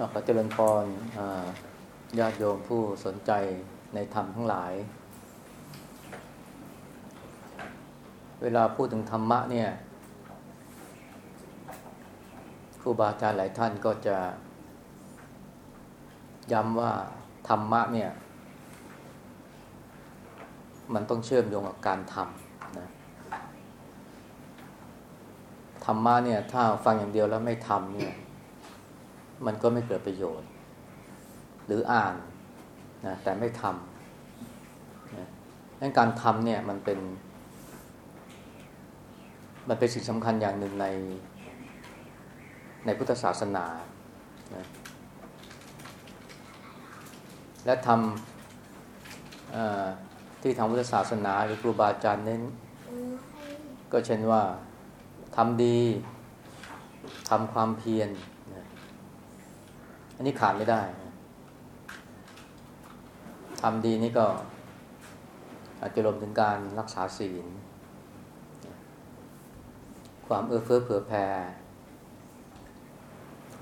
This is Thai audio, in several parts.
ขอเจริญพรญาติโยมผู้สนใจในธรรมทั้งหลาย เวลาพูดถึงธรรมะเนี่ยครูบาอาจารย์หลายท่านก็จะ ย้ำว่าธรรมะเนี่ย มันต้องเชื่อมโยงกับการทำนะธรรมะเนี่ย ถ้าฟังอย่างเดียวแล้วไม่ทำเนี่ย มันก็ไม่เกิดประโยชน์ หรืออ่านนะแต่ไม่ทำนะงั้นการทำเนี่ยมันเป็น มันเป็นสิ่งสำคัญอย่างหนึ่งในในพุทธศาสนานะและทำที่ทางพุทธศาสนาหรือครูบาอาจารย์เน้น ก็เช่นว่าทำดีทำความเพียร อันนี้ขาดไม่ได้ทำดีนี่ก็ อาจจะรวมถึงการรักษาศีล ความเอื้อเฟื้อเผื่อแผ่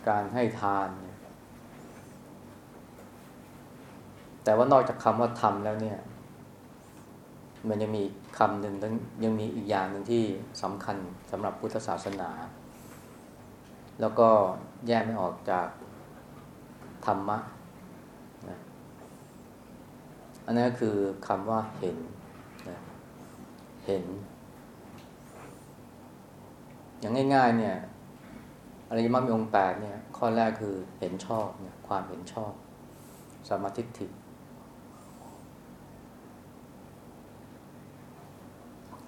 การให้ทาน แต่ว่านอกจากคำว่าทำแล้วเนี่ย มันยังมีคำหนึ่งยังมีอีกอย่างหนึ่งที่สำคัญสำหรับพุทธศาสนา แล้วก็แยกไม่ออกจาก ธรรมะนะอันนั้นคือคำว่าเห็นนะเห็น อย่างง่าย ๆ เนี่ยอริยมรรคมีองค์แปดเนี่ยข้อแรกคือเห็นชอบเนี่ยความเห็นชอบ สมาธิฐิ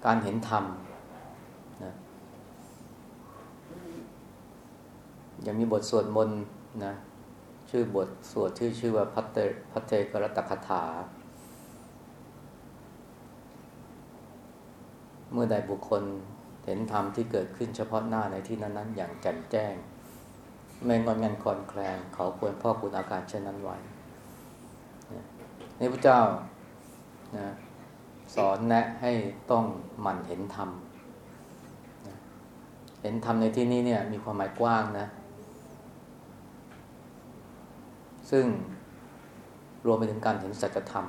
การเห็นธรรมนะยังมีบทสวดมนต์นะ ชื่อบทสวดที่ชื่อว่าพัตเตพัตเตกรตคาถา เมื่อใดบุคคลเห็นธรรมที่เกิดขึ้นเฉพาะหน้าในที่นั้นๆ อย่างแจ่มแจ้ง ไม่งอนงันคอนแคลงเขาควรพ่อคุณอาการเช่นนั้นไว้นี่พระเจ้านะสอนแนะให้ต้องหมั่นเห็นธรรม เห็นธรรมในที่นี้เนี่ยมีความหมายกว้างนะ ซึ่งรวมไปถึงการเห็นสัจธรรม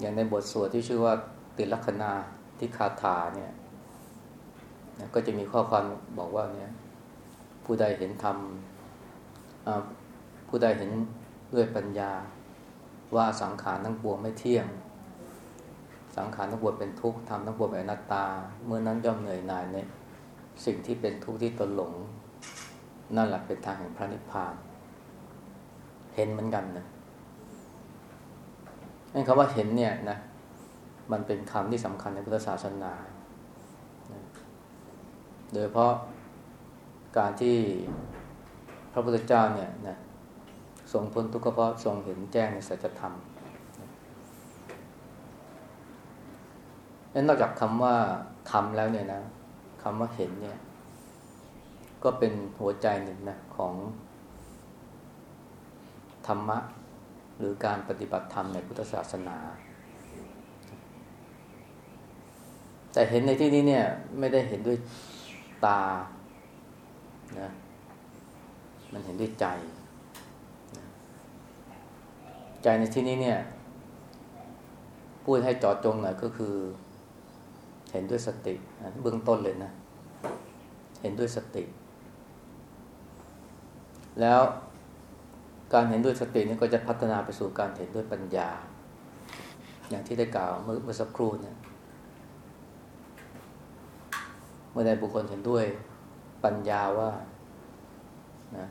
อย่างในบทสวดที่ชื่อว่าติลักนาที่คาถาเนี่ยก็จะมีข้อความบอกว่าเนี่ยผู้ใดเห็นธรรมผู้ใดเห็นด้วยปัญญาว่าสังขารทั้งปวงไม่เที่ยง สังขารทั้งปวงเป็นทุกข์ทำทั้งปวงเป็นอนัตตา เมื่อนั้นย่อมเหนื่อยหน่ายในสิ่งที่เป็นทุกข์ที่ตนหลง นั่นแหละเป็นทางแห่งพระนิพพาน เห็นเหมือนกันนะนั่นคำว่าเห็นเนี่ยนะมันเป็นคำที่สำคัญในพุทธศาสนาโดยเพราะการที่พระพุทธเจ้าเนี่ยนะทรงพ้นทุกข์เพราะทรงเห็นแจ้งในสัจธรรมนั้นนอกจากคำว่าทำแล้วเนี่ยนะคำว่าเห็นเนี่ย ก็เป็นหัวใจหนึ่งนะของธรรมะ หรือการปฏิบัติธรรมในพุทธศาสนา แต่เห็นในที่นี้เนี่ยไม่ได้เห็นด้วยตานะมันเห็นด้วยใจ ใจในที่นี้เนี่ย พูดให้จอดจงหน่อยก็คือ เห็นด้วยสติเบื้องต้นเลยนะ เห็นด้วยสติ แล้วการเห็นด้วยสตินี่ก็จะพัฒนาไปสู่การเห็นด้วยปัญญา อย่างที่ได้กล่าวเมื่อเมื่อสักครู่เนี่ยเมื่อใดบุคคลเห็นด้วยปัญญาว่านะ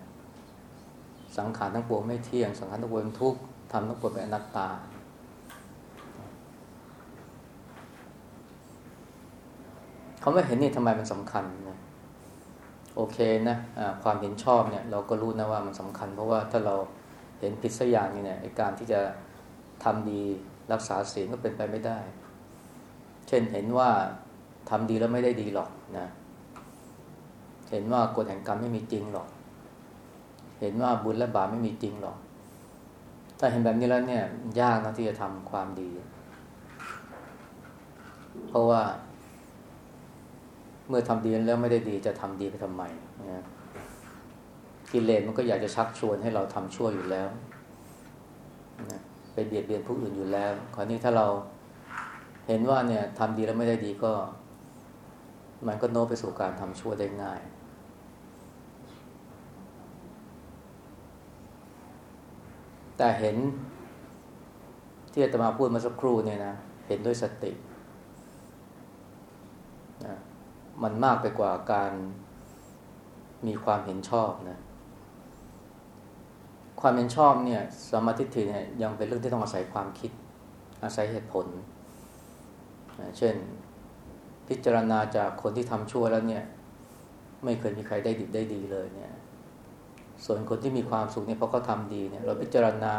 สังขารทั้งปวงไม่เที่ยง สังขารทั้งปวงทุกข์ทำทั้งปวงเป็นอนัตตา เขาไม่เห็นนี่ทำไมมันสำคัญนะ โอเคนะะความเห็นชอบเนี่ยเราก็รู้นะว่ามันสำคัญ เพราะว่าถ้าเราเห็นผิดสักอย่างนี่เนี่ยการที่จะทำดีรักษาศีลก็เป็นไปไม่ได้ เช่นเห็นว่าทำดีแล้วไม่ได้ดีหรอกนะเห็นว่ากฎแห่งกรรมไม่มีจริงหรอก เห็นว่าบุญและบาปไม่มีจริงหรอก ถ้าเห็นแบบนี้แล้วเนี่ย ยากนะที่จะทำความดี เพราะว่า เมื่อทำดีแล้วไม่ได้ดีจะทำดีไปทำไมนะกิเลสมันก็อยากจะชักชวนให้เราทำชั่วอยู่แล้วนะไปเบียดเบียนผู้อื่นอยู่แล้วคราวนี้ถ้าเราเห็นว่าเนี่ยทำดีแล้วไม่ได้ดีก็ มันก็โน้ไปสู่การทำชั่วได้ง่ายแต่เห็นที่อาตมาพูดมาสักครู่เนี่ยนะ เห็นด้วยสตินะ มันมากไปกว่าการมีความเห็นชอบนะ ความเห็นชอบเนี่ยสมาธิฐิเนี่ยยังเป็นเรื่องที่ต้องอาศัยความคิด อาศัยเหตุผลนะเช่น พิจารณาจากคนที่ทำชั่วแล้วเนี่ย ไม่เคยมีใครได้ดีได้ดีเลยเนี่ย ส่วนคนที่มีความสุขเนี่ยเพราะเขาทำดีเนี่ย เราพิจารณา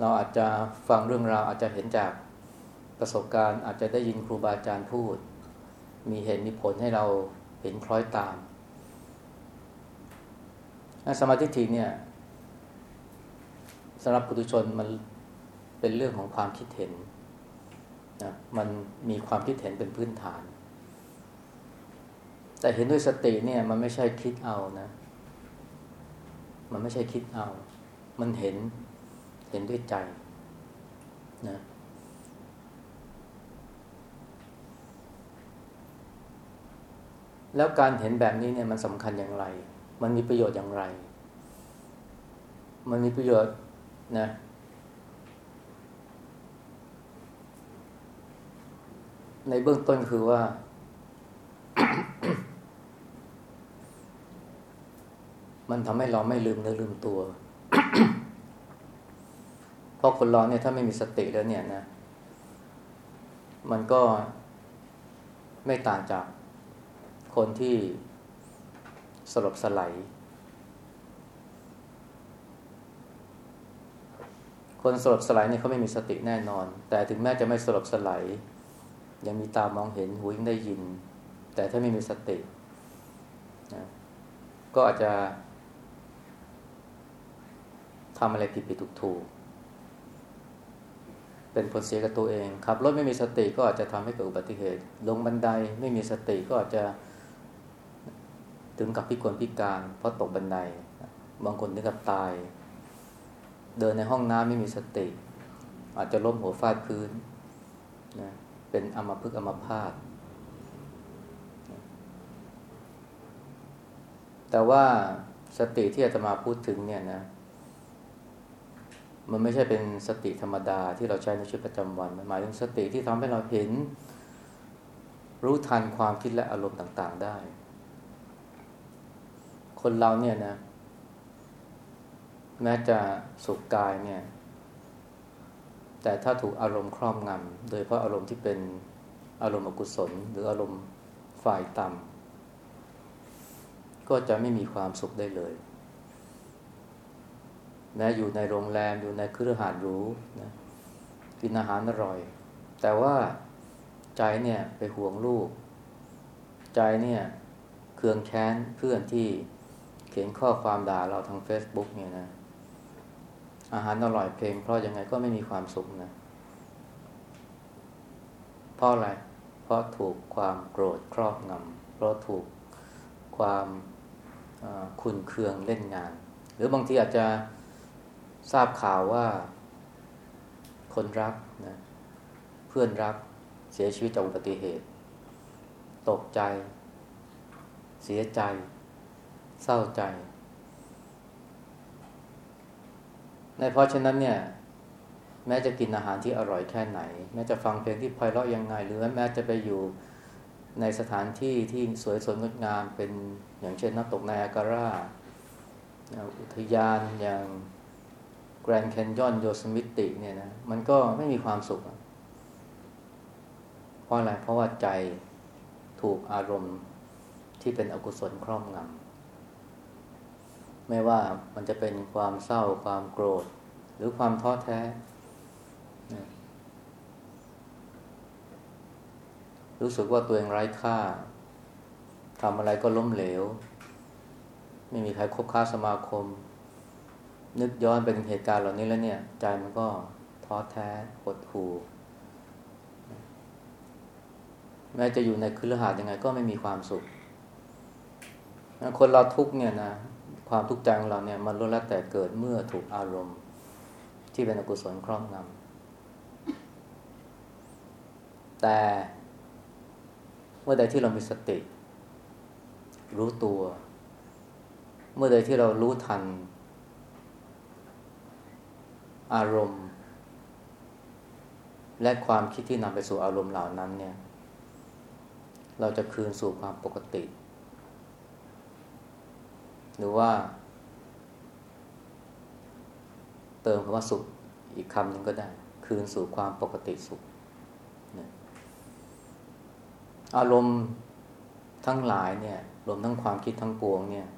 เราอาจจะฟังเรื่องราวอาจจะเห็นจากประสบการณ์ อาจจะได้ยินครูบาอาจารย์พูด มีเหตุมีผลให้เราเห็นคล้อยตามสมาธิทีเนี่ยสำหรับปุถุชนมันเป็นเรื่องของความคิดเห็นนะมันมีความคิดเห็นเป็นพื้นฐาน แต่เห็นด้วยสติเนี่ย มันไม่ใช่คิดเอานะ มันไม่ใช่คิดเอา มันเห็นเห็นด้วยใจนะ แล้วการเห็นแบบนี้เนี่ยมันสำคัญอย่างไร มันมีประโยชน์อย่างไร มันมีประโยชน์นะในเบื้องต้นคือว่า มันทำให้เราไม่ลืมเนื้อลืมตัว เพราะคนเราเนี่ยถ้าไม่มีสติแล้วเนี่ยนะ มันก็ไม่ต่างจาก คนที่สลบสลายคนสลบสลายเนี่ยเขาไม่มีสติแน่นอน แต่ถึงแม้จะไม่สลบสลายยังมีตามองเห็นหูยังได้ยิน แต่ถ้าไม่มีสตินะก็อาจจะทำอะไรผิดผิดถูกถูกเป็นผลเสียกับตัวเองขับรถไม่มีสติก็อาจจะทำให้เกิดอุบัติเหตุ ลงบันไดไม่มีสติก็อาจจะ ถึงกับพิกลพิการ เพราะตกบันได บางคนถึงกับตาย เดินในห้องน้ำไม่มีสติ อาจจะล้มหัวฟาดพื้นนะเป็นอมพึกอมพาตแต่ว่าสติที่อาตมาพูดถึงเนี่ยนะ มันไม่ใช่เป็นสติธรรมดาที่เราใช้ในชีวิตประจำวันมันหมายถึงสติที่ทำให้เราเห็น รู้ทันความคิดและอารมณ์ต่าง ๆ ได้ คนเราเนี่ยนะ แม้จะสุขกายเนี่ย แต่ถ้าถูกอารมณ์ครอบงำโดยเพราะอารมณ์ที่เป็นอารมณ์อกุศล หรืออารมณ์ฝ่ายต่ำก็จะไม่มีความสุขได้เลยแม้อยู่ในโรงแรมอยู่ในเครือหาดหรูนะกินอาหารอร่อย แต่ว่าใจเนี่ยไปห่วงลูก ใจเนี่ยเคืองแค้นเพื่อนที่ ขียนข้อความด่าเราทาง Facebook เนี่ยนะ อาหารอร่อยเพลง เพราะยังไงก็ไม่มีความสุขนะ เพราะอะไร เพราะถูกความโกรธครอบงำเพราะถูกความขุนเคืองเล่นงาน หรือบางทีอาจจะทราบข่าวว่า คนรักนะเพื่อนรักเสียชีวิตจากอุบัติเหตุ ตกใจ เสียใจ เศร้าใจ ในเพราะฉะนั้นเนี่ย แม้จะกินอาหารที่อร่อยแค่ไหน แม้จะฟังเพลงที่ไพเราะยังไง หรือแม้จะไปอยู่ในสถานที่ที่สวยสดงดงามเป็นอย่างเช่นน้ำตกไนอาการาอุทยานอย่างแกรนด์แคนยอนโยสมิติเนี่ยนะมันก็ไม่มีความสุข เพราะอะไรเพราะว่าใจถูกอารมณ์ที่เป็นอกุศลครอบงำ ไม่ว่ามันจะเป็นความเศร้าความโกรธ หรือความท้อแท้ รู้สึกว่าตัวเองไร้ค่าทำอะไรก็ล้มเหลว ไม่มีใครคบค้าสมาคม นึกย้อนเป็นเหตุการณ์เหล่านี้แล้วเนี่ย ใจมันก็ท้อแท้หดหู่แม้จะอยู่ในคืลหาดยังไงก็ไม่มีความสุข คนเราทุกเนี่ยนะ ความทุกข์ใจของเราเนี่ยมันล้วนแล้วแต่เกิดเมื่อถูกอารมณ์ ที่เป็นอกุศลครอบงำแต่เมื่อใดที่เรามีสติ รู้ตัว เมื่อใดที่เรารู้ทัน อารมณ์ และความคิดที่นำไปสู่อารมณ์เหล่านั้นเนี่ย เราจะคืนสู่ความปกติ หรือว่า เติมคำว่าสุขอีกคำหนึ่งก็ได้ คืนสู่ความปกติสุข อารมณ์ทั้งหลายเนี่ย รวมทั้งความคิดทั้งปวงเนี่ย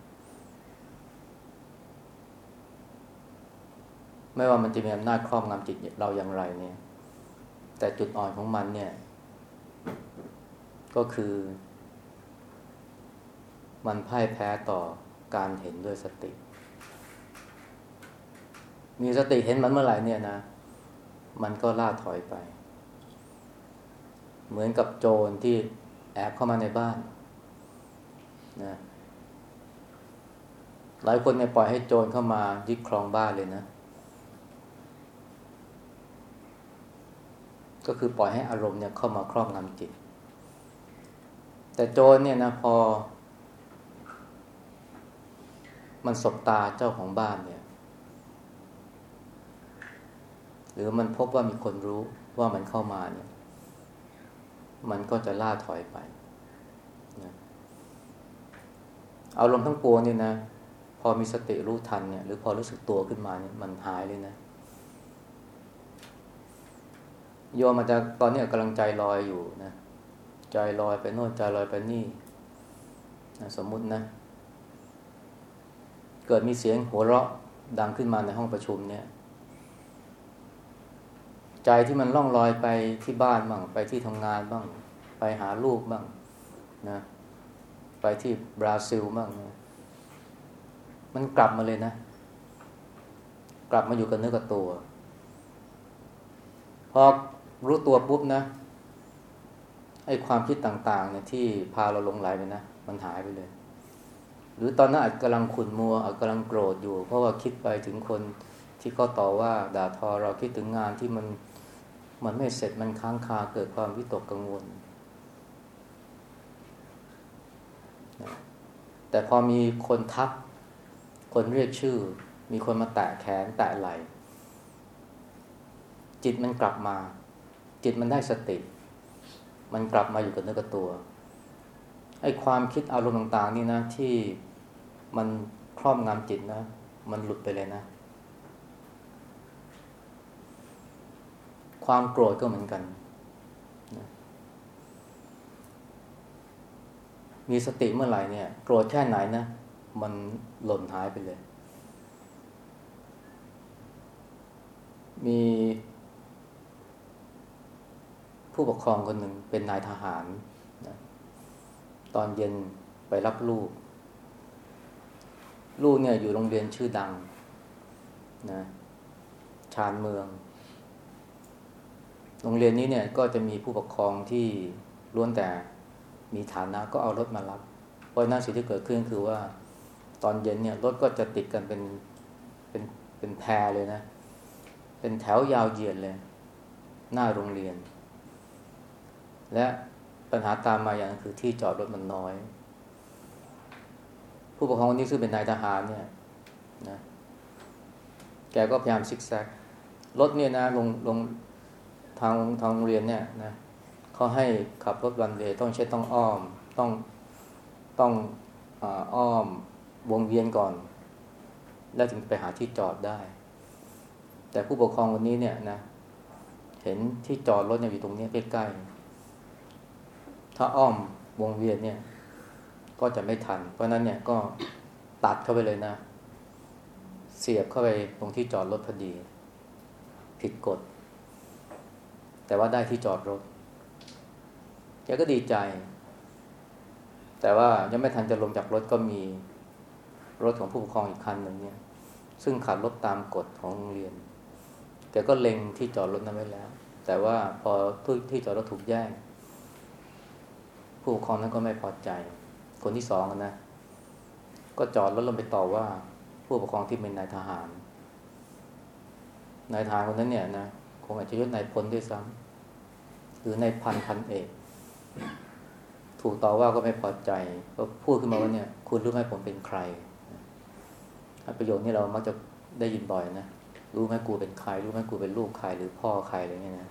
ไม่ว่ามันจะมีอำนาจครอบงำจิตเราอย่างไรเนี่ย แต่จุดอ่อนของมันเนี่ย ก็คือ มันพ่ายแพ้ต่อ การเห็นด้วยสติ มีสติเห็นมันเมื่อไหร่เนี่ยนะ มันก็ล่าถอยไป เหมือนกับโจรที่แอบเข้ามาในบ้านนะหลายคนเนี่ยปล่อยให้โจรเข้ามายึดครองบ้านเลยนะ ก็คือปล่อยให้อารมณ์เนี่ยเข้ามาครอบงำจิต แต่โจรเนี่ยนะพอ มันสบตาเจ้าของบ้านเนี่ย หรือมันพบว่ามีคนรู้ว่ามันเข้ามาเนี่ย มันก็จะล่าถอยไปนะอารมณ์ทั้งปวงนี่นะ พอมีสติรู้ทันเนี่ย หรือพอรู้สึกตัวขึ้นมาเนี่ยมันหายเลยนะโยมอาจจะตอนนี้กำลังใจลอยอยู่นะ ใจลอยไปโน่นใจลอยไปนี่นะสมมุตินะ เกิดมีเสียงหัวเราะดังขึ้นมาในห้องประชุมเนี่ย ใจที่มันล่องลอยไปที่บ้านบ้าง ไปที่ทำงานบ้าง ไปหาลูกบ้างนะไปที่บราซิลบ้างนะมันกลับมาเลยนะ กลับมาอยู่กับเนื้อกับตัว พอรู้ตัวปุ๊บนะไอ้ความคิดต่าง ๆ เนี่ยที่พาเราลงไหลไปนะ มันหายไปเลย หรือตอนนั้นอาจกำลังขุนมัวอาจกำลังโกรธอยู่ เพราะว่าคิดไปถึงคนที่เขาต่อว่าด่าทอเราคิดถึงงานที่มันมันไม่เสร็จมันค้างคาเกิดความวิตกกังวล แต่พอมีคนทัก คนเรียกชื่อ มีคนมาแตะแขนแตะไหลจิตมันกลับมา จิตมันได้สติ มันกลับมาอยู่กับเนื้อกับตัวไอ้ความคิดอารมณ์ต่าง ๆ นี่นะที่ มันครอบงำจิตนะ มันหลุดไปเลยนะ ความโกรธก็เหมือนกันมีสติเมื่อไหร่เนี่ย โกรธแค่ไหนนะ มันหล่นหายไปเลย มีผู้ปกครองคนหนึ่งเป็นนายทหารนะตอนเย็นไปรับลูก ลูกเนี่ยอยู่โรงเรียนชื่อดังนะชานเมือง โรงเรียนนี้เนี่ยก็จะมีผู้ปกครองที่ล้วนแต่มีฐานะก็เอารถมารับ เพราะนั้นสิ่งที่เกิดขึ้นคือว่าตอนเย็นเนี่ยรถก็จะติดกันเป็นเป็นเป็นแพรเลยนะ เป็นแถวยาวเหยียดเลย หน้าโรงเรียน และปัญหาตามมาอย่างคือที่จอดรถมันน้อย ผู้ปกครองคนนี้ซึ่งเป็นนายทหารเนี่ยนะแกก็พยายามซิกแซกรถเนี่ยนะลงลงทางทางโรงเรียนเนี่ยนะเขาให้ขับรถวันเดย์ต้องใช้ต้องอ้อมต้องต้องอ้อมวงเวียนก่อน แล้วถึงไปหาที่จอดได้ แต่ผู้ปกครองวันนี้เนี่ยนะ เห็นที่จอดรถเนี่ยอยู่ตรงนี้ใกล้ๆถ้าอ้อมวงเวียนเนี่ย ก็จะไม่ทัน เพราะนั้นเนี่ยก็ตัดเข้าไปเลยนะ เสียบเข้าไปตรงที่จอดรถพอดี ผิดกฎ แต่ว่าได้ที่จอดรถแกก็ดีใจ แต่ว่ายังไม่ทันจะลงจากรถก็มีรถของผู้ปกครองอีกคันหนึ่งเนี่ย ซึ่งขับรถตามกฎของโรงเรียนแกก็เล็งที่จอดรถนั้นไว้แล้ว แต่ว่าพอที่จอดรถถูกแย่งผู้ปกครองนั้นก็ไม่พอใจ คนที่สองนะ ก็จอดรถลงไปต่อว่า ผู้ปกครองที่เป็นนายทหาร นายทหารคนนั้นเนี่ยนะคงอาจจะยศนายพลด้วยซ้ำหรือนายพันพันเอก ถูกต่อว่าก็ไม่พอใจ ก็พูดขึ้นมาว่าเนี่ย คุณรู้ไหมผมเป็นใคร ประโยคนี้เรามักจะได้ยินบ่อยนะ รู้ไหมกูเป็นใคร รู้ไหมกูเป็นลูกใครหรือพ่อใครอะไรเงี้ยนะ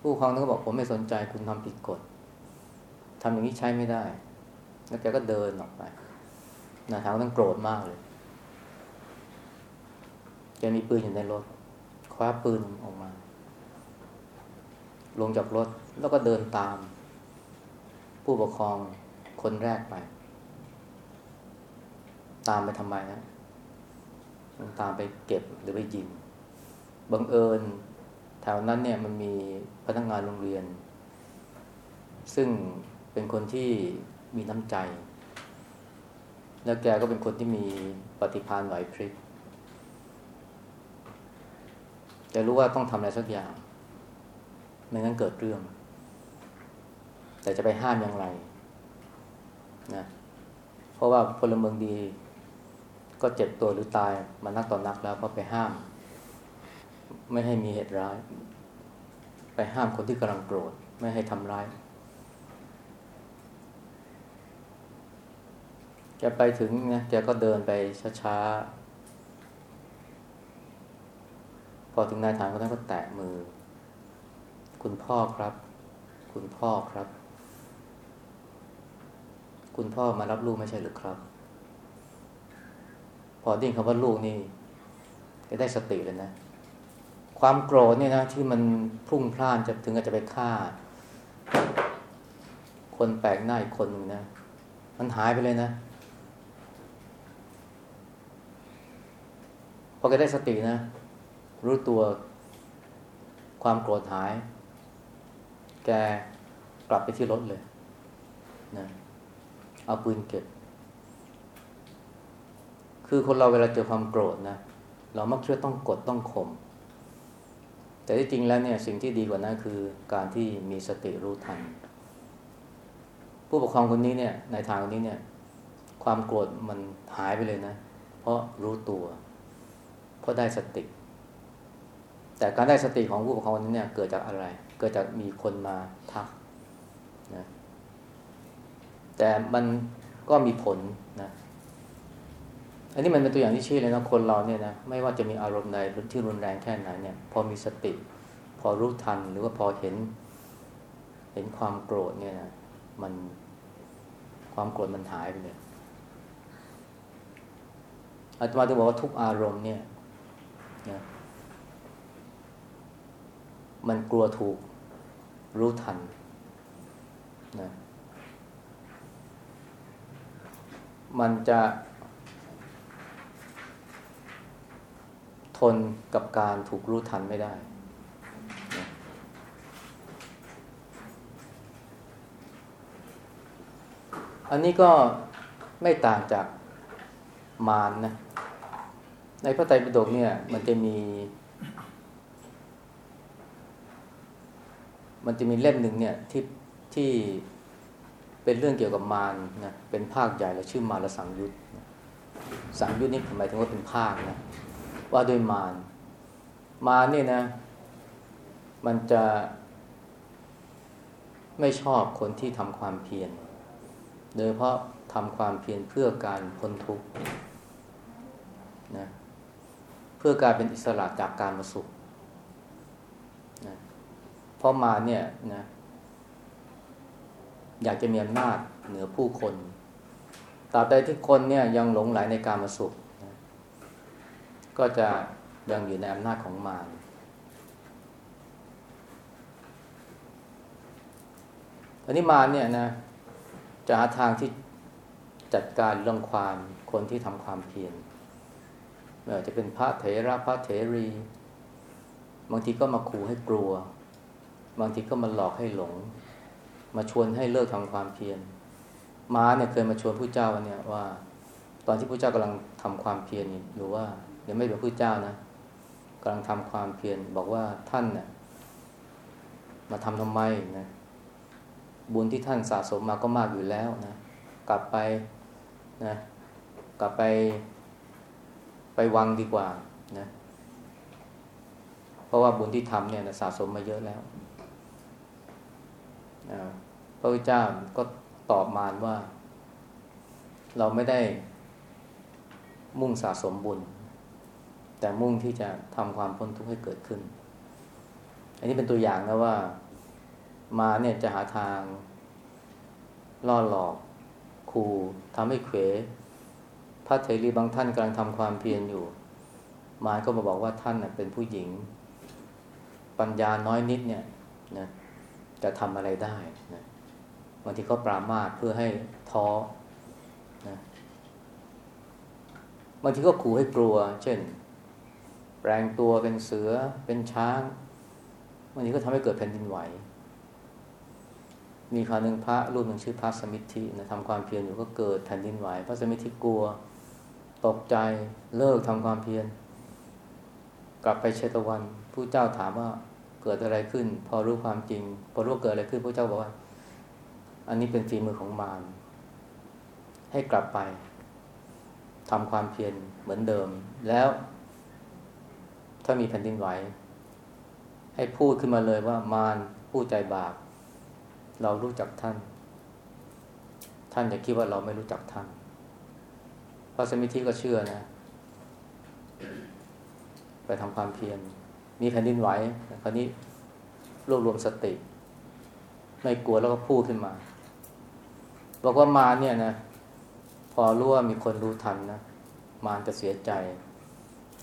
ผู้ปกครองนั้นก็บอกผมไม่สนใจคุณทำผิดกฎ ทำอย่างนี้ใช้ไม่ได้ แล้วแกก็เดินออกไปนายทหารต้องโกรธมากเลยแกมีปืนอยู่ในรถ คว้าปืนออกมา ลงจากรถแล้วก็เดินตาม ผู้ปกครองคนแรกไป ตามไปทำไมนะตามไปเก็บหรือไปยิงบังเอิญแถวนั้นเนี่ยมันมีพนักงานโรงเรียน ซึ่ง เป็นคนที่มีน้ำใจ แล้วแกก็เป็นคนที่มีปฏิภาณไหวพริบแกรู้ว่าต้องทำอะไรสักอย่าง ไม่งั้นเกิดเรื่อง แต่จะไปห้ามอย่างไรนะเพราะว่าพลเมืองดี ก็เจ็บตัวหรือตายมานักต่อนนักแล้วก็ไปห้าม ไม่ให้มีเหตุร้าย ไปห้ามคนที่กำลังโกรธ ไม่ให้ทำร้าย แกไปถึงนะแกก็เดินไปช้าๆ พอถึงนายฐานคนนั้นก็แตะมือ คุณพ่อครับ คุณพ่อครับ คุณพ่อมารับลูกไม่ใช่หรือครับ พอดิ้งคำว่าลูกนี่ก็ได้สติเลยนะ ความโกรธเนี่ยนะที่มันพุ่งพล่านจะถึงอาจจะไปฆ่า คนแปลกหน้าอีกคนหนึ่งนะ มันหายไปเลยนะ พอแกได้สตินะ รู้ตัวความโกรธหาย แกกลับไปที่รถเลยนะเอาปืนเก็บ คือคนเราเวลาเจอความโกรธนะ เรามักเชื่อต้องกดต้องข่มแต่ที่จริงแล้วเนี่ยสิ่งที่ดีกว่านั้นคือการที่มีสติรู้ทัน ผู้ปกครองคนนี้เนี่ยในทางคนนี้เนี่ย ความโกรธมันหายไปเลยนะ เพราะรู้ตัว เพราะได้สติ แต่การได้สติของผู้ปกครองนี้เนี่ยเกิดจากอะไร เกิดจากมีคนมาทักนะแต่มันก็มีผลนะอันนี้มันเป็นตัวอย่างที่ชี้เลยนะคนเราเนี่ยนะไม่ว่าจะมีอารมณ์ใดที่รุนแรงแค่ไหนเนี่ย พอมีสติ พอรู้ทันหรือว่าพอเห็น เห็นความโกรธเนี่ยนะมันความโกรธมันหายไปเลยอาตมาจะบอกว่าทุกอารมณ์เนี่ย นะมันกลัวถูกรู้ทันนะมันจะทนกับการถูกรู้ทันไม่ได้นะอันนี้ก็ไม่ต่างจากมารนนะ ในพระไตรปิฎกเนี่ย มันจะมี มันจะมีเล่มหนึ่งเนี่ยที่ที่เป็นเรื่องเกี่ยวกับมารนะเป็นภาคใหญ่แล้วชื่อมารสังยุตสังยุตนี่หมายถึงว่าเป็นภาคนะว่าด้วยมารมารเนี่ยนะ มันจะไม่ชอบคนที่ทำความเพียรโดยเพราะทำความเพียรเพื่อการพ้นทุกข์นะ เพื่อการเป็นอิสระจากการมาสุขนะเพราะมาเนี่ยนะอยากจะมีอำนาจเหนือผู้คนตราบใดที่คนเนี่ยยังหลงไหลในการมาสุขนะก็จะยังอยู่ในอำนาจของมารอันนี้มารเนี่ยนะจะหาทางที่จัดการเรื่องความคนที่ทำความเพียร จะเป็นพระเถระพระเถรี บางทีก็มาขู่ให้กลัว บางทีก็มาหลอกให้หลง มาชวนให้เลิกทำความเพียรม้าเนี่ยเคยมาชวนผู้เจ้าเนี่ยว่า ตอนที่ผู้เจ้ากำลังทำความเพียรนี่หรือว่ายังไม่เป็นผู้เจ้านะกำลังทำความเพียรบอกว่าท่านเนี่ยมาทำทำไมนะบุญที่ท่านสะสมมาก็มากอยู่แล้วนะ กลับไปนะกลับไป ไปวังดีกว่านะเพราะว่าบุญที่ทำเนี่ยสะสมมาเยอะแล้วพระพุทธเจ้าก็ตอบมารว่า เราไม่ได้มุ่งสะสมบุญ แต่มุ่งที่จะทำความพ้นทุกข์ให้เกิดขึ้น อันนี้เป็นตัวอย่างนะว่ามาเนี่ยจะหาทางล่อหลอกคูทำให้เขว ระเถรีบางท่านกำลังทำความเพียรอยู่ มาก็มาบอกว่าท่านเป็นผู้หญิง ปัญญาน้อยนิดเนี่ยนะจะทำอะไรได้นะบางทีก็ปรามาสเพื่อให้ท้อนะบางทีก็ขู่ให้กลัว เช่น แปลงตัวเป็นเสือเป็นช้างบางทีก็ทำให้เกิดแผ่นดินไหว มีคราวหนึ่งพระรูปหนึ่งชื่อพระสมิทธินะทำความเพียรอยู่ก็เกิดแผ่นดินไหว พระสมิทธิกลัว ตกใจเลิกทำความเพียร กลับไปเชตวันผู้เจ้าถามว่าเกิดอะไรขึ้น พอรู้ความจริง พอรู้เกิดอะไรขึ้นผู้เจ้าบอกว่า อันนี้เป็นฝีมือของมารให้กลับไปทำความเพียรเหมือนเดิม แล้ว ถ้ามีแผ่นดินไหว ให้พูดขึ้นมาเลยว่ามารผู้ใจบาปเรารู้จักท่าน ท่านอย่าคิดว่าเราไม่รู้จักท่าน ระสมิธิก็เชื่อนะ ไปทำความเพียร มีแผ่นดินไหว คราวนี้รวบรวมสติ ไม่กลัวแล้วก็พูดขึ้นมา บอกว่ามาเนี่ยนะ พอรู้ว่ามีคนรู้ทันนะ มารจะเสียใจ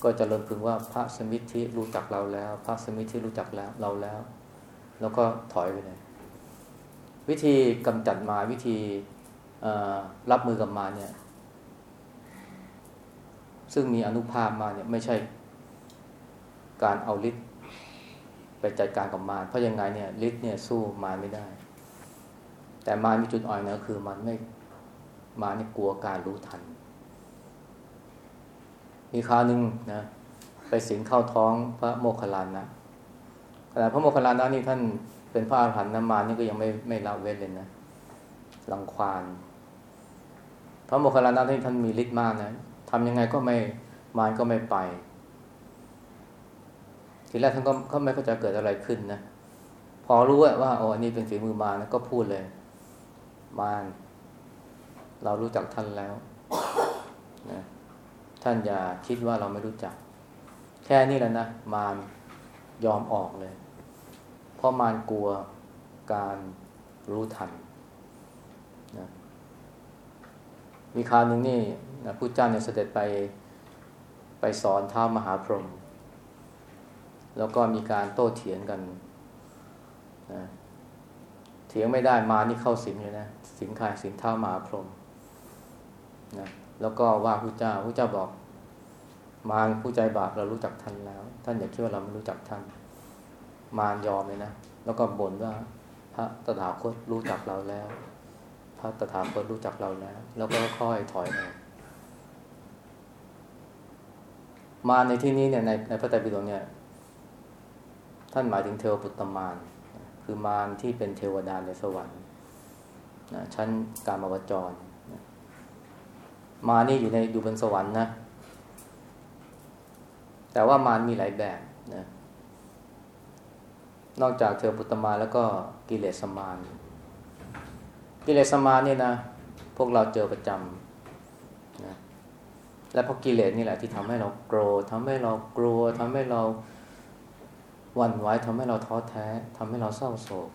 ก็จะเริ่มพึงว่าพระสมิทธิรู้จักเราแล้ว พระสมิทธิรู้จักแล้วเราแล้ว แล้วก็ถอยไปเลย วิธีกำจัดมาวิธีรับมือกับมาเนี่ย ซึ่งมีอนุภาพมาเนี่ยไม่ใช่การเอาฤทธิ์ไปจัดการกับมารเพราะยังไงเนี่ยฤทธิ์เนี่ยสู้มารไม่ได้ แต่มารมีจุดอ่อนนะคือมันไม่มารนี่กลัวการรู้ทัน มีคราวหนึ่งนะไปสิงเข้าท้องพระโมคคัลลานะขณะพระโมคคัลลานะนี่ท่านเป็นพระอาหารหันต์นะมารนี่ก็ยังไม่ไม่ละเว้นเลยนะลังควานพระโมคคัลลานะที่ท่านมีฤทธิ์มากนะ ทำยังไงก็ไม่มารก็ไม่ไป ทีแรกท่านก็ไม่เข้าใจเกิดอะไรขึ้นนะ พอรู้ว่าโอ้อันนี้เป็นฝีมือมานะก็พูดเลย มารเรารู้จักท่านแล้วนะท่านอย่าคิดว่าเราไม่รู้จัก แค่นี้แหละนะมารยอมออกเลย เพราะมารกลัวการรู้ทันนะมีคราวหนึ่งนี่ นะผู้เจ้าเนี่ยเสด็จไปไปสอนท้ามหาพรหมแล้วก็มีการโต้เถียงกันนะเถียงไม่ได้มานี่เข้าสิงเลยนะสิงคายสิงเท้ามหาพรหมนะแล้วก็ว่าพระเจ้าพระเจ้าบอก มารผู้ใจบาปเรารู้จักท่านแล้ว ท่านอย่าคิดว่าเราไม่รู้จักท่าน มารยอมเลยนะแล้วก็บ่นว่าพระตถาคตรู้จักเราแล้ว พระตถาคตรู้จักเราแล้ว แล้วก็ค่อยถอยไป มาในที่นี้เนี่ยในในพระไตรปิฎกเนี่ย ท่านหมายถึงเทวปุตตมานคือมารที่เป็นเทวดาในสวรรค์นะชั้นกามวจรนะมานี่อยู่ในอยู่บนสวรรค์นะ แต่ว่ามารมีหลายแบบนะนอกจากเทวปุตตมานแล้วก็กิเลสมารกิเลสมารเนี่ยนะ พวกเราเจอประจำ และเพราะกิเลสนี่แหละที่ทำให้เราโกรธทำให้เรากลัวทำให้เราหวั่นไหว้ทำให้เราท้อแท้ทำให้เราเศร้าโศก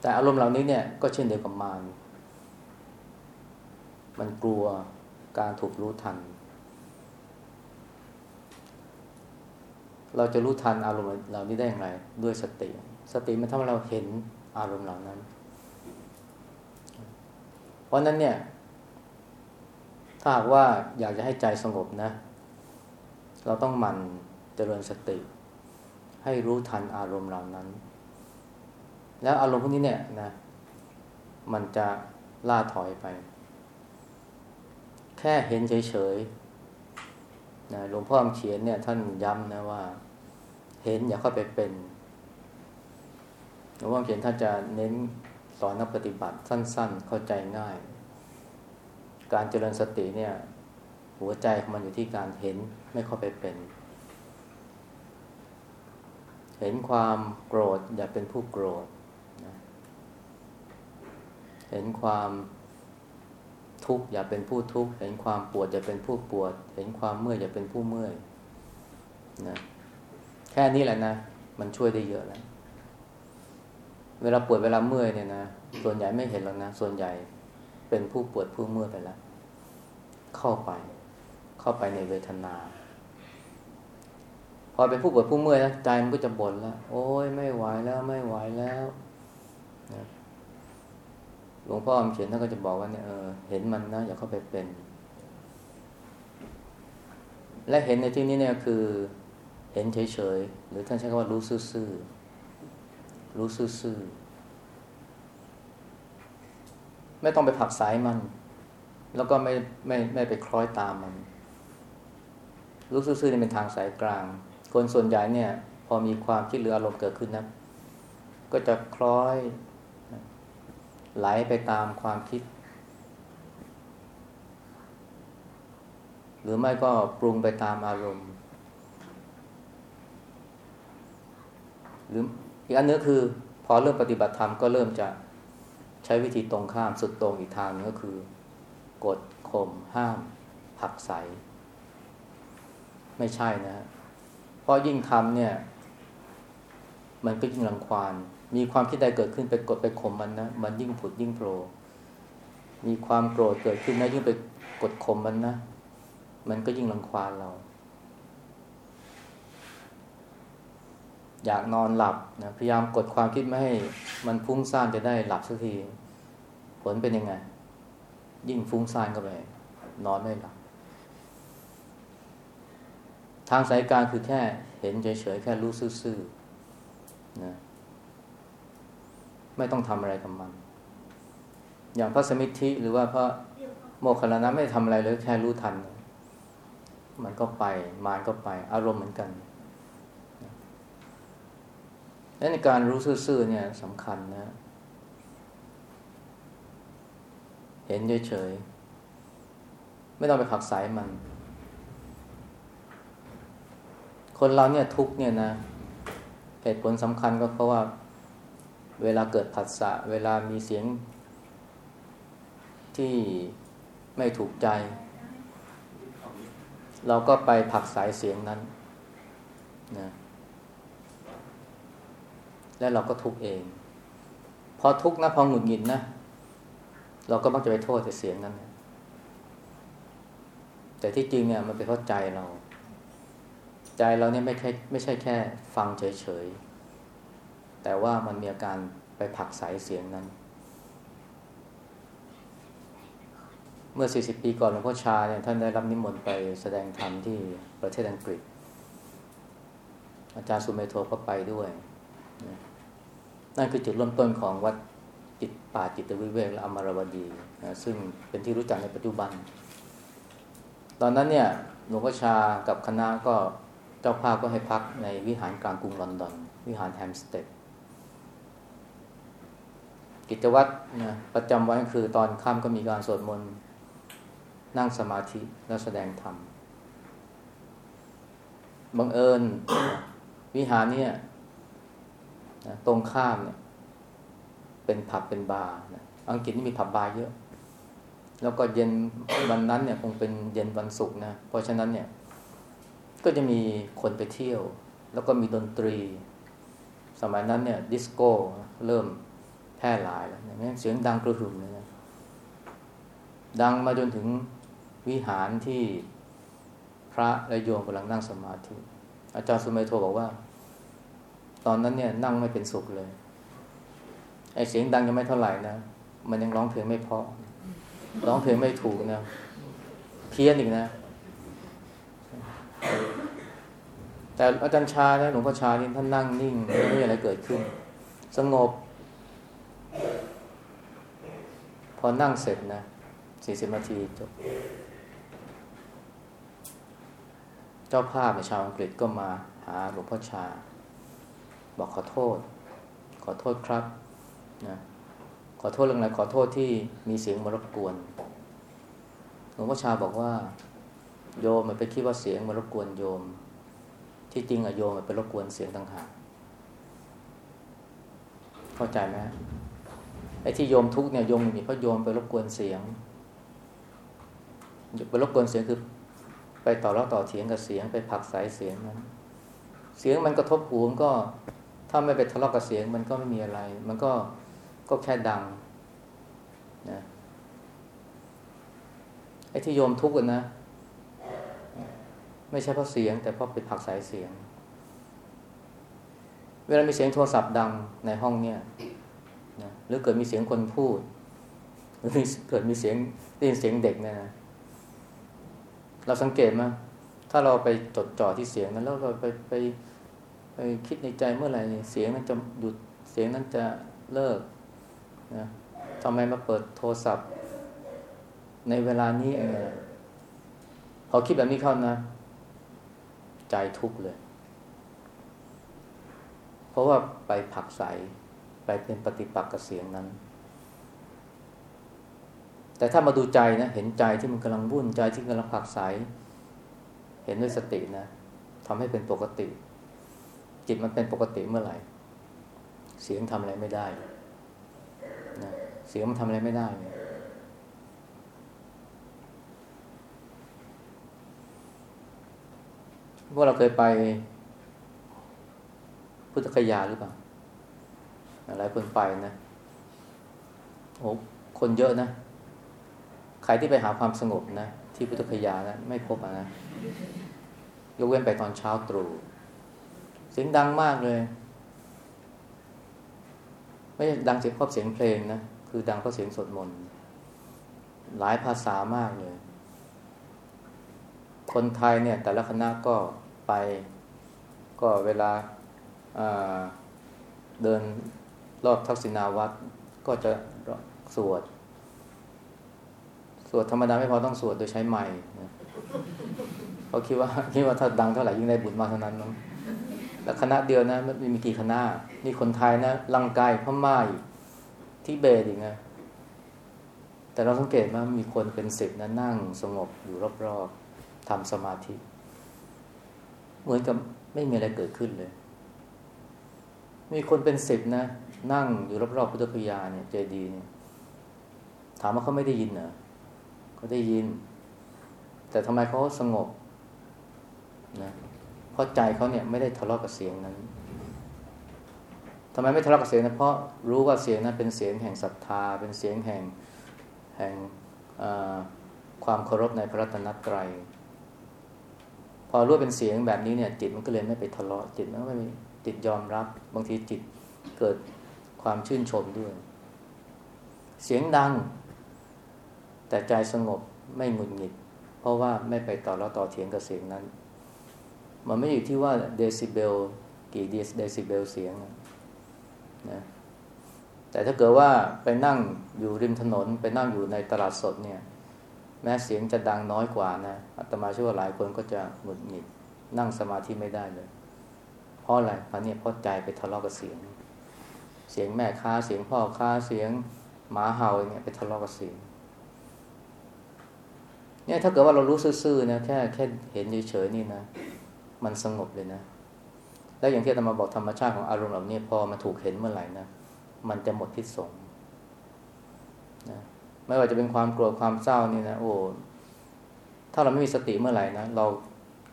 แต่อารมณ์เหล่านี้เนี่ยก็เช่นเดียวกับมารมันกลัวการถูกรู้ทัน เราจะรู้ทันอารมณ์เหล่านี้ได้อย่างไร ด้วยสติ สติมันทำให้เราเห็นอารมณ์เหล่านั้น ราะนั้นเนี่ย ถ้าหากว่าอยากจะให้ใจสงบนะ เราต้องมันเจริญสติ ให้รู้ทันอารมณ์เหล่านั้น แล้วอารมณ์พวกนี้เนี่ยนะ มันจะล่าถอยไป แค่เห็นเฉยๆนะหลวงพ่อเขียนเนี่ย ท่านย้ำนะว่า เห็นอย่าเข้าไปเป็นหลวงพ่อเขียนถ้านจะเน้น อนนักปฏิบัติสั้น ๆ เข้าใจง่าย การเจริญสติเนี่ย หัวใจของมันอยู่ที่การเห็นไม่เข้าไปเป็น เห็นความโกรธอย่าเป็นผู้โกรธนะเห็นความทุกข์อย่าเป็นผู้ทุกข์เห็นความปวดอย่าเป็นผู้ปวด เห็นความเมื่อยอย่าเป็นผู้เมื่อยนะแค่นี้แหละนะ มันช่วยได้เยอะแล้ว เวลาปวดเวลาเมื่อยเนี่ยนะส่วนใหญ่ไม่เห็นแล้วนะ ส่วนใหญ่เป็นผู้ปวดผู้เมื่อยไปแล้ว เข้าไป เข้าไปในเวทนา พอเป็นผู้ปวดผู้เมื่อยนะใจมันก็จะบ่นแล้วโอ้ยไม่ไหวแล้วไม่ไหวแล้วนะหลวงพ่อเขียนท่านก็จะบอกว่าเนี่ยเออเห็นมันนะอย่าเข้าไปเป็น และเห็นในที่นี้เนี่ยคือ เห็นเฉยๆหรือท่านใช้คำว่ารู้ซื่อๆ รู้ซื่อๆไม่ต้องไปผักสายมัน แล้วก็ไม่ไม่ไม่ไปคล้อยตามมัน รู้ซื่อๆนี่เป็นทางสายกลาง คนส่วนใหญ่เนี่ย พอมีความคิดหรืออารมณ์เกิดขึ้นนะก็จะคล้อยไหลไปตามความคิด หรือไม่ก็ปรุงไปตามอารมณ์ หรือ อีกอันนึงคือ พอเริ่มปฏิบัติธรรมก็เริ่มจะใช้วิธีตรงข้ามสุดตรงอีกทางนึงก็คือ กดข่มห้าม ผักใส ไม่ใช่นะเพราะยิ่งทำเนี่ย มันก็ยิ่งรังควานมีความคิดใดเกิดขึ้นไปกดไปข่มมันนะมันยิ่งผุดยิ่งโผล่มีความโกรธเกิดขึ้นนะยิ่งไปกดข่มมันนะมันก็ยิ่งรังควานเรา อยากนอนหลับนะพยายามกดความคิดไม่ให้มันฟุ้งซ่านจะได้หลับสักที ผลเป็นยังไง ยิ่งฟุ้งซ่านก็ไป นอนไม่หลับ ทางสายการคือแค่เห็นเฉยๆแค่รู้ซื่อๆนะไม่ต้องทำอะไรกับมัน อย่างพระสมิทธิหรือว่าพระโมคคัลลานะไม่ทำอะไรเลยแค่รู้ทัน มันก็ไปมานก็ไป อารมณ์เหมือนกัน และในการรู้ซื่อๆเนี่ยสำคัญนะ เห็นเฉยๆ ไม่ต้องไปขักสายมัน คนเราเนี่ยทุกเนี่ยนะ เหตุผลสำคัญก็เพราะว่า เวลาเกิดผัสสะ เวลามีเสียง ที่ไม่ถูกใจ เราก็ไปผักสายเสียงนั้นนะ และเราก็ทุกเอง พอทุกนะพอหงุดหงิดนะ เราก็มักจะไปโทษแต่เสียงนั้น แต่ที่จริงเนี่ยมันเป็นเพราะใจเรา ใจเราเนี่ยไม่ใช่ไม่ใช่แค่ ฟังเฉยๆ แต่ว่ามันมีอาการไปผักสายเสียงนั้น เมื่อ 40 ปีก่อนหลวงพ่อชาเนี่ยท่านได้รับนิมนต์ไปแสดงธรรมที่ประเทศอังกฤษ อาจารย์สุเมโทก็ไปด้วย นั่นคือจุดเริ่มต้นของวัดจิตป่าจิตวิเวกและอมรวดีนะซึ่งเป็นที่รู้จักในปัจจุบัน ตอนนั้นเนี่ยหลวงพ่อชากับคณะก็เจ้าภาพก็ให้พักในวิหารกลางกรุงลอนดอน วิหารแฮมสเตดกิจวัตรนะประจำวันคือตอนค่ำก็มีการสวดมนต์นั่งสมาธิแล้วแสดงธรรมบังเอิญ วิหารเนี่ย นะตรงข้ามเนี่ย เป็นผับเป็นบาร์นะอังกฤษนี่มีผับบาร์เยอะ แล้วก็เย็นวันนั้นเนี่ยคงเป็นเย็นวันศุกร์นะ เพราะฉะนั้นเนี่ย ก็จะมีคนไปเที่ยว แล้วก็มีดนตรี สมัยนั้นเนี่ย ดิสโก้เริ่มแพร่หลายแล้วเสียงดังกระหึ่มเลยนะดังมาจนถึงวิหารที่พระและโยมกำลังนั่งสมาธิ อาจารย์สุเมโทบอกว่า ตอนนั้นเนี่ยนั่งไม่เป็นสุขเลยไอเสียงดังยังไม่เท่าไหร่นะมันยังร้องเพลงไม่เพาะร้องเพลงไม่ถูกนะเพี้ยนอีกนะ แต่อาจารย์ชาเนี่ยหลวงพ่อชานี่ท่านนั่งนิ่งไม่มีอะไรเกิดขึ้น สงบ พอนั่งเสร็จนะสี่สิบนาทีจบ เจ้าภาพในชาวอังกฤษก็มาหาหลวงพ่อชา บอกขอโทษ ขอโทษครับนะขอโทษเรื่องอะไรขอโทษที่มีเสียงมารบกวนหลวงพ่อชาบอกว่า โยมมันไปคิดว่าเสียงมารบกวนโยม ที่จริงอะโยมมันไปรบกวนเสียงต่างหากเข้าใจไหมไอ้ที่โยมทุกเนี่ยโยมมีเพราะโยมไปรบกวนเสียงไปรบกวนเสียงคือ ไปต่อรองต่อเถียงกับเสียงไปผักสายเสียงนั้นเสียงมันกระทบหูมันก็ ถ้าไม่ไปทะเลาะกับเสียงมันก็ไม่มีอะไร มันก็ก็แค่ดังนะไอ้ที่โยมทุกข์กันนะ ไม่ใช่เพราะเสียง แต่เพราะไปผักสายเสียง เวลามีเสียงโทรศัพท์ดังในห้องเนี่ยนะหรือเกิดมีเสียงคนพูด หรือเกิดมีเสียงได้ยินเสียงเด็กเนี่ยนะเราสังเกตมั้ยถ้าเราไปจดจ่อที่เสียงนั้นแล้วเราไปไป ไปคิดในใจเมื่อไหร่เสียงนั้นจะหยุดเสียงนั้นจะเลิกนะทำไมมาเปิดโทรศัพท์ ในเวลานี้เองพอคิดแบบนี้เข้านะ ใจทุกข์เลย เพราะว่าไปผักใสไปเป็นปฏิปักษ์กับเสียงนั้น แต่ถ้ามาดูใจนะ เห็นใจที่มันกำลังวุ่นใจที่กำลังผักใสเห็นด้วยสตินะทำให้เป็นปกติ จิตมันเป็นปกติเมื่อไหร่ เสียงทำอะไรไม่ได้นะเสียงมันทำอะไรไม่ได้พวกเราเคยไปพุทธคยาหรือเปล่าหลายคนไปนะโอ้คนเยอะนะ ใครที่ไปหาความสงบนะ ที่พุทธคยานะ ไม่พบนะ ยกเว้นไปตอนเช้าตรู่ เสียงดังมากเลย ไม่ดังเสียงเพราะเสียงเพลงนะ คือดังเพราะเสียงสวดมนต์หลายภาษามากเลย คนไทยเนี่ยแต่ละคณะก็ไปก็เวลาเดินรอบทักษิณาวัดก็จะสวด สวดธรรมดาไม่พอต้องสวดโดยใช้ไม้นะเขาคิดว่าคิดว่าถ้าดังเท่าไหร่ยิ่งได้บุญมากเท่านั้นน้อง แล้วคณะเดียวนะไม่มีกี่คณะนี่คนไทยนะลังกายพม่าที่เบสอีกนะแต่เราสังเกตว่ามีคนเป็นสิบนะนั่งสงบอยู่รอบๆทำสมาธิ เหมือนกับไม่มีอะไรเกิดขึ้นเลย มีคนเป็นสิบนะ นั่งอยู่รอบๆพุทธคยาเนี่ยเจดีเนี่ยถามว่าเขาไม่ได้ยินเหรอเขาได้ยิน แต่ทำไมเขาสงบนะ เพราะใจเขาเนี่ยไม่ได้ทะเลาะกับเสียงนั้นทำไมไม่ทะเลาะกับเสียงนะเพราะรู้ว่าเสียงนั้นเป็นเสียงแห่งศรัทธา เป็นเสียงแห่งแห่งความเคารพในพระรัตนตรัยพอรู้เป็นเสียงแบบนี้เนี่ย จิตมันก็เลยไม่ไปทะเลาะจิตมันไม่จิตยอมรับ บางทีจิตเกิดความชื่นชมด้วย เสียงดัง แต่ใจสงบไม่หงุดหงิด เพราะว่าไม่ไปต่อแล้วต่อเถียงกับเสียงนั้น มันไม่อยู่ที่ว่าเดซิเบลกี่เดซิเบลเสียงนะแต่ถ้าเกิดว่าไปนั่งอยู่ริมถนน ไปนั่งอยู่ในตลาดสดเนี่ย แม้เสียงจะดังน้อยกว่านะอาตมาเชื่อว่าหลายคนก็จะหงุดหงิดนั่งสมาธิไม่ได้เลย เพราะอะไรเพราะเนี่ยเพราะใจไปทะเลาะกับเสียง เสียงแม่ค้าเสียงพ่อค้าเสียงหมาเห่าเนี่ยไปทะเลาะกับเสียงเนี่ยถ้าเกิดว่าเรารู้ซื่อๆนะแค่แค่เห็นเฉยๆนี่นะ มันสงบเลยนะ แล้วอย่างที่อาตมาบอกธรรมชาติของอารมณ์เหล่านี้พอมันถูกเห็นเมื่อไหร่นะ มันจะหมดพิษสงนะไม่ว่าจะเป็นความโกรธความเศร้านี่นะ โอ้ ถ้าเราไม่มีสติเมื่อไหร่นะ เรา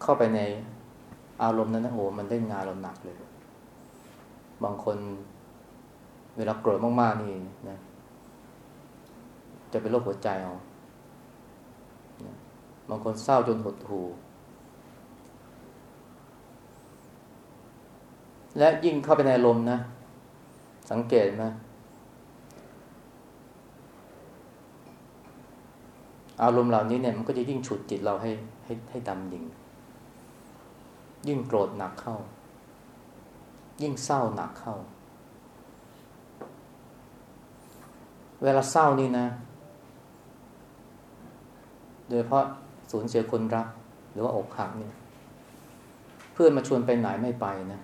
เข้าไปในอารมณ์นั้นนะโอ้ มันได้งานเราหนักเลย บางคนเวลาโกรธมากๆนี่นะ จะเป็นโรคหัวใจเอาบางคนเศร้าจนหดหู่ และยิ่งเข้าไปในลมนะ สังเกตไหมอารมณ์เหล่านี้เนี่ยมันก็จะยิ่งฉุดจิตเราให้ให้ให้ดำดิ่ง ยิ่งโกรธหนักเข้า ยิ่งเศร้าหนักเข้า เวลาเศร้านี่นะ โดยเพราะสูญเสียคนรัก หรือว่าอกหักเนี่ย เพื่อนมาชวนไปไหนไม่ไปนะ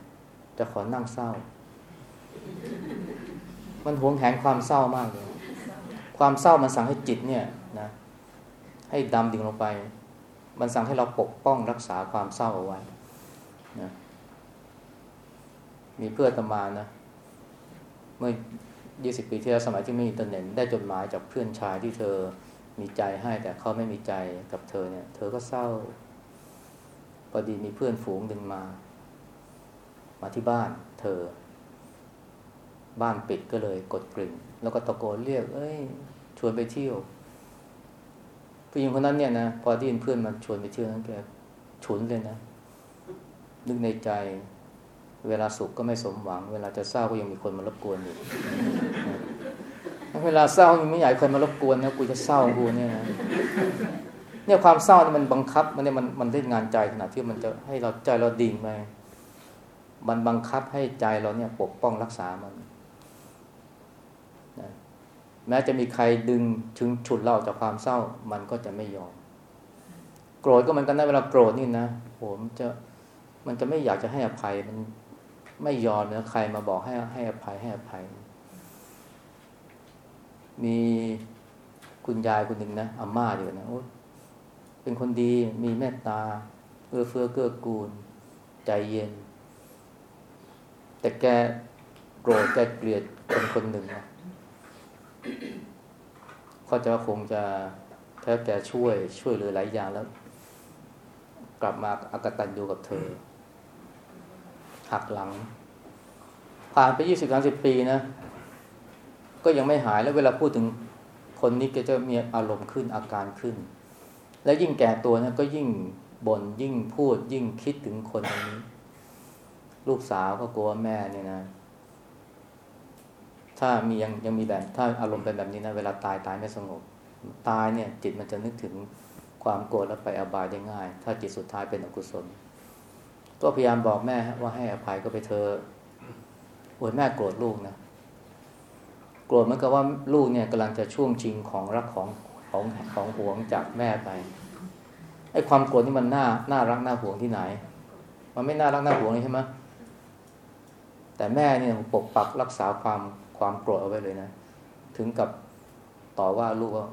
จะขอนั่งเศร้า มันหวงแหนความเศร้ามากเลย ความเศร้ามันสั่งให้จิตเนี่ยนะให้ดำดิ่งลงไป มันสั่งให้เราปกป้องรักษาความเศร้าเอาไว้นะมีเพื่อนตมานะ เมื่อยี่สิบปีที่แล้วสมัยที่ไม่มีอินเทอร์เน็ตได้จดหมายจากเพื่อนชายที่เธอมีใจให้แต่เขาไม่มีใจกับเธอเนี่ย เธอก็เศร้าพอดีมีเพื่อนฝูงดึงมา มาที่บ้านเธอ บ้านปิดก็เลยกดกริ่ง แล้วก็ตะโกนเรียก เอ้ย ชวนไปเที่ยวผู้หญิงคนนั้นเนี่ยนะพอได้ยินเพื่อนมาชวนไปเที่ยวนั้นแกฉุนเลยนะ นึกในใจ เวลาสุขก็ไม่สมหวัง เวลาจะเศร้าก็ยังมีคนมารบกวนอยู่เวลาเศร้ายังไม่อยากครมารบกวนนะกูจะเศร้ากูเนี่ยนะเนี่ยความเศร้านี่มันบังคับ มันเนี่ยมันมันเล่นงานใจขนาดที่มันจะให้เราใจเราดิ่งไป มันบังคับให้ใจเราเนี่ยปกป้องรักษามันนะแม้จะมีใครดึงถึงฉุดเราจากความเศร้า มันก็จะไม่ยอม โกรธก็เหมือนกันนะเวลาโกรธนี่นะโหมันจะมันจะไม่อยากจะให้อภัยมันไม่ยอมนะใครมาบอกให้ให้อภัยให้อภัย มีคุณยายคนหนึ่งนะอาม่าอยู่นะโอ้เป็นคนดีมีเมตตาเอื้อเฟื้อเกื้อกูล ใจเย็น แต่แกโกรธแกเกลียดคนคนหนึ่งนะเขาจะคงจะถ้าแกช่วยช่วยเหลือหลายอย่างแล้ว กลับมาอากตันอยู่กับเธอ หักหลัง ผ่านไปยี่สิบสามสิบปีนะ ก็ยังไม่หายแล้วเวลาพูดถึงคนนี้ก็จะมีอารมณ์ขึ้นอาการขึ้น และยิ่งแก่ตัวนะก็ยิ่งบน่นยิ่งพูดยิ่งคิดถึงคนคนนี้ ลูกสาวก็กลัวแม่เนี่ยนะ ถ้ามียังยังมีแบบถ้าอารมณ์เป็นแบบนี้นะเวลาตายตายไม่สงบ ตายเนี่ย จิตมันจะนึกถึงความโกรธแล้วไปอบายได้ง่าย ถ้าจิตสุดท้ายเป็นอกุศล ก็พยายามบอกแม่ว่าให้อภัยก็ไปเธอโอ้ยแม่โกรธลูกนะโกรธเหมือนกับว่าลูกเนี่ยกำลังจะช่วงชิงของรักของของของหวงจากแม่ไปไอ้ความโกรธนี่มันน่าน่ารักน่าหวงที่ไหน มันไม่น่ารักน่าหวงเลยใช่ไหม แต่แม่เนี่ยปกปักรักษาความความโกรธเอาไว้เลยนะ ถึงกับต่อว่าลูกว่า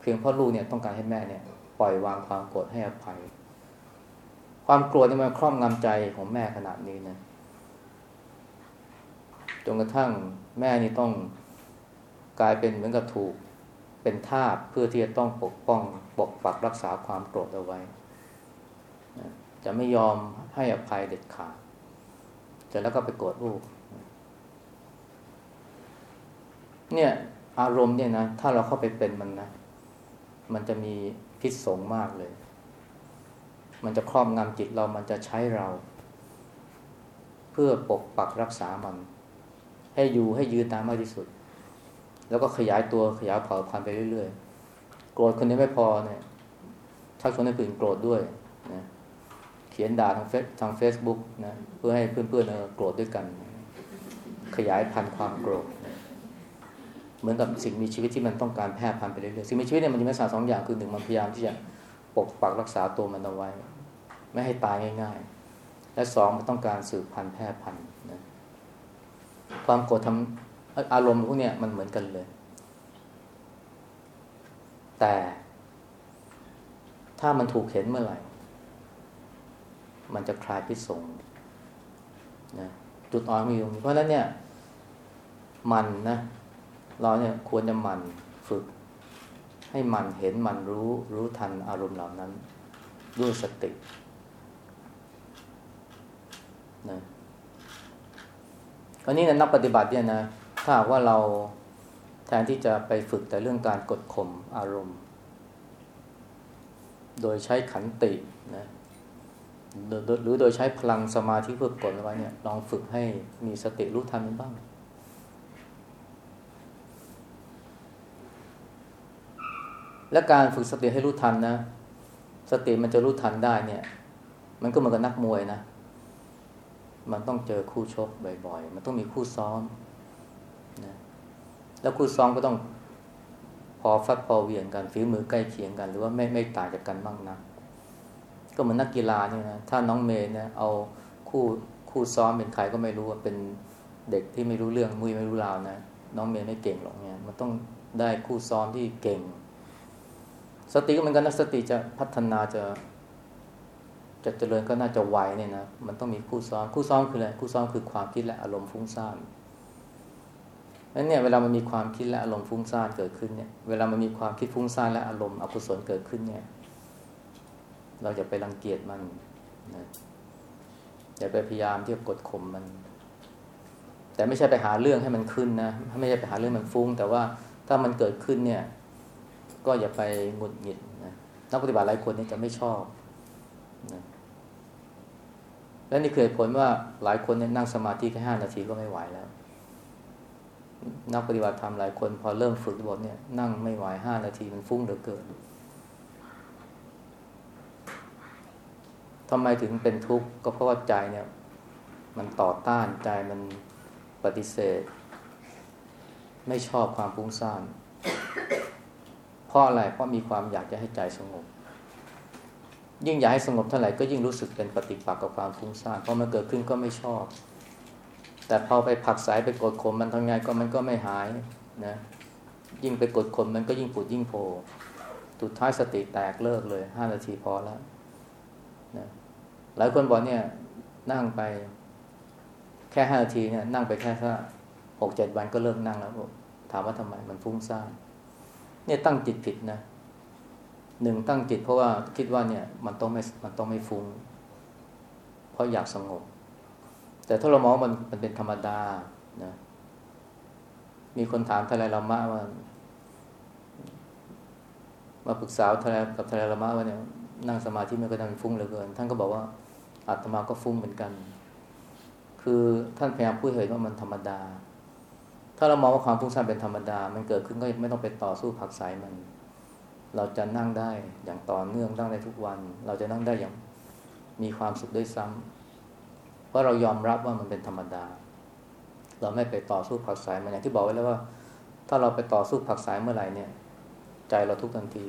เพียงเพราะลูกเนี่ยต้องการให้แม่เนี่ย ปล่อยวางความโกรธให้อภัย ความโกรธนี่มันครอบงำใจของแม่ขนาดนี้นะจนกระทั่งแม่นี่ต้องกลายเป็นเหมือนกับถูกเป็นทาสเพื่อที่จะต้องปกป้องปกปักรักษาความโกรธเอาไว้ จะไม่ยอมให้อภัยเด็ดขาด จแล้วก็ไปโกรธลูก เนี่ยอารมณ์เนี่ยนะ ถ้าเราเข้าไปเป็นมันนะ มันจะมีพิษสงมากเลย มันจะครอบงำจิตเรา มันจะใช้เรา เพื่อปกปักรักษามัน ให้อยู่ให้ยืนตามมากที่สุด แล้วก็ขยายตัวขยายเผ่าพันธุ์ไปเรื่อยๆ โกรธคนนี้ไม่พอเนี่ยถ้าคนอื่นโกรธด้วย เขียนด่าทางเฟซทางเฟซบุ๊กนะเพื่อให้เพื่อนๆโกรธด้วยกัน ขยายพันธุ์ความโกรธเหมือนกับสิ่งมีชีวิตที่มันต้องการแพร่พันธุ์ไปเรื่อยๆสิ่งมีชีวิตเนี่ยมันมีลักษณะสองอย่างคือหนึ่งมันพยายามที่จะปกปักรักษาตัวมันเอาไว้ ไม่ให้ตายง่าย ๆ และสองมันต้องการสืบพันธุ์แพร่พันธุ์นะความโกรธทำอารมณ์พวกเนี้มันเหมือนกันเลย แต่ ถ้ามันถูกเห็นเมื่อไหร่ มันจะคลายพิษสงนะจุดอ่อนมีอยู่เพราะฉะนั้นเนี่ย มันนะ เราเนี่ยควรจะมันฝึก ให้มันเห็นมันรู้รู้ทันอารมณ์เหล่านั้น ด้วยสตินะคราวนี้นะนักปฏิบัติเนี่ยนะถ้าว่าเราแทนที่จะไปฝึกแต่เรื่องการกดข่มอารมณ์ โดยใช้ขันตินะ หรือโดยใช้พลังสมาธิเพื่อกดเอาไว้เนี่ยลองฝึกให้มีสติรู้ทันบ้างและการฝึกสติให้รู้ทันนะ สติมันจะรู้ทันได้เนี่ย มันก็เหมือนกับนักมวยนะ มันต้องเจอคู่ชกบ่อยๆ มันต้องมีคู่ซ้อมนะแล้วคู่ซ้อมก็ต้องพอฟัดพอเวียนกันฝีมือใกล้เคียงกัน หรือว่าไม่ไม่ต่างจากกันบ้างนะก็ เหมือนนักกีฬาเนี่ยนะถ้าน้องเมย์เนี่ยเอาคู่คู่ซ้อมเป็นใครก็ไม่รู้ว่าเป็นเด็กที่ไม่รู้เรื่องมุยไม่รู้ราวนะน้องเมียไม่เก่งหรอกเนี่ยมันต้องได้คู่ซ้อมที่เก่ง สติก็เหมือนกันนะสติจะพัฒนาจะ จะเจริญก็น่าจะไวเนี่ยนะมันต้องมีคู่ซ้อมคู่ซ้อมคืออะไรคู่ซ้อมคือความคิดและอารมณ์ฟุ้งซ่านนั้นเนี่ยเวลามันมีความคิดและอารมณ์ฟุ้งซ่านเกิดขึ้นเนี่ยเวลามันมีความคิดฟุ้งซ่านและอารมณ์อกุศลเกิดขึ้นเนี่ย เราจะไปรังเกียจมันนะอย่าไปพยายามที่จะกดข่มมัน แต่ไม่ใช่ไปหาเรื่องให้มันขึ้นนะไม่ใช่ไปหาเรื่องมันฟุ้ง แต่ว่าถ้ามันเกิดขึ้นเนี่ย ก็อย่าไปหงุดหงิดนะนักปฏิบัติหลายคนนี่จะไม่ชอบนะและนี่คือผลว่าหลายคนเนี่ยนั่งสมาธิแค่ห้านาทีก็ไม่ไหวแล้ว นักปฏิบัติธรรมหลายคนพอเริ่มฝึกบทเนี่ย นั่งไม่ไหวห้านาทีมันฟุ้งเหลือเกิน ทำไมถึงเป็นทุกข์ก็เพราะว่าใจเนี่ย มันต่อต้านใจมันปฏิเสธ ไม่ชอบความฟุ้งซ่านเพราะอะไรเพราะมีความอยากจะให้ใจสงบ ยิ่งอยากให้สงบเท่าไหร่ก็ยิ่งรู้สึกเป็นปฏิปักษ์กับความฟุ้งซ่านพอมันเกิดขึ้นก็ไม่ชอบ แต่พอไปผักสายไปกดข่มมันทำไงก็มันก็ไม่หายนะยิ่งไปกดข่มมันก็ยิ่งปุดยิ่งโผล่สุดท้ายสติแตกเลิกเลยห้านาทีพอแล้ว หลายคนบอกเนี่ย นั่งไป แค่ห้านาทีเนี่ยนั่งไปแค่แค่หกเจ็ดวันก็เลิกนั่งแล้วถามว่าทำไมมันฟุ้งซ่านเนี่ยตั้งจิตผิดนะหนึ่งตั้งจิตเพราะว่าคิดว่าเนี่ยมันต้องไม่มันต้องไม่ฟุ้งเพราะอยากสงบ แต่ถ้าเรามองมันมันเป็นธรรมดานะมีคนถามทลายละมะว่า มาปรึกษาทลายกับทลายละมะว่าเนี่ย นั่งสมาธิไม่ก็ทำฟุ้งเหลือเกิน ท่านก็บอกว่าอาตมาก็ฟุ้งเหมือนกัน คือท่านพยายามพูดเห็นว่ามันธรรมดา ถ้าเรามองว่าความฟุ้งซ่านเป็นธรรมดา มันเกิดขึ้นก็ไม่ต้องไปต่อสู้ผักสายมัน เราจะนั่งได้อย่างต่อเนื่องนั่งได้ทุกวัน เราจะนั่งได้อย่างมีความสุขด้วยซ้ำเพราะเรายอมรับว่ามันเป็นธรรมดา เราไม่ไปต่อสู้ผักสายมันอย่างที่บอกไว้แล้วว่า ถ้าเราไปต่อสู้ผักสายเมื่อไหร่เนี่ย ใจเราทุกทันที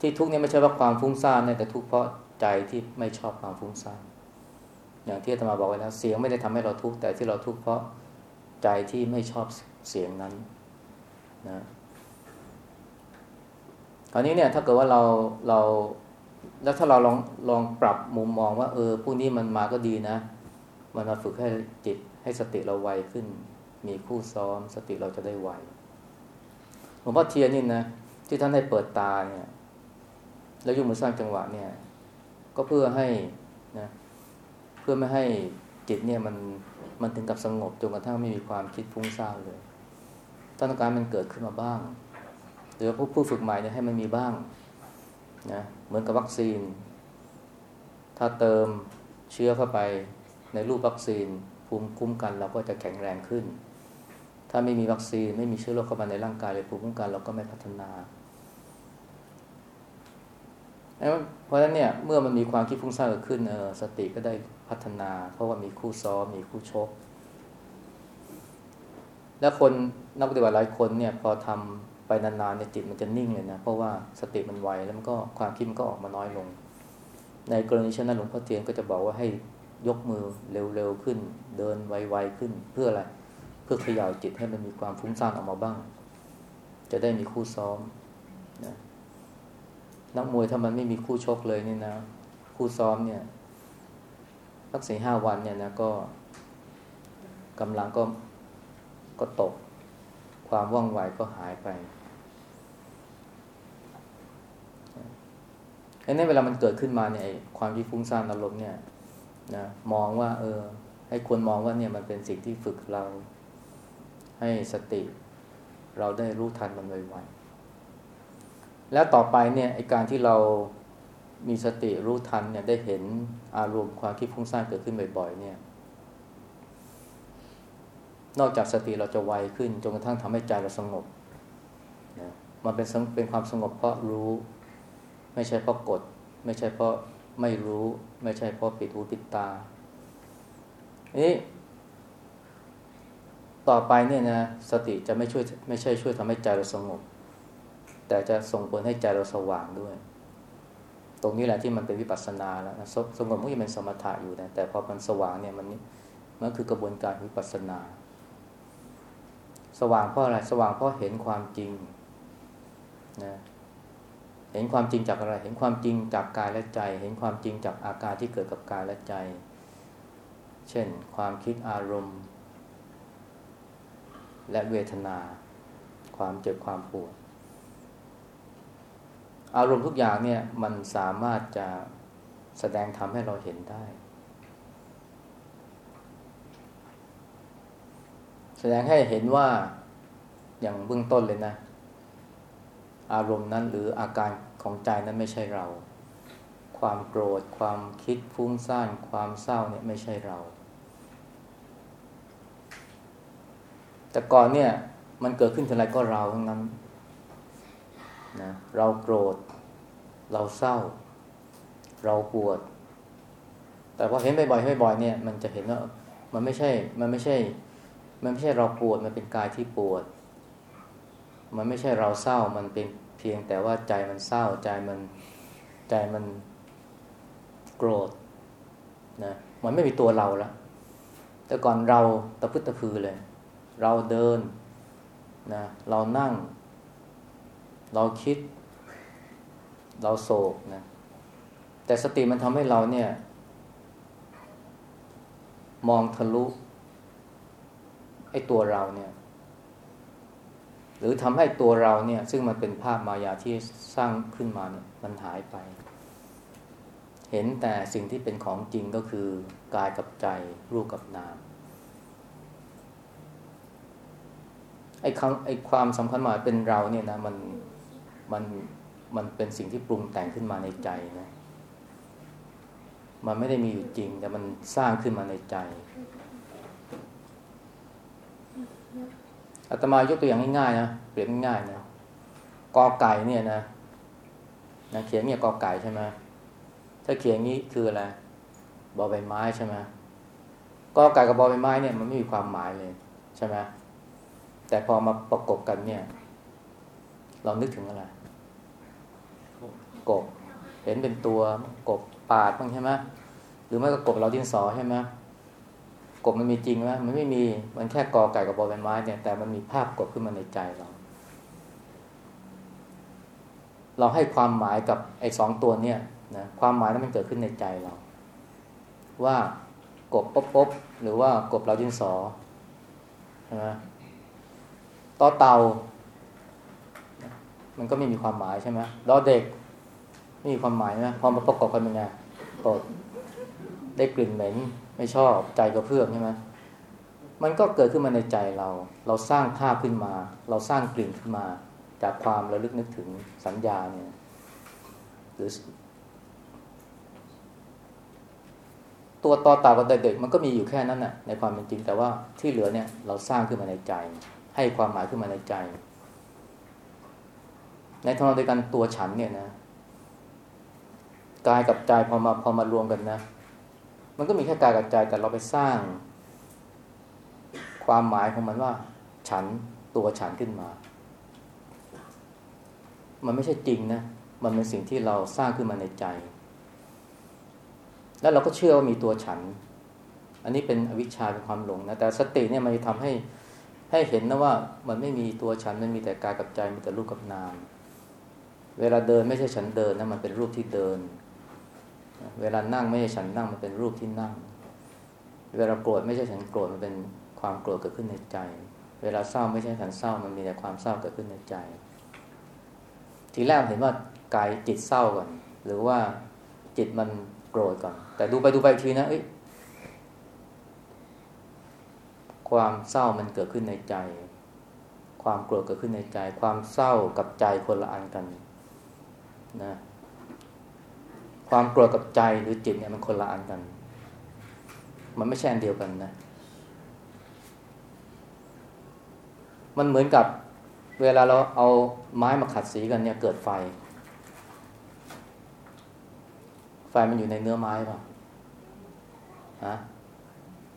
ที่ทุกเนี่ยไม่ใช่ว่าความฟุ้งซ่านเนี่ยแต่ทุกเพราะใจที่ไม่ชอบความฟุ้งซ่านอย่างที่ธรรมาบอกไว้แล้ว เสียงไม่ได้ทำให้เราทุกข์แต่ที่เราทุกข์เพราะใจที่ไม่ชอบเสียงนั้นนะคราวนี้เนี่ยถ้าเกิดว่าเราเราแล้วถ้าเราลองลองปรับมุมมองว่า เออผู้นี้มันมาก็ดีนะ มันมาฝึกให้จิตให้สติเราไวขึ้น มีคู่ซ้อมสติเราจะได้ไวหลวงพ่อเทียนนี่นะที่ท่านให้เปิดตาเนี่ย แล้วยกมือสร้างจังหวะเนี่ย ก็เพื่อให้นะเพื่อไม่ให้จิตเนี่ยมันมันถึงกับสงบจนกระทั่งไม่มีความคิดฟุ้งซ่านเลยต้องการมันเกิดขึ้นมาบ้าง หรือผู้ผู้ฝึกใหม่เนี่ยให้มันมีบ้างนะเหมือนกับวัคซีน ถ้าเติมเชื้อเข้าไปในรูปวัคซีนภูมิคุ้มกันเราก็จะแข็งแรงขึ้น ถ้าไม่มีวัคซีนไม่มีเชื้อโรคเข้ามาในร่างกายเลยภูมิคุ้มกันเราก็ไม่พัฒนา เพราะฉะนั้นเนี่ยเมื่อมันมีความคิดฟุ้งซ่านเกิดขึ้นเออสติก็ได้พัฒนา เพราะว่ามีคู่ซ้อมมีคู่ชก และคนนักปฏิบัติหลายคนเนี่ยพอทำไปนานๆเนี่ยจิตมันจะนิ่งเลยนะ เพราะว่าสติมันไวแล้วมันก็ความคิดมันก็ออกมาน้อยลง ในกรณีเช่นนั้นหลวงพ่อเทียนก็จะบอกว่าให้ยกมือเร็วๆขึ้น เดินไวๆขึ้นเพื่ออะไร เพื่อขย่าจิตให้มันมีความฟุ้งซ่านออกมาบ้าง จะได้มีคู่ซ้อม นักมวยถ้ามันไม่มีคู่ชกเลยนี่นะ คู่ซ้อมเนี่ยสักสี่ห้าวันเนี่ยนะก็กำลังก็ก็ตก ความว่องไวก็หายไปอันนี้เวลามันเกิดขึ้นมาเนี่ยความที่ฟุ้งซ่านอารมณ์เนี่ยนะมองว่า เออ ให้ควรมองว่าเนี่ยมันเป็นสิ่งที่ฝึกเรา ให้สติ เราได้รู้ทันมันไวๆ แล้วต่อไปเนี่ยไอการที่เรามีสติรู้ทันเนี่ยได้เห็นอารมณ์ความคิดฟุ้งซ่านเกิดขึ้นบ่อยๆเนี่ย นอกจากสติเราจะไวขึ้นจนกระทั่งทำให้ใจเราสงบนะมันเป็นเป็นความสงบเพราะรู้ ไม่ใช่เพราะกด ไม่ใช่เพราะไม่รู้ ไม่ใช่เพราะปิดหูปิดตานี้ต่อไปเนี่ยนะสติจะไม่ช่วยไม่ใช่ช่วยทำให้ใจเราสงบ แต่จะส่งผลให้ใจเราสว่างด้วย ตรงนี้แหละที่มันเป็นวิปัสสนาแล้วนะสงบมันยังเป็นสมถะอยู่นะแต่พอมันสว่างเนี่ยมันมันคือกระบวนการวิปัสสนา สว่างเพราะอะไรสว่างเพราะเห็นความจริงนะเห็นความจริงจากอะไร เห็นความจริงจากกายและใจ เห็นความจริงจากอาการที่เกิดกับกายและใจ เช่น ความคิดอารมณ์ และเวทนา ความเจ็บความปวด อารมณ์ทุกอย่างเนี่ยมันสามารถจะแสดงทำให้เราเห็นได้ แสดงให้เห็นว่าอย่างเบื้องต้นเลยนะ อารมณ์นั้นหรืออาการของใจนั้นไม่ใช่เรา ความโกรธ ความคิดฟุ้งซ่านความเศร้าเนี่ยไม่ใช่เรา แต่ก่อนเนี่ยมันเกิดขึ้นทีไรก็เราทั้งนั้น นะเราโกรธ เราเศร้า เราปวด แต่พอเห็นบ่อยๆบ่อยๆเนี่ย มันจะเห็นว่ามันไม่ใช่ มันไม่ใช่ มันไม่ใช่เราปวด มันเป็นกายที่ปวด มันไม่ใช่เราเศร้า มันเป็นเพียงแต่ว่าใจมันเศร้า ใจมันใจมันโกรธนะมันไม่มีตัวเราล้วแต่ก่อนเราตะพึดตะพือเลย เราเดินนะเรานั่ง เราคิด เราโศกนะแต่สติมันทำให้เราเนี่ย มองทะลุไอ้ตัวเราเนี่ย หรือทำให้ตัวเราเนี่ย ซึ่งมันเป็นภาพมายาที่สร้างขึ้นมาเนี่ย มันหายไป เห็นแต่สิ่งที่เป็นของจริงก็คือกายกับใจรูปกับนามไอ้คำไอ้ความสำคัญหมายเป็นเราเนี่ยนะมัน มันมันเป็นสิ่งที่ปรุงแต่งขึ้นมาในใจนะมันไม่ได้มีอยู่จริง แต่มันสร้างขึ้นมาในใจอาตมายกตัวอย่างง่ายๆนะเปรียบง่ายๆนะกอไก่เนี่ยนะนะเขียนเนี่ยกอไก่ใช่ไหมถ้าเขียนนี้คืออะไรบอใบไม้ใช่ไหมกอไก่กับบอใบไม้เนี่ยมันไม่มีความหมายเลยใช่ไหมแต่พอมาประกบกันเนี่ย เรานึกถึงอะไร กบ เห็นเป็นตัวกบปาดบ้างใช่ไหมหรือไม่ก็กบเราดินสอใช่ไหมกบมันมีจริงไหมมันไม่มีมันแค่กอไก่กับบอใบไม้เนี่ยแต่มันมีภาพกบขึ้นมาในใจเรา เราให้ความหมายกับไอ้สองตัวเนี่ยนะความหมายนั้นมันเกิดขึ้นในใจเรา ว่ากบป๊บป๊บหรือว่ากบเราดินสอใช่ไหมต่อเตา มันก็ไม่มีความหมายใช่ไหมดอเด็ก ไม่มีความหมายนะพอมาประกอบกันเป็นไงตดได้กลิ่นเหม็น ไม่ชอบใจกระเพื่อมใช่ไหมมันก็เกิดขึ้นมาในใจเรา เราสร้างภาพขึ้นมา เราสร้างกลิ่นขึ้นมา จากความระลึกนึกถึงสัญญาเนี่ยหรือตัวต่อตากับเด็กมันก็มีอยู่แค่นั้นน่ะในความเป็นจริงแต่ว่าที่เหลือเนี่ยเราสร้างขึ้นมาในใจ ให้ความหมายขึ้นมาในใจ ในทางเดียวกันตัวฉันเนี่ยนะ กายกับใจพอมาพอมารวมกันนะ มันก็มีแค่กายกับใจแต่เราไปสร้าง ความหมายของมันว่า ฉันตัวฉันขึ้นมา มันไม่ใช่จริงนะ มันเป็นสิ่งที่เราสร้างขึ้นมาในใจ แล้วเราก็เชื่อว่ามีตัวฉัน อันนี้เป็นอวิชชาเป็นความหลงนะแต่สติเนี่ยมันจะทำให้ให้เห็นนะว่ามันไม่มีตัวฉันมันมีแต่กายกับใจมีแต่รูปกับนาม เวลาเดินไม่ใช่ฉันเดินนะมันเป็นรูปที่เดิน เวลานั่งไม่ใช่ฉันนั่งมันเป็นรูปที่นั่ง เวลาโกรธไม่ใช่ฉันโกรธมันเป็นความโกรธเกิดขึ้นในใจ เวลาเศร้าไม่ใช่ฉันเศร้ามันมีแต่ความเศร้าเกิดขึ้นในใจ ทีแรกเห็นว่ากายจิตเศร้าก่อน หรือว่าจิตมันโกรธก่อน แต่ดูไปดูไปทีนะความเศร้ามันเกิดขึ้นในใจ ความโกรธเกิดขึ้นในใจ ความเศร้ากับใจคนละอันกันนะ ความโกรธกับใจหรือจิตเนี่ยมันคนละอันกัน มันไม่ใช่อันเดียวกันนะ มันเหมือนกับเวลาเราเอาไม้มาขัดสีกันเนี่ยเกิดไฟ ไฟมันอยู่ในเนื้อไม้ป่ะฮะ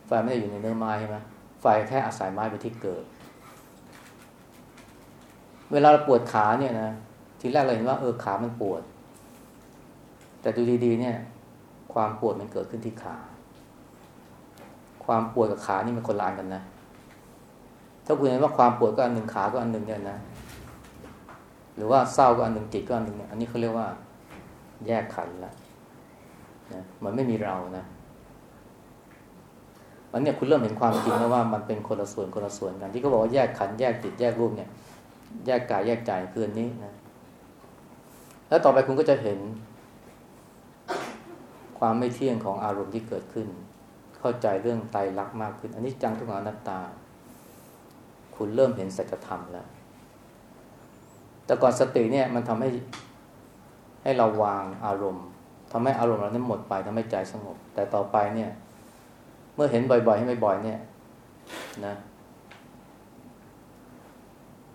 ไฟไม่ได้อยู่ในเนื้อไม้ใช่ไหมไฟแค่อาศัยไม้ไปที่เกิด เวลาเราปวดขาเนี่ยนะทีแรกเราเห็นว่าเออขามันปวด แต่ดูดีๆเนี่ย ความปวดมันเกิดขึ้นที่ขา ความปวดกับขานี่มันคนละอันกันนะ ถ้าคุณเห็นว่าความปวดก็อันหนึ่งขาก็อันหนึ่งเนี่ยนะ หรือว่าเศร้าก็อันหนึ่งจิตก็อันหนึ่งเนี่ย อันนี้เขาเรียกว่า แยกขันละนะมันไม่มีเรานะอันเนี้ยคุณเริ่มเห็นความจริงแล้วว่ามันเป็นคนละส่วนคนละส่วนกัน ที่เขาบอกว่าแยกขันแยกจิตแยกรูปเนี่ย แยกกายแยกใจคืออันนี้นะ แล้วต่อไปคุณก็จะเห็น ความไม่เที่ยงของอารมณ์ที่เกิดขึ้น เข้าใจเรื่องไตรลักษณ์มากขึ้น อันนี้จังทุกขังอนัตตา คุณเริ่มเห็นสัจธรรมแล้ว แต่ก่อนสติเนี่ยมันทำให้ให้เราวางอารมณ์ทำให้อารมณ์เรานั้นหมดไปทำให้ใจสงบ แต่ต่อไปเนี่ย เมื่อเห็นบ่อยๆ ให้บ่อยๆเนี่ยนะ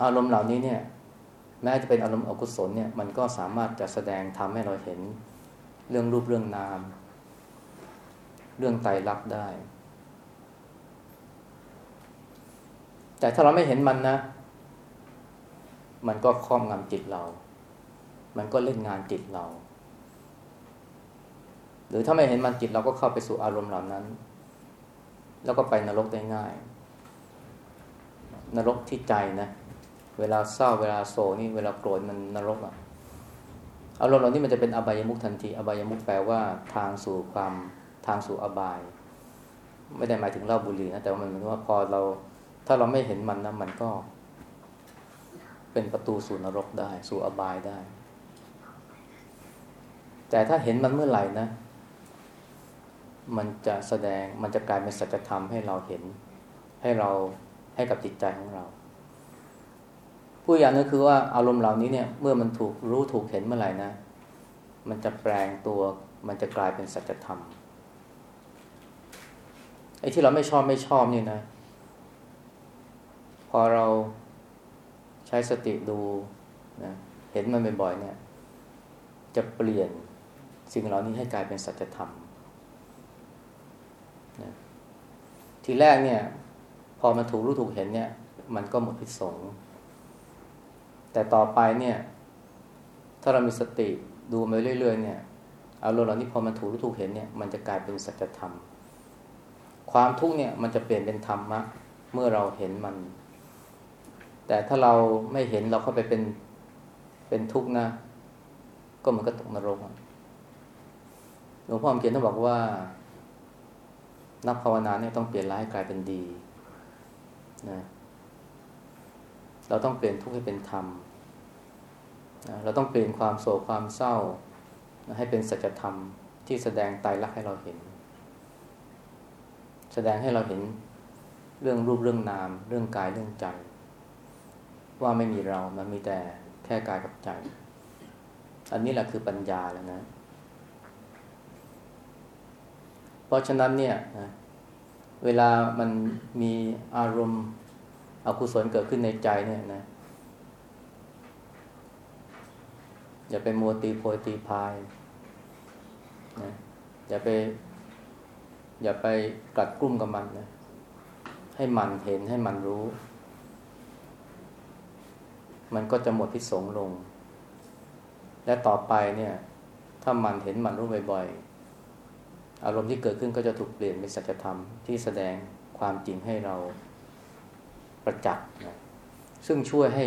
อารมณ์เหล่านี้เนี่ย แม้จะเป็นอารมณ์อกุศลเนี่ย มันก็สามารถจะแสดงทำให้เราเห็นเรื่องรูปเรื่องนาม เรื่องไตรลักษณ์ได้ แต่ถ้าเราไม่เห็นมันนะ มันก็ครอบงำจิตเรา มันก็เล่นงานจิตเรา หรือถ้าไม่เห็นมันจิตเราก็เข้าไปสู่อารมณ์เหล่านั้น แล้วก็ไปนรกได้ง่าย นรกที่ใจนะเวลาเศร้าเวลาโศนี่เวลาโกรธมันนรกอะ่ะอารมณ์เหล่านี้มันจะเป็นอบายมุขทันที อบายมุขแปลว่าทางสู่ความ ทางสู่อบาย ไม่ได้หมายถึงเหล้าบุหรี่นะแต่ว่ามันหมือนว่าพอเรา ถ้าเราไม่เห็นมันนะมันก็ เป็นประตูสู่นรกได้ สู่อบายได้ แต่ถ้าเห็นมันเมื่อไหร่นะ มันจะแสดงมันจะกลายเป็นสัจธรรมให้เราเห็น ให้เราให้กับจิตใจของเราผู้อย่างนึงคือว่าอารมณ์เหล่านี้เนี่ยเมื่อมันถูกรู้ถูกเห็นเมื่อไหร่นะ มันจะแปลงตัวมันจะกลายเป็นสัจธรรม ไอ้ที่เราไม่ชอบไม่ชอบนี่นะ พอเราใช้สติดูนะเห็นมันบ่อยๆเนี่ย จะเปลี่ยนสิ่งเหล่านี้ให้กลายเป็นสัจธรรมนะทีแรกเนี่ย พอมันถูกรู้ถูกเห็นเนี่ย มันก็หมดพิษสงแต่ต่อไปเนี่ย ถ้าเรามีสติดูไปเรื่อยๆเนี่ยอารมณ์เหล่านี้พอมันถูกรู้ถูกเห็นเนี่ย มันจะกลายเป็นสัจธรรม ความทุกข์เนี่ยมันจะเปลี่ยนเป็นธรรมะ เมื่อเราเห็นมัน แต่ถ้าเราไม่เห็นเราเข้าไปเป็นเป็นทุกข์นะ ก็มันก็ตกนรกหลวงพ่อเขียนท่านบอกว่า นักภาวนาเนี่ยต้องเปลี่ยนร้ายกลายเป็นดีนะเราต้องเปลี่ยนทุกข์ให้เป็นธรรมนะเราต้องเปลี่ยนความโศกความเศร้า ให้เป็นสัจธรรมที่แสดงไตรลักษณ์ให้เราเห็น แสดงให้เราเห็นเรื่องรูปเรื่องนาม เรื่องกายเรื่องใจ ว่าไม่มีเรามันมีแต่แค่กายกับใจ อันนี้แหละคือปัญญาแล้วนะ เพราะฉะนั้นเนี่ยนะเวลามันมีอารมณ์อกุศลเกิดขึ้นในใจเนี่ยนะอย่าไปมัวตีโพยตีพายนะอย่าไป อย่าไปกัดกลุ้มกับมันนะให้มันเห็นให้มันรู้ มันก็จะหมดพิษสงลง และต่อไปเนี่ย ถ้ามันเห็นมันรู้บ่อยๆ อารมณ์ที่เกิดขึ้นก็จะถูกเปลี่ยนเป็นสัจธรรมที่แสดงความจริงให้เราประจักษ์นะซึ่งช่วยให้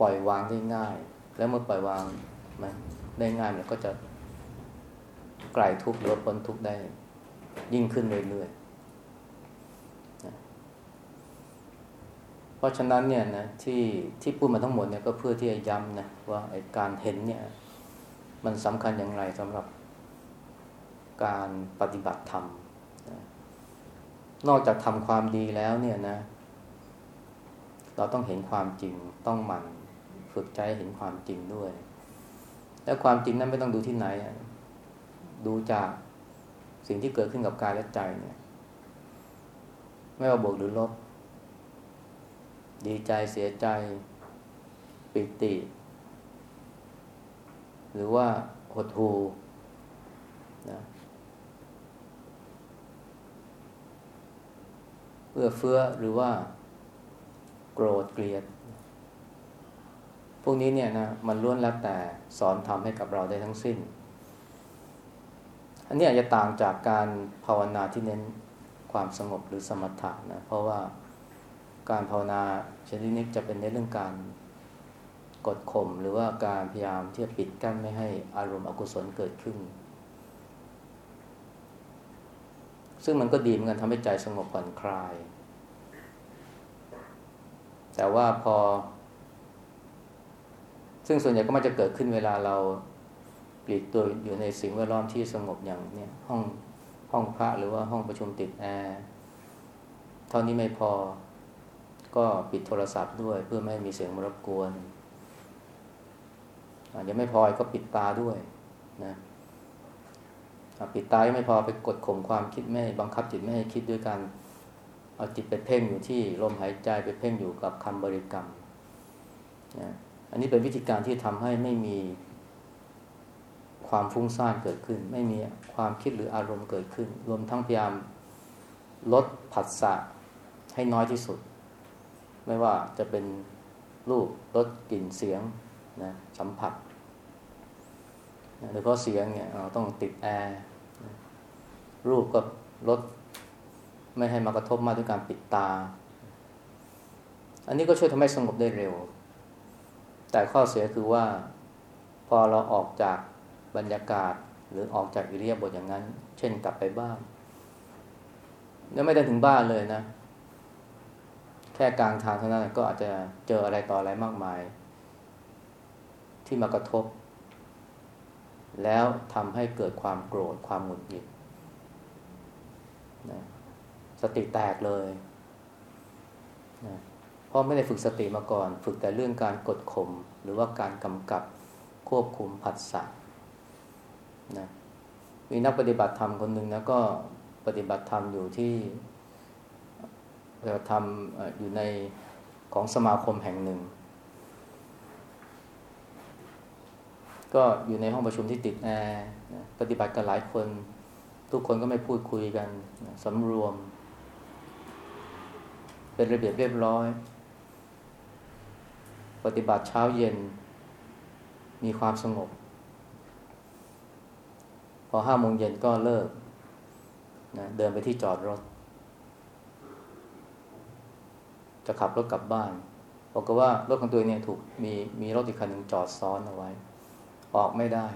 ปล่อยวางได้ง่าย แล้วเมื่อปล่อยวางมันได้ง่ายมันก็จะ ไกลทุกข์หรือพ้นทุกข์ได้ยิ่งขึ้นเรื่อยๆนะเพราะฉะนั้นเนี่ยนะที่ที่พูดมาทั้งหมดเนี่ยก็เพื่อที่จะย้ำนะว่าไอ้การเห็นเนี่ยมันสำคัญอย่างไรสำหรับการปฏิบัติธรรม นอกจากทำความดีแล้วเนี่ยนะ เราต้องเห็นความจริงต้องหมั่นฝึกใจเห็นความจริงด้วย และความจริงนั้นไม่ต้องดูที่ไหน ดูจากสิ่งที่เกิดขึ้นกับกายและใจเนี่ย ไม่ว่าบวกหรือลบ ดีใจเสียใจ ปิติ หรือว่าหดหูนะเอื้อเฟื้อหรือว่า โกรธเกลียด พวกนี้เนี่ยนะมันล้วนแล้วแต่สอนทำให้กับเราได้ทั้งสิ้น อันนี้อาจจะต่างจากการภาวนาที่เน้นความสงบหรือสมถะนะ เพราะว่าการภาวนาชนิดนี้จะเป็นในเรื่องการกดข่มหรือว่าการพยายามที่จะปิดกั้นไม่ให้อารมณ์อกุศลเกิดขึ้น ซึ่งมันก็ดีเหมือนกันทำให้ใจสงบผ่อนคลาย แต่ว่าพอ ซึ่งส่วนใหญ่ก็มักจะเกิดขึ้นเวลาเรา ปลีกตัวอยู่ในสิ่งแวดล้อมที่สงบอย่างเนี่ยห้องห้องพระหรือว่าห้องประชุมติดแอร์เท่านี้ไม่พอก็ปิดโทรศัพท์ด้วยเพื่อไม่ให้มีเสียงมารบกวนยังไม่พอก็ปิดตาด้วยนะปิดตายังไม่พอไปกดข่มความคิดไม่บังคับจิตไม่ให้คิดด้วยการเอาจิตไปเพ่งอยู่ที่ลมหายใจไปเพ่งอยู่กับคำบริกรรมนะอันนี้เป็นวิธีการที่ทำให้ไม่มี ความฟุ้งซ่านเกิดขึ้น ไม่มีความคิดหรืออารมณ์เกิดขึ้น รวมทั้งพยายามลดผัสสะให้น้อยที่สุด ไม่ว่าจะเป็นรูปลดกลิ่นเสียงนะสัมผัสโดยเฉพาะเสียงเนี่ยเราต้องติดแอร์รูปก็ลดไม่ให้มากระทบมากด้วยการปิดตา อันนี้ก็ช่วยทำให้สงบได้เร็ว แต่ข้อเสียคือว่า พอเราออกจาก บรรยากาศหรือออกจากอิริยาบถอย่างนั้น เช่นกลับไปบ้าน แล้วไม่ได้ถึงบ้านเลยนะ แค่กลางทางเท่านั้นก็อาจจะเจออะไรต่ออะไรมากมาย ที่มากระทบ แล้วทำให้เกิดความโกรธความหงุดหงิดนะสติแตกเลยนะเพราะไม่ได้ฝึกสติมาก่อน ฝึกแต่เรื่องการกดข่มหรือว่าการกำกับควบคุมผัสสะ นะมีนักปฏิบัติธรรมคนหนึ่งนะก็ปฏิบัติธรรมอยู่ที่ปฏิบัติธรรมอยู่ในของสมาคมแห่งหนึ่ง ก็อยู่ในห้องประชุมที่ติดแอร์ปฏิบัติกันหลายคน ทุกคนก็ไม่พูดคุยกันสำรวม เป็นระเบียบเรียบร้อย ปฏิบัติเช้าเย็นมีความสงบ พอห้าโมงเย็นก็เลิกนะเดินไปที่จอดรถ จะขับรถกลับบ้านบอกว่ารถของตัวเนี่ยถูกมีมีรถอีกคันหนึ่งจอดซ้อนเอาไว้ ออกไม่ได้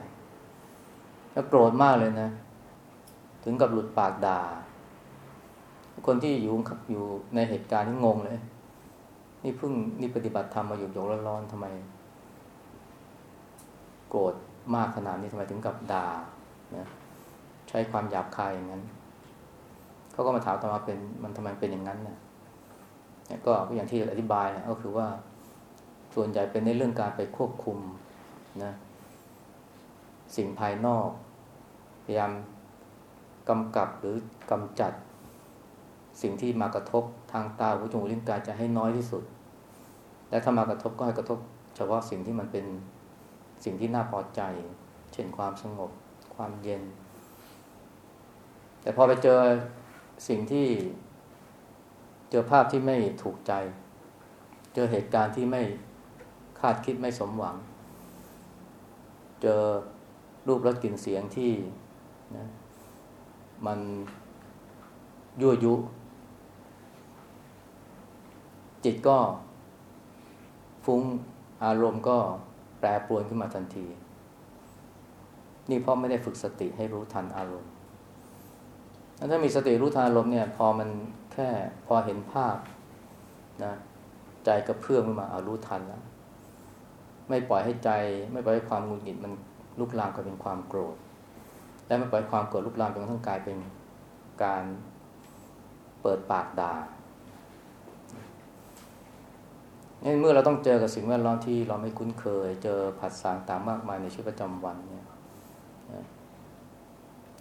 แล้วโกรธมากเลยนะ ถึงกับหลุดปากด่า คนที่อยู่อยู่ในเหตุการณ์นี่งงเลย นี่เพิ่งนี่ปฏิบัติธรรมมาอยู่โยกร้อนๆทำไม โกรธมากขนาดนี้ทำไมถึงกับด่า นะใช้ความหยาบคายอย่างนั้นเขาก็มาถามต่อมาเป็นมันทำไมเป็นอย่างนั้นนะก็อย่างที่อธิบายนะก็คือว่าส่วนใหญ่เป็นในเรื่องการไปควบคุมนะสิ่งภายนอก พยายามกำกับหรือกำจัด สิ่งที่มากระทบทางตาหูจมูกลิ้นกายจะให้น้อยที่สุด และถ้ามากระทบก็ให้กระทบ เฉพาะสิ่งที่มันเป็นสิ่งที่น่าพอใจ เช่นความสงบ ความเย็น แต่พอไปเจอสิ่งที่เจอภาพที่ไม่ถูกใจ เจอเหตุการณ์ที่ไม่คาดคิดไม่สมหวัง เจอรูปรสกลิ่นเสียงที่นะมันยั่วยุ จิตก็ฟุ้งอารมณ์ก็แปรปรวนขึ้นมาทันที นี่เพราะไม่ได้ฝึกสติให้รู้ทันอารมณ์ถ้ามีสติรู้ทันอารมณ์เนี่ย พอมันแค่พอเห็นภาพนะใจกระเพื่อมขึ้นมาเอารู้ทันแล้วไม่ปล่อยให้ใจ ไม่ปล่อยให้ความงุนหงิดมันลุกลามกลายเป็นความโกรธ และไม่ปล่อยความโกรธลุกลามจนกระทั่งกลายเป็นการเปิดปากด่านี่เมื่อเราต้องเจอกับสิ่งแวดล้อมที่เราไม่คุ้นเคย เจอผัสสะต่างมากมายในชีวิตประจำวันเ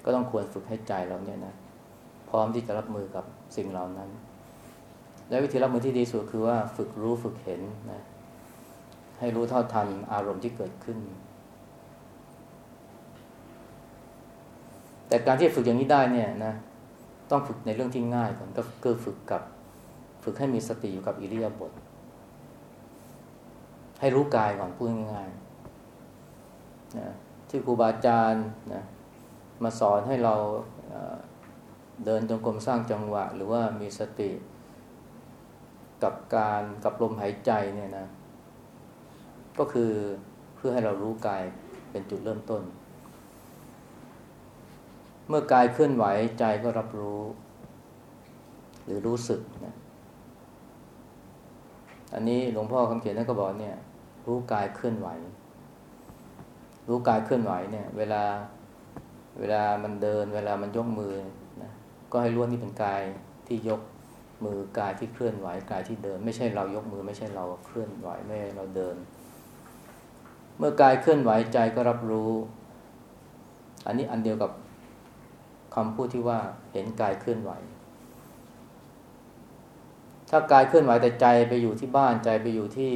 ก็ต้องควรฝึกให้ใจเราเนี่ยนะพร้อมที่จะรับมือกับสิ่งเหล่านั้น และวิธีรับมือที่ดีสุดคือว่าฝึกรู้ฝึกเห็นนะให้รู้เท่าทันอารมณ์ที่เกิดขึ้น แต่การที่ฝึกอย่างนี้ได้เนี่ยนะต้องฝึกในเรื่องที่ง่ายก่อนก็คือฝึกกับฝึกให้มีสติอยู่กับอิริยาบถให้ให้รู้กายก่อนพูดง่ายๆนะที่ครูบาอาจารย์นะ มาสอนให้เราเดินจงกรมสร้างจังหวะ หรือว่ามีสติกับการกับลมหายใจเนี่ยนะ ก็คือเพื่อให้เรารู้กายเป็นจุดเริ่มต้น เมื่อกายเคลื่อนไหวใจก็รับรู้ หรือรู้สึกนะอันนี้หลวงพ่อคำเขียนท่านก็บอกเนี่ย รู้กายเคลื่อนไหว รู้กายเคลื่อนไหวเนี่ย เวลา เวลามันเดิน เวลามันยกมือนะก็ให้รู้ว่านี่เป็นกายที่ยกมือกายที่เคลื่อนไหวกายที่เดิน ไม่ใช่เรายกมือไม่ใช่เราเคลื่อนไหวไม่เราเดิน เมื่อกายเคลื่อนไหวใจก็รับรู้ อันนี้อันเดียวกับคำพูดที่ว่าเห็นกายเคลื่อนไหว ถ้ากายเคลื่อนไหวแต่ใจไปอยู่ที่บ้านใจไปอยู่ที่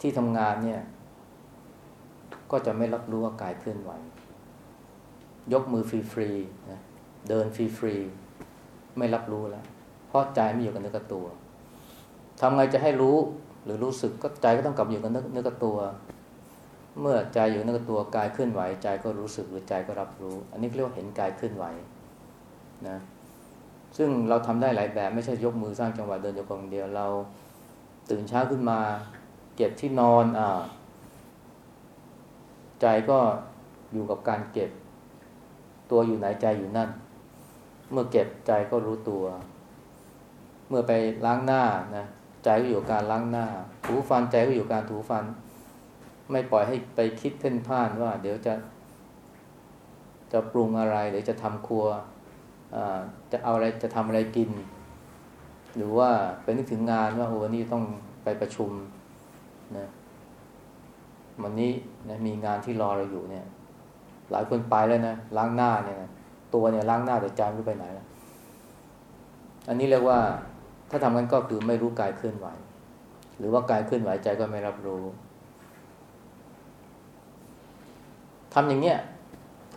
ที่ทำงานเนี่ย ก็จะไม่รับรู้ว่ากายเคลื่อนไหว ยกมือฟรีๆนะเดินฟรีๆไม่รับรู้แล้ว เพราะใจไม่อยู่กับเนื้อกับตัวทำไงจะให้รู้หรือรู้สึกก็ใจก็ต้องกลับอยู่กับเนื้อกับตัว เมื่อใจอยู่เนื้อกับตัวกายเคลื่อนไหว ใจก็รู้สึกหรือใจก็รับรู้ อันนี้เรียกว่าเห็นกายเคลื่อนไหวนะซึ่งเราทำได้หลายแบบไม่ใช่ยกมือสร้างจังหวะเดินอยู่คนเดียวเราตื่นเช้าขึ้นมา เก็บที่นอนอ่าใจก็อยู่กับการเก็บ ตัวอยู่ไหนใจอยู่นั่น เมื่อเก็บใจก็รู้ตัว เมื่อไปล้างหน้านะใจก็อยู่การล้างหน้า ถูฟันใจก็อยู่การถูฟัน ไม่ปล่อยให้ไปคิดเพ่นพ่านว่า เดี๋ยวจะ จะปรุงอะไรหรือจะทำครัวจะเอาอะไรจะทำอะไรกิน หรือว่าไปนึกถึงงานว่าโอ้วันนี้ต้องไปประชุมนะวันนี้นะมีงานที่รอเราอยู่เนี่ย หลายคนไปแล้วนะล้างหน้าเนี่ยนะตัวเนี่ยล้างหน้าแต่ใจไม่ไปไหนแล้วอันนี้เรียกว่าถ้าทำกันก็คือไม่รู้กายเคลื่อนไหว หรือว่ากายเคลื่อนไหวใจก็ไม่รับรู้ทำอย่างเนี้ย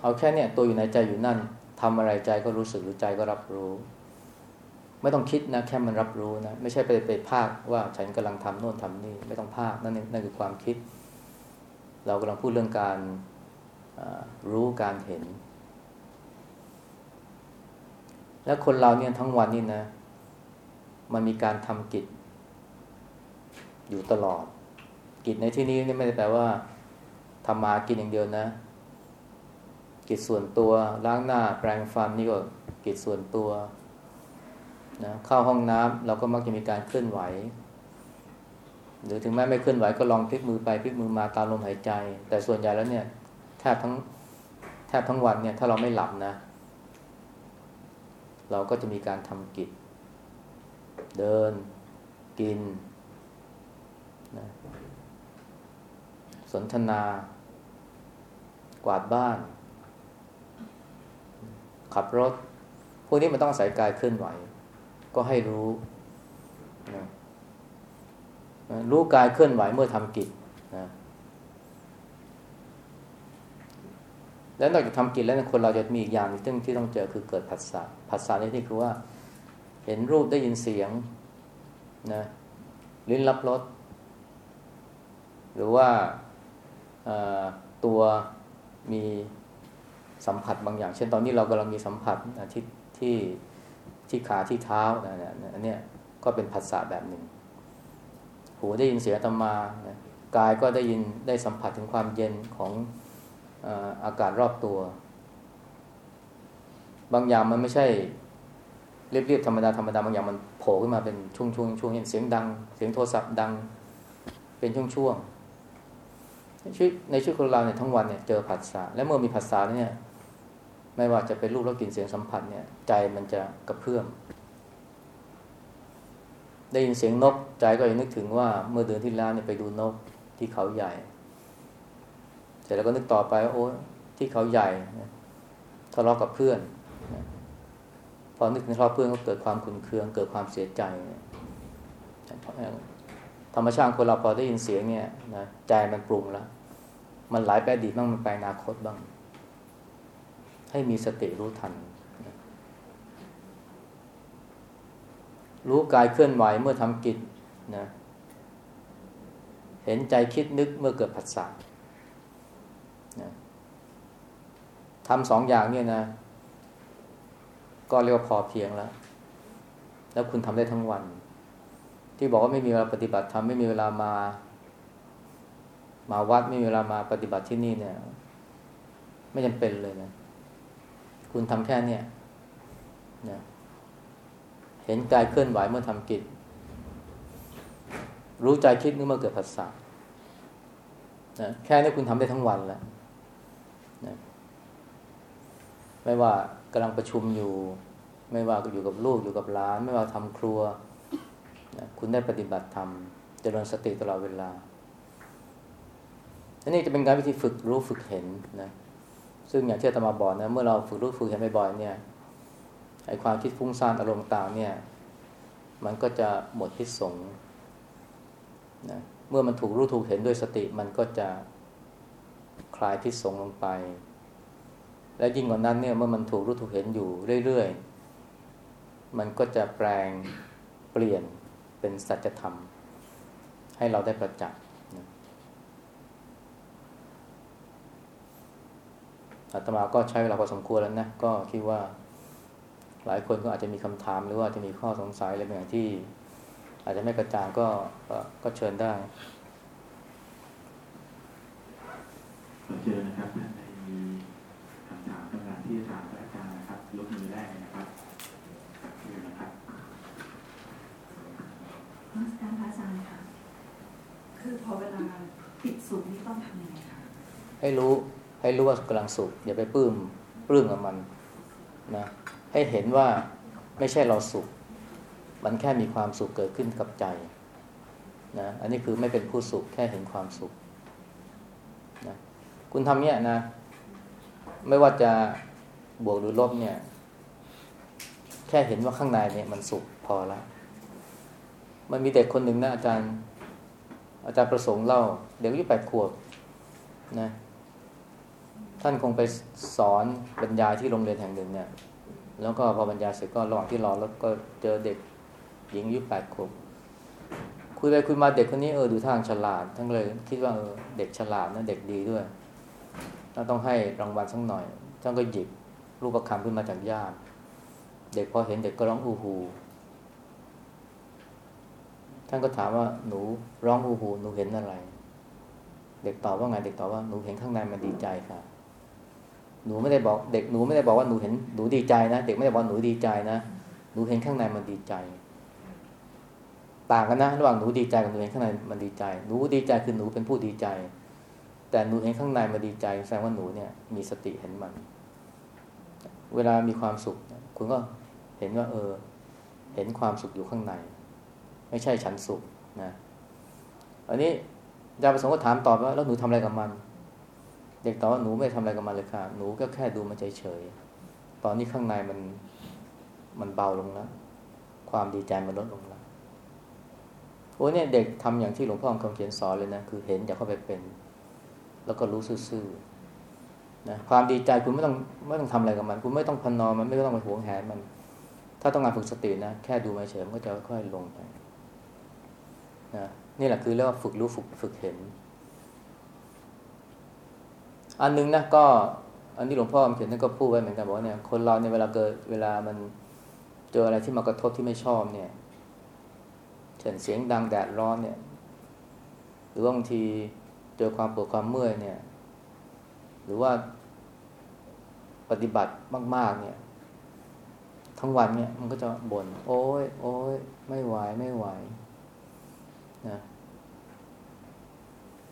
เอาแค่เนี่ยตัวอยู่ในใจอยู่นั่นทำอะไรใจก็รู้สึกหรือใจก็รับรู้ ไม่ต้องคิดนะแค่มันรับรู้นะไม่ใช่ไปไปภาคว่าฉันกำลังทำโน่นทำนี่ไม่ต้องภาคนั่นนั่นคือความคิด เรากำลังพูดเรื่องการ รู้การเห็น แล้วคนเราเนี่ยทั้งวันนี่นะ มันมีการทำกิจ อยู่ตลอด กิจในที่นี้นี่ไม่ได้แปลว่าทำมากินอย่างเดียวนะ กิจส่วนตัวล้างหน้าแปรงฟันนี่ก็กิจส่วนตัวนะเข้าห้องน้ำเราก็มักจะมีการเคลื่อนไหว หรือถึงแม้ไม่เคลื่อนไหวก็ลองพลิกมือไปพลิกมือมาตามลมหายใจ แต่ส่วนใหญ่แล้วเนี่ย แทบทั้งแทบทั้งวันเนี่ย ถ้าเราไม่หลับนะ เราก็จะมีการทำกิจ เดิน กินนะสนทนา กวาดบ้าน ขับรถ พวกนี้มันต้องอาศัยกายเคลื่อนไหว ก็ให้รู้นะรู้กายเคลื่อนไหวเมื่อทำกิจนะ แล้วนอกจากทำกิจแล้วคนเราจะมีอีกอย่างนึงที่ต้องเจอคือเกิดผัสสะผัสสะนี่ที่คือว่า เห็นรูปได้ยินเสียงนะลิ้นรับรสหรือว่าตัวมีสัมผัสบางอย่าง เช่นตอนนี้เรากำลังมีสัมผัสที่ที่ที่ขาที่เท้านะอันนี้ก็เป็นผัสสะแบบหนึ่ง หูได้ยินเสียงตมากายก็ได้ยินได้สัมผัสถึงความเย็นของ อากาศรอบตัว บางอย่างมันไม่ใช่เรียบๆธรรมดาธรรมดาบางอย่างมันโผล่ขึ้นมาเป็นช่วงช่วงช่วงเสียงดัง เสียงโทรศัพท์ดัง เป็นช่วงช่วงในชีวิตในชีวิตของเราเนี่ยทั้งวันเนี่ยเจอผัสสะและเมื่อมีผัสสะเนี่ยไม่ว่าจะเป็นรูปรสกลิ่นเสียงสัมผัสเนี่ย ใจมันจะกระเพื่อมได้ยินเสียงนกใจก็ยังนึกถึงว่าเมื่อเดือนที่แล้วเนี่ยไปดูนกที่เขาใหญ่ ร็จแล้วก็นึกต่อไปว่าโอ้ที่เขาใหญ่ทะเลาะกับเพื่อนพอนึกถึงทะเลาะเพื่อนก็เกิดความขุนเคือง เกิดความเสียใจธรรมชาติคนเราพอได้ยินเสียงเนี่ยนะใจมันปรุงแล้ว มันไหลไปอดีตบ้างมันไปอนาคตบ้าง ให้มีสติรู้ทัน รู้กายเคลื่อนไหวเมื่อทำกิจนะเห็นใจคิดนึกเมื่อเกิดผัสสะ ทำสองอย่างเนี่ยนะ ก็เรียกว่าพอเพียงแล้ว แล้วคุณทำได้ทั้งวัน ที่บอกว่าไม่มีเวลาปฏิบัติทำไม่มีเวลามา มาวัดไม่มีเวลามาปฏิบัติที่นี่เนี่ย ไม่จำเป็นเลยนะ คุณทำแค่เนี่ยนะเห็นกายเคลื่อนไหวเมื่อทำกิจ รู้ใจคิดเมื่อเกิดผัสสะนะแค่นี้คุณทำได้ทั้งวันแล้วนะ ไม่ว่ากำลังประชุมอยู่ ไม่ว่าอยู่กับลูกอยู่กับหลาน ไม่ว่าทำครัวนะคุณได้ปฏิบัติธรรมเจริญสติตลอดเวลาอันนี้จะเป็นการวิธีฝึกรู้ฝึกเห็นนะซึ่งอย่างที่อาตมาบอกนะเมื่อเราฝึกรู้ฝึกเห็นบ่อยๆเนี่ยไอความคิดฟุ้งซ่านอารมณ์ต่างเนี่ย มันก็จะหมดพิษสงนะเมื่อมันถูกรู้ถูกเห็นด้วยสติ มันก็จะคลายพิษสงลงไป และยิ่งกว่านั้นเนี่ยเมื่อมันถูกรู้ถูกเห็นอยู่เรื่อยๆ มันก็จะแปลงเปลี่ยนเป็นสัจธรรม ให้เราได้ประจักษ์อาตมาก็ใช้เวลาพอสมควรแล้วนะ ก็คิดว่าหลายคนก็อาจจะมีคำถามหรือว่าจะมีข้อสงสัยอะไรบางอย่างที่ อาจจะไม่กระจ่างก็ก็เชิญได้ขอเชิญนะครับท่านมี คำถามต้องการที่จะถามอาจารย์นะครับยกมือได้นะครับเชิญนะครับนักการพระอาจารย์ค่ะ คือพอเวลาติดสุขนี่ต้องทำยังไงคะให้รู้ให้รู้ว่ากำลังสุขอย่าไปปลื้มปลื้มกับมันนะให้เห็นว่าไม่ใช่เราสุข มันแค่มีความสุขเกิดขึ้นกับใจนะอันนี้คือไม่เป็นผู้สุขแค่เห็นความสุขนะคุณทำเนี้ยนะ ไม่ว่าจะบวกหรือลบเนี่ย แค่เห็นว่าข้างในเนี่ยมันสุขพอแล้ว มันมีเด็กคนหนึ่งนะอาจารย์ อาจารย์ประสงค์เล่า เด็กอายุแปดขวบนะท่านคงไปสอนบรรยายที่โรงเรียนแห่งหนึ่งเนี่ย แล้วก็พอบรรยายเสร็จก็ระหว่างที่รอแล้วก็เจอเด็กหญิงอายุแปดขวบคุยไปคุยมาเด็กคนนี้เออดูทางฉลาด ทั้งเลย คิดว่าเออเด็กฉลาดนะเด็กดีด้วย เราต้องให้รางวัลสักหน่อย ท่านก็หยิบรูปประคำขึ้นมาจากญาติเด็กพอเห็นเด็กก็ร้องอูฮูท่านก็ถามว่าหนูร้องอูฮูหนูเห็นอะไร เด็กตอบว่าไงเด็กตอบว่าหนูเห็นข้างในมันดีใจค่ะ หนูไม่ได้บอก เด็กหนูไม่ได้บอกว่าหนูเห็นหนูดีใจนะเด็กไม่ได้บอกหนูดีใจนะหนูเห็นข้างในมันดีใจ ต่างกันนะ ระหว่างหนูดีใจกับหนูเห็นข้างในมันดีใจ หนูดีใจคือหนูเป็นผู้ดีใจ แต่หนูเห็นข้างในมันดีใจแสดงว่าหนูเนี่ยมีสติเห็นมัน เวลามีความสุข คุณก็เห็นว่า เออ เห็นความสุขอยู่ข้างใน ไม่ใช่ฉันสุขนะอันนี้อาจารย์ประสงค์ก็ถามตอบว่าแล้วหนูทำอะไรกับมัน เด็กตอบว่าหนูไม่ทำอะไรกับมันเลยค่ะ หนูก็แค่ดูมันเฉยๆตอนนี้ข้างในมันมันเบาลงแล้วความดีใจมันลดลงแล้วโอ้เนี่ยเด็กทำอย่างที่หลวงพ่อคำเขียนสอนเลยนะคือเห็นอย่าเข้าไปเป็น แล้วก็รู้ซื่อๆนะความดีใจคุณไม่ต้องไม่ต้องทำอะไรกับมัน คุณไม่ต้องพันนอมันไม่ต้องไปหวงแหนมัน ถ้าต้องการฝึกสตินะแค่ดูมันเฉยมันก็จะค่อยๆลงไปนะนี่แหละคือเรียกว่าฝึกรู้ฝึกฝึกเห็น อันนึงนะก็ อันนี้หลวงพ่อเขียนท่านก็พูดไว้เหมือนกันบอกว่าเนี่ยคนเราเนี่ยเวลาเกิดเวลามันเจออะไรที่มากระทบที่ไม่ชอบเนี่ยเช่นเสียงดังแดดร้อนเนี่ย หรือบางที เจอความปวดความเมื่อยเนี่ย หรือว่าปฏิบัติมาก ๆ เนี่ย ทั้งวันเนี่ยมันก็จะบน่นโอ้ยโอ้ยไม่ไหวไม่ไหวนะ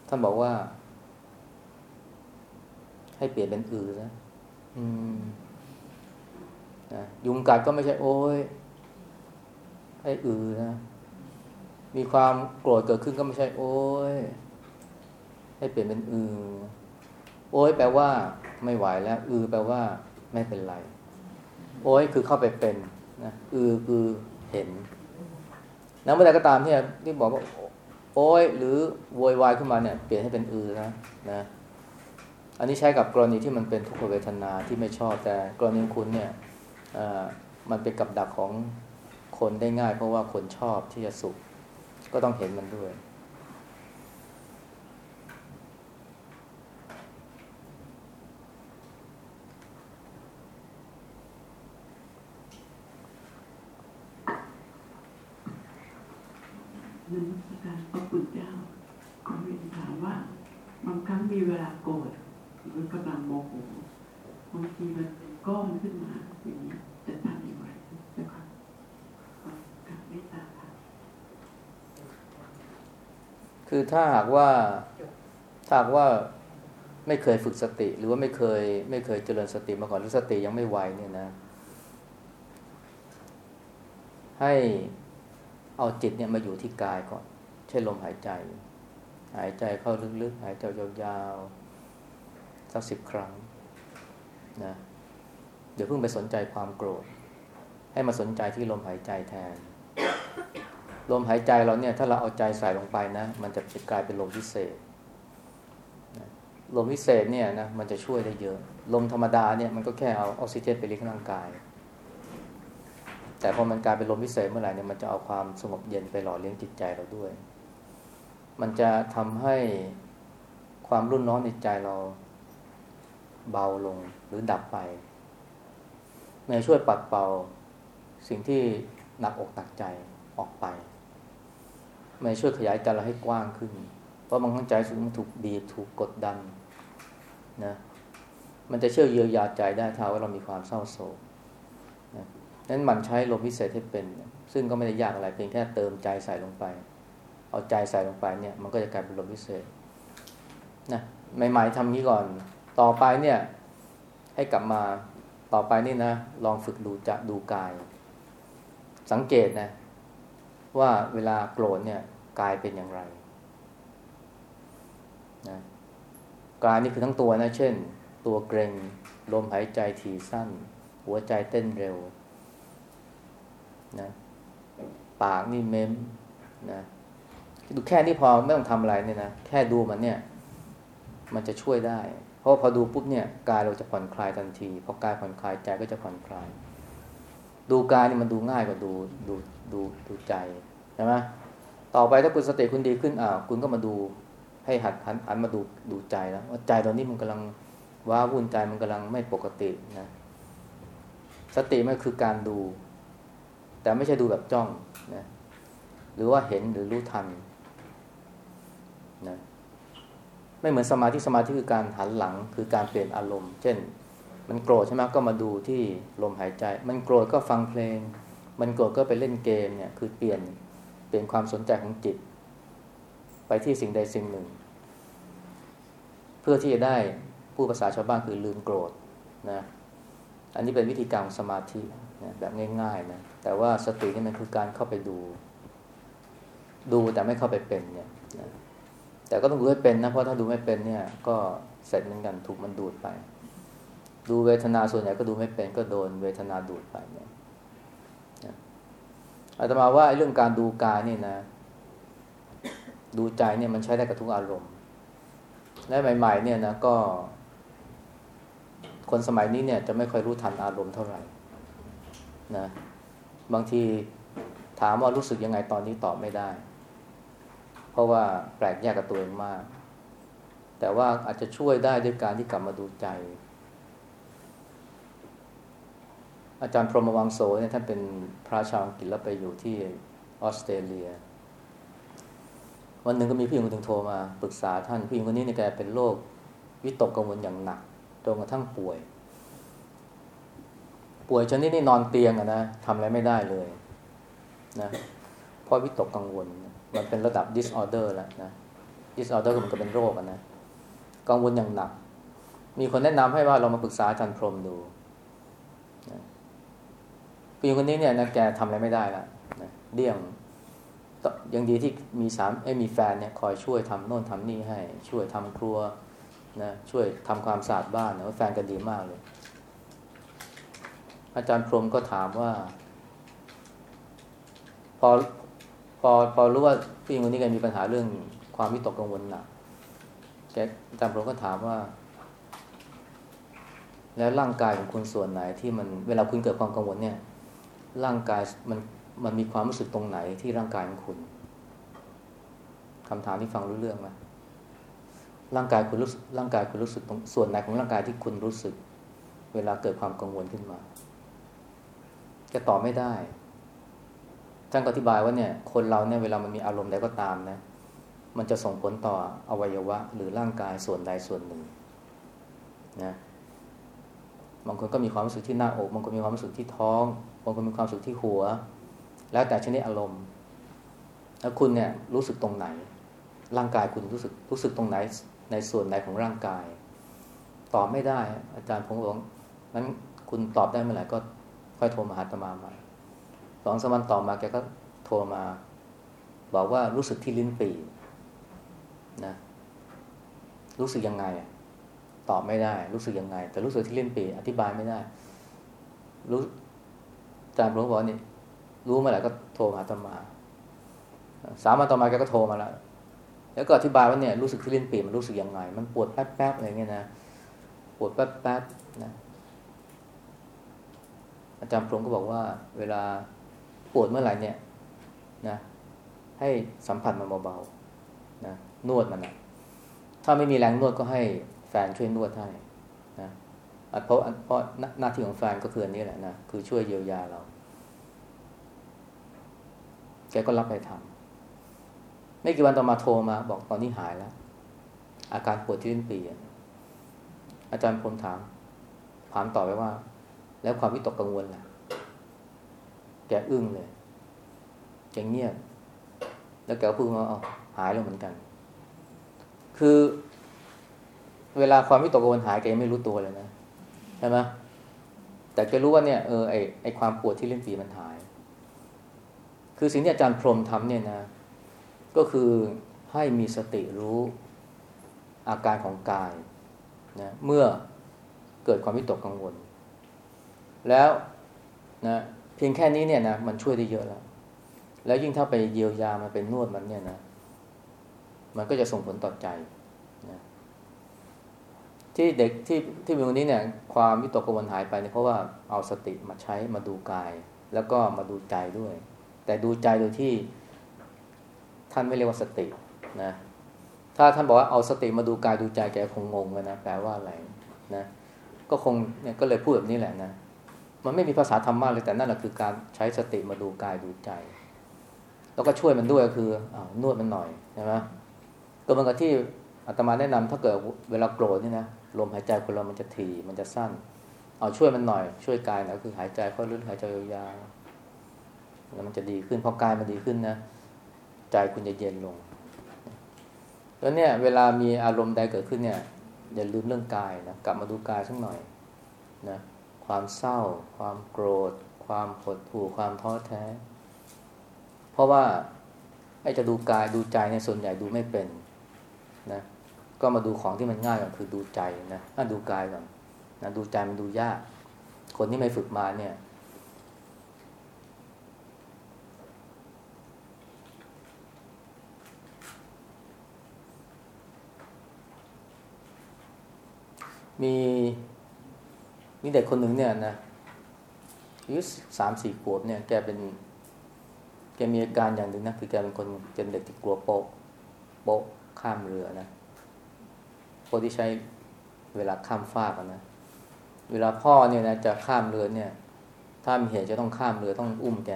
ท่านบอกว่า ให้เปลี่ยนเป็นอือนะอืมนะยุงกัดก็ไม่ใช่โอ้ยให้อือนะมีความโกรธเกิดขึ้นก็ไม่ใช่โอ้ย ให้เปลี่ยนเป็นอือ โอ้ยแปลว่า ไม่ไหวแล้ว อือแปลว่า ไม่เป็นไร โอ้ยคือเข้าไปเป็นนะอือคือเห็นนะเมื่อใดก็ตามที่ที่บอกว่า โอ้ยหรือโวยวายขึ้นมาเนี่ย เปลี่ยนให้เป็นอือนะนะ อันนี้ใช้กับกรณีที่มันเป็นทุกขเวทนาที่ไม่ชอบแต่กรณีคุณเนี่ยมันเป็นกับดักของคนได้ง่าย เพราะว่าคนชอบที่จะสุข ก็ต้องเห็นมันด้วย นันมัการพระคุณเจ้าขอเรียนถามว่า บางครั้งมีเวลาโกรธหรือกำลังโมโหบางทีมันเป็นก้อนขึ้นมาอย่างนี้จะทำอย่างไรเจ้าค่ะกับเมตตาค่ะคือถ้าหากว่าถ้าหากว่าไม่เคยฝึกสติ หรือว่าไม่เคย ไม่เคยเจริญสติมาก่อนหรือสติยังไม่ไวเนี่ยนะ ให้ เอาจิตเนี่ยมาอยู่ที่กายก่อน เช่นลมหายใจ หายใจเข้าลึกๆ หายใจยาวๆ สักสิบครั้งนะเดี๋ยวเพิ่งไปสนใจความโกรธ ให้มาสนใจที่ลมหายใจแทน ลมหายใจเราเนี่ย ถ้าเราเอาใจใส่ลงไปนะ มันจะกลายเป็นลมพิเศษลมพิเศษเนี่ยนะมันจะช่วยได้เยอะ ลมธรรมดาเนี่ยมันก็แค่เอาออกซิเจนไปเลี้ยงร่างกาย แต่พอมันกลายเป็นลมพิเศษเมื่อไหร่เนี่ยมันจะเอาความสงบเย็นไปหล่อเลี้ยงจิตใจเราด้วย มันจะทำให้ความรุ่นน้อนในใจเราเบาลงหรือดับไปมันจะช่วยปัดเป่าสิ่งที่หนักอกหนักใจออกไปมันช่วยขยายใจเราให้กว้างขึ้น เพราะบางครั้งใจสูงถูกบีบถูกกดดันนะมันจะเชื่อเยียวยาใจได้ถ้าว่าเรามีความเศร้าโศก นั้นมันใช้ลมพิเศษให้เป็น ซึ่งก็ไม่ได้ยากอะไรเพียงแค่เติมใจใส่ลงไป เอาใจใส่ลงไปเนี่ย มันก็จะกลายเป็นลมพิเศษนะใหม่ๆทำนี้ก่อน ต่อไปเนี่ย ให้กลับมาต่อไปนี่นะ ลองฝึกดูจะดูกาย สังเกตนะ ว่าเวลาโกรธเนี่ยกายเป็นอย่างไรนะกายนี่คือทั้งตัวนะ เช่น ตัวเกรงลมหายใจถี่สั้น หัวใจเต้นเร็ว นะปากนี่เม้มนะดูแค่นี้พอไม่ต้องทำอะไรเนี่ยนะแค่ดูมันเนี่ย มันจะช่วยได้ เพราะพอดูปุ๊บเนี่ยกายเราจะผ่อนคลายทันทีพอกายผ่อนคลายใจก็จะผ่อนคลาย ดูกายนี่มันดูง่ายกว่าดูดูดูดูใจใช่ไหมต่อไปถ้าคุณสติคุณดีขึ้นอ่าคุณก็มาดูให้หัดหันหันมาดูดูใจแล้วว่าใจตอนนี้มันกำลังว้าวุ่นใจมันกำลังไม่ปกตินะสติมันคือการดู แต่ไม่ใช่ดูแบบจ้องนะหรือว่าเห็นหรือรู้ทันนะไม่เหมือนสมาธิสมาธิคือการหันหลังคือการเปลี่ยนอารมณ์ เช่น มันโกรธใช่ไหมก็มาดูที่ลมหายใจ มันโกรธก็ฟังเพลง มันโกรธก็ไปเล่นเกมเนี่ยคือเปลี่ยนเปลี่ยนความสนใจของจิต ไปที่สิ่งใดสิ่งหนึ่ง เพื่อที่จะได้ผู้ภาษาชาวบ้านคือลืมโกรธนะอันนี้เป็นวิธีการของสมาธินะแบบง่ายๆนะแต่ว่าสตินี่มันคือการเข้าไปดู ดูแต่ไม่เข้าไปเป็นเนี่ยแต่ก็ต้องดูให้เป็นนะเพราะถ้าดูไม่เป็นเนี่ย ก็เสร็จเหมือนกันถูกมันดูดไป ดูเวทนาส่วนใหญ่ก็ดูไม่เป็น ก็โดนเวทนาดูดไปเนี่ยอาตมาว่าเรื่องการดูกายนี่นะ ดูใจเนี่ยมันใช้ได้กับทุกอารมณ์ และใหม่ ๆ เนี่ยนะก็ คนสมัยนี้เนี่ย จะไม่ค่อยรู้ทันอารมณ์เท่าไหร่นะ บางทีถามว่ารู้สึกยังไงตอนนี้ตอบไม่ได้ เพราะว่าแปลกแยกกับตัวเองมาก แต่ว่าอาจจะช่วยได้ด้วยการที่กลับมาดูใจ อาจารย์พรหมวังโสเนี่ยท่านเป็นพระชาวอังกฤษแล้วไปอยู่ที่ออสเตรเลีย วันหนึ่งก็มีผู้หญิงคนหนึ่งโทรมาปรึกษาท่านผู้หญิงคนนี้เนี่ยแกเป็นโรควิตกกังวลอย่างหนักจนกระทั่งป่วย ป่วยจนนี่นี่นอนเตียงอะนะทำอะไรไม่ได้เลยนะเพราะวิตกกังวล มันเป็นระดับ disorder แล้วนะ disorder ก็มันก็เป็นโรคอะนะกังวลอย่างหนัก มีคนแนะนำให้ว่าเรามาปรึกษาอาจารย์พรหมดูผู้หญิงคนนี้เนี่ยนะแกทำอะไรไม่ได้ละนะเดี่ยงยังดีที่มีสามไอ้มีแฟนเนี่ยคอยช่วยทำโน่นทำนี่ให้ ช่วยทำครัวนะช่วยทำความสะอาดบ้านนะแฟนกันดีมากเลย อาจารย์พรมก็ถามว่า พอพอพอรู้ว่าผู้หญิงคนนี้แกมีปัญหาเรื่องความวิตกกังวลหนักแกอาจารย์พรมก็ถามว่า แล้วร่างกายของคุณส่วนไหนที่มันเวลาคุณเกิดความกังวลเนี่ย ร่างกายมันมันมีความรู้สึกตรงไหนที่ร่างกายของคุณคำถามที่ฟังรู้เรื่องไหมร่างกายคุณรู้สึกร่างกายคุณรู้สึกตรงส่วนไหนของร่างกายที่คุณรู้สึก เวลาเกิดความกังวลขึ้นมา จะตอบไม่ได้ท่านอธิบายว่าเนี่ย คนเราเนี่ยเวลามันมีอารมณ์ใดก็ตามนะ มันจะส่งผลต่ออวัยวะ หรือร่างกายส่วนใดส่วนหนึ่งนะบางคนก็มีความรู้สึกที่หน้าอกบางคนมีความรู้สึกที่ท้องบางคนมีความรู้สึกที่หัว แล้วแต่ชนิดอารมณ์ แล้วคุณเนี่ยรู้สึกตรงไหน ร่างกายคุณรู้สึกรู้สึกตรงไหน ในส่วนไหนของร่างกาย ตอบไม่ได้ อาจารย์ผมบอกนั้นคุณตอบได้เมื่อไหร่ก็ ค่อยโทรมาหาตมาใหม่สองสามวันต่อมาแกก็โทรมา บอกว่ารู้สึกที่ลิ้นปี่นะรู้สึกยังไงตอบไม่ได้ รู้สึกยังไง แต่รู้สึกที่ลิ้นปี่อธิบายไม่ได้ รู้อาจารย์ผมบอกนี่รู้เมื่อไหร่ก็โทรมาตมา สามวันต่อมาแกก็โทรมาแล้วแล้วก็อธิบายว่าเนี่ยรู้สึกที่ลิ้นปี่มันรู้สึกยังไง มันปวดแป๊บๆอะไรเงี้ยนะปวดแป๊บๆนะ อาจารย์พรมก็บอกว่า เวลาปวดเมื่อไหร่เนี่ยนะให้สัมผัสมันเบาๆนะนวดมันนะถ้าไม่มีแรงนวดก็ให้แฟนช่วยนวดให้นะเพราะเพราะหน้าที่ของแฟนก็คืออันนี้แหละนะคือช่วยเยียวยาเรา แกก็รับไปทำไม่กี่วันต่อมาโทรมา บอกตอนนี้หายแล้ว อาการปวดที่ลิ้นปีอาจารย์พรมถาม ถามต่อไปว่า แล้วความวิตกกังวลล่ะแกอึ้งเลยแกเงียบ แล้วแกก็พูดว่าอ๋อหายแล้วเหมือนกัน คือ เวลาความวิตกกังวลหายแกยังไม่รู้ตัวเลยนะใช่ไหมแต่แกรู้ว่าเนี่ยเออไอไอความปวดที่เล่นปีมันหาย คือสิ่งที่อาจารย์พรมทำเนี่ยนะ ก็คือให้มีสติรู้อาการของกายนะเมื่อเกิดความวิตกกังวล แล้วนะเพียงแค่นี้เนี่ยนะมันช่วยได้เยอะแล้ว แล้วยิ่งถ้าไปเยียวยามันเป็นนวดมันเนี่ยนะ มันก็จะส่งผลต่อใจนะที่เด็กที่ที่เป็นคนนี้เนี่ย ความวิตกกังวลหายไปเนี่ยเพราะว่าเอาสติมาใช้มาดูกาย แล้วก็มาดูใจด้วย แต่ดูใจโดยที่ท่านไม่เรียกว่าสตินะถ้าท่านบอกว่าเอาสติมาดูกายดูใจแกคงงงเลยนะแปลว่าอะไรนะก็คงเนี่ยก็เลยพูดแบบนี้แหละนะ มันไม่มีภาษาธรรมะเลยแต่นั่นแหละคือการใช้สติมาดูกายดูใจ แล้วก็ช่วยมันด้วยก็คืออนวดมันหน่อยใช่ไหมก็เหมือนกับที่อาตมาแนะนำถ้าเกิดเวลาโกรธนี่นะลมหายใจคนเรามันจะถี่มันจะสั้น เอาช่วยมันหน่อย ช่วยกายหน่อยคือหายใจค่อยลึกหายใจยาวๆแล้วมันจะดีขึ้นพอกายมันดีขึ้นนะใจคุณจะเย็นลง แล้วเนี่ย เวลามีอารมณ์ใดเกิดขึ้นเนี่ย อย่าลืมเรื่องกายนะกลับมาดูกายสักหน่อยนะ ความเศร้า ความโกรธ ความหดหู่ความท้อแท้ เพราะว่าไอ้จะดูกายดูใจเนี่ยส่วนใหญ่ดูไม่เป็นนะก็มาดูของที่มันง่ายก่อนคือดูใจนะถ้าดูกายก่อนนะดูใจมันดูยาก คนที่ไม่ฝึกมาเนี่ย มี มีเด็กคนหนึ่งเนี่ยนะอายุสามสี่ขวบเนี่ยแกเป็นแกมีอาการอย่างหนึ่งนะคือแกเป็นคนเป็นเด็กที่กลัวโป๊ะโป๊ะข้ามเรือนะโป๊ะที่ใช้เวลาข้ามฟากนะเวลาพ่อเนี่ยนะจะข้ามเรือเนี่ย ถ้ามีเหตุจะต้องข้ามเรือต้องอุ้มแก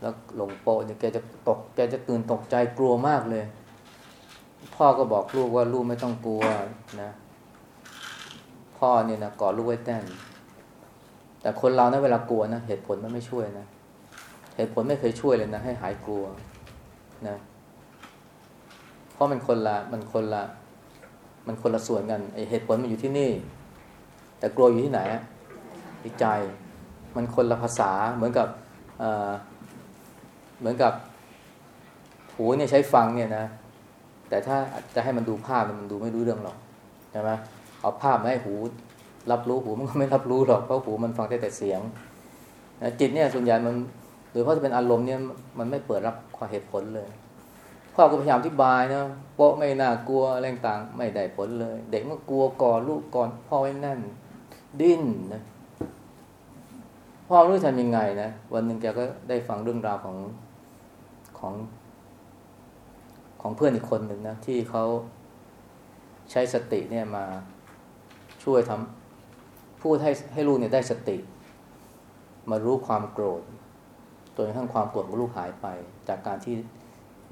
แล้วลงโป๊ะเนี่ยแกจะตกแกจะตื่นตกใจกลัวมากเลย พ่อก็บอกลูกว่าลูกไม่ต้องกลัวนะ พ่อเนี่ยนะกอดลูกไว้แน่น แต่คนเรานะเวลากลัวนะเหตุผลมันไม่ช่วยนะ เหตุผลไม่เคยช่วยเลยนะ ให้หายกลัวนะ เพราะมันคนละมันคนละ มันคนละส่วนกันไอเหตุผลมันอยู่ที่นี่ แต่กลัวอยู่ที่ไหนที่ใจ มันคนละภาษาเหมือนกับเเหมือนกับหูเนี่ยใช้ฟังเนี่ยนะ แต่ถ้าจะให้มันดูภาพมันดูไม่รู้เรื่องหรอกใช่ไหม เอาภาพมาให้หู รับรู้หูมันก็ไม่รับรู้หรอกเพราะหูมันฟังได้แต่เสียงจิตเนี่ยส่วนใหญ่มันหรือเพราะจะเป็นอารมณ์เนี่ยมันไม่เปิดรับความเหตุผลเลยพ่อก็พยายามอธิบายนะโป๊ะไม่น่ากลัวอะไรต่างไม่ได้ผลเลย เด็กมันกลัวก่อนลูกก่อนพ่อไว้แน่น ดิ้นนะพ่อรู้ทำยังไงนะวันหนึ่งแกก็ได้ฟังเรื่องราวของของ ของเพื่อนอีกคนหนึ่งนะที่เขาใช้สติเนี่ยมา ช่วยทำพูดให้ให้ลูกเนี่ยได้สติ มารู้ความโกรธจนกระทั่งความโกรธของลูกหายไป จากการที่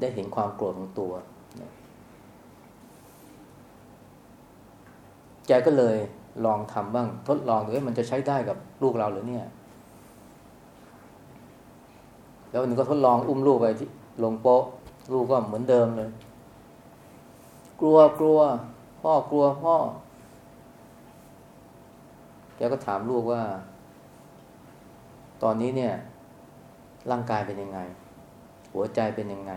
ได้เห็นความโกรธของตัวแกก็เลยลองทำบ้างทดลองดูว่ามันจะใช้ได้กับลูกเราหรือเนี่ย แล้ววันนึงก็ทดลองอุ้มลูกไปที่ลงโป๊ะลูกก็เหมือนเดิมเลย กลัวกลัว พ่อกลัวพ่อ แกก็ถามลูกว่า ตอนนี้เนี่ย ร่างกายเป็นยังไง หัวใจเป็นยังไง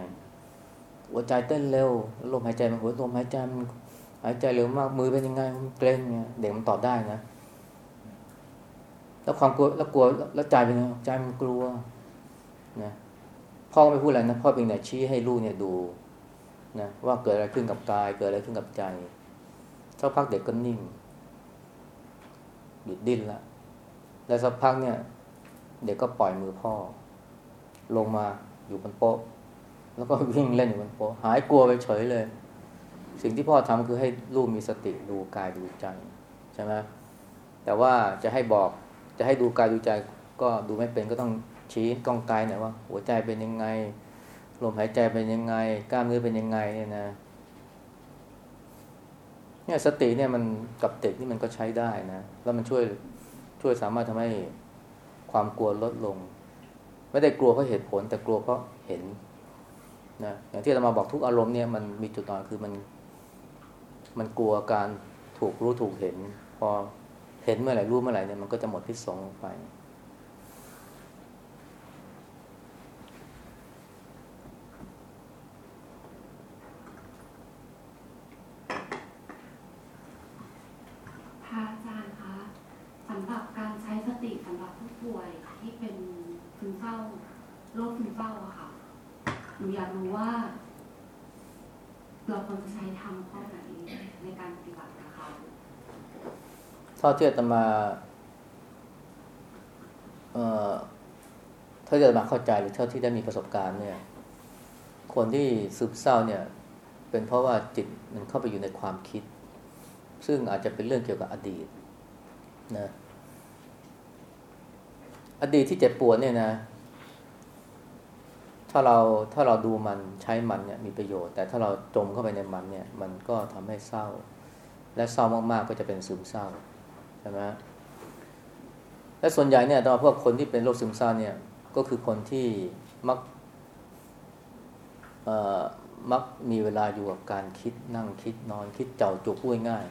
หัวใจเต้นเร็วลมหายใจมันหัวลมหายใจมันหายใจเร็วมากมือเป็นยังไงมันเกร็งเนี่ยเด็กมันตอบได้นะแล้วความกลัวแล้วกลัวแล้วใจเป็นยังไงใจมันกลัวนะพ่อไม่พูดอะไรนะพ่อเพียงแต่ชี้ให้ลูกเนี่ยดูนะว่าเกิดอะไรขึ้นกับกาย เกิดอะไรขึ้นกับใจสักพักเด็กก็นิ่ง หยุดดิ้นละแล้วสักพักเนี่ย เด็กก็ปล่อยมือพ่อ ลงมาอยู่บนโป๊ะ แล้วก็วิ่งเล่นอยู่บนโป๊ะ หายกลัวไปเฉยเลย สิ่งที่พ่อทำคือให้ลูกมีสติดูกายดูใจใช่ไหมแต่ว่าจะให้บอกจะให้ดูกายดูใจก็ดูไม่เป็นก็ต้องชี้กล้องกายหน่อยว่า หัวใจเป็นยังไงลมหายใจเป็นยังไง กล้ามเนื้อเป็นยังไงเนี่ยนะ เนี่ยสติเนี่ยมันกับเด็กนี่มันก็ใช้ได้นะ แล้วมันช่วยช่วยสามารถทำให้ความกลัวลดลง ไม่ได้กลัวเพราะเหตุผล แต่กลัวเพราะเห็นนะอย่างที่เรามาบอกทุกอารมณ์เนี่ยมันมีจุดอ่อนคือมัน มันกลัวการถูกรู้ถูกเห็น พอเห็นเมื่อไหร่รู้เมื่อไหร่เนี่ยมันก็จะหมดพิษสงลงไประอาจารย์คะสำหรับการใช้สติสำหรับผู้ป่วยที่เป็นซึมเศร้าโรคซึมเศร้าอะค่ะหนูอยากรู้ ว่า เราควรจะใช้ทำข้อไหนในการปฏิบัติกับเขาเท่าที่อาตมาเอ่อเท่าที่อาตมาเข้าใจหรือเท่าที่ได้มีประสบการณ์เนี่ย คนที่ซึมเศร้าเนี่ย เป็นเพราะว่าจิตมันเข้าไปอยู่ในความคิด ซึ่งอาจจะเป็นเรื่องเกี่ยวกับอดีตนะอดีตที่เจ็บปวดเนี่ยนะ ถ้าเราถ้าเราดูมันใช้มันเนี่ยมีประโยชน์ แต่ถ้าเราจมเข้าไปในมันเนี่ยมันก็ทำให้เศร้า และเศร้ามากๆก็จะเป็นซึมเศร้าใช่ไหมและส่วนใหญ่เนี่ยตอนพวกคนที่เป็นโรคซึมเศร้าเนี่ยก็คือคนที่มักมักมีเวลาอยู่กับการคิดนั่งคิดนอนคิดเจ้าจุกพูดง่าย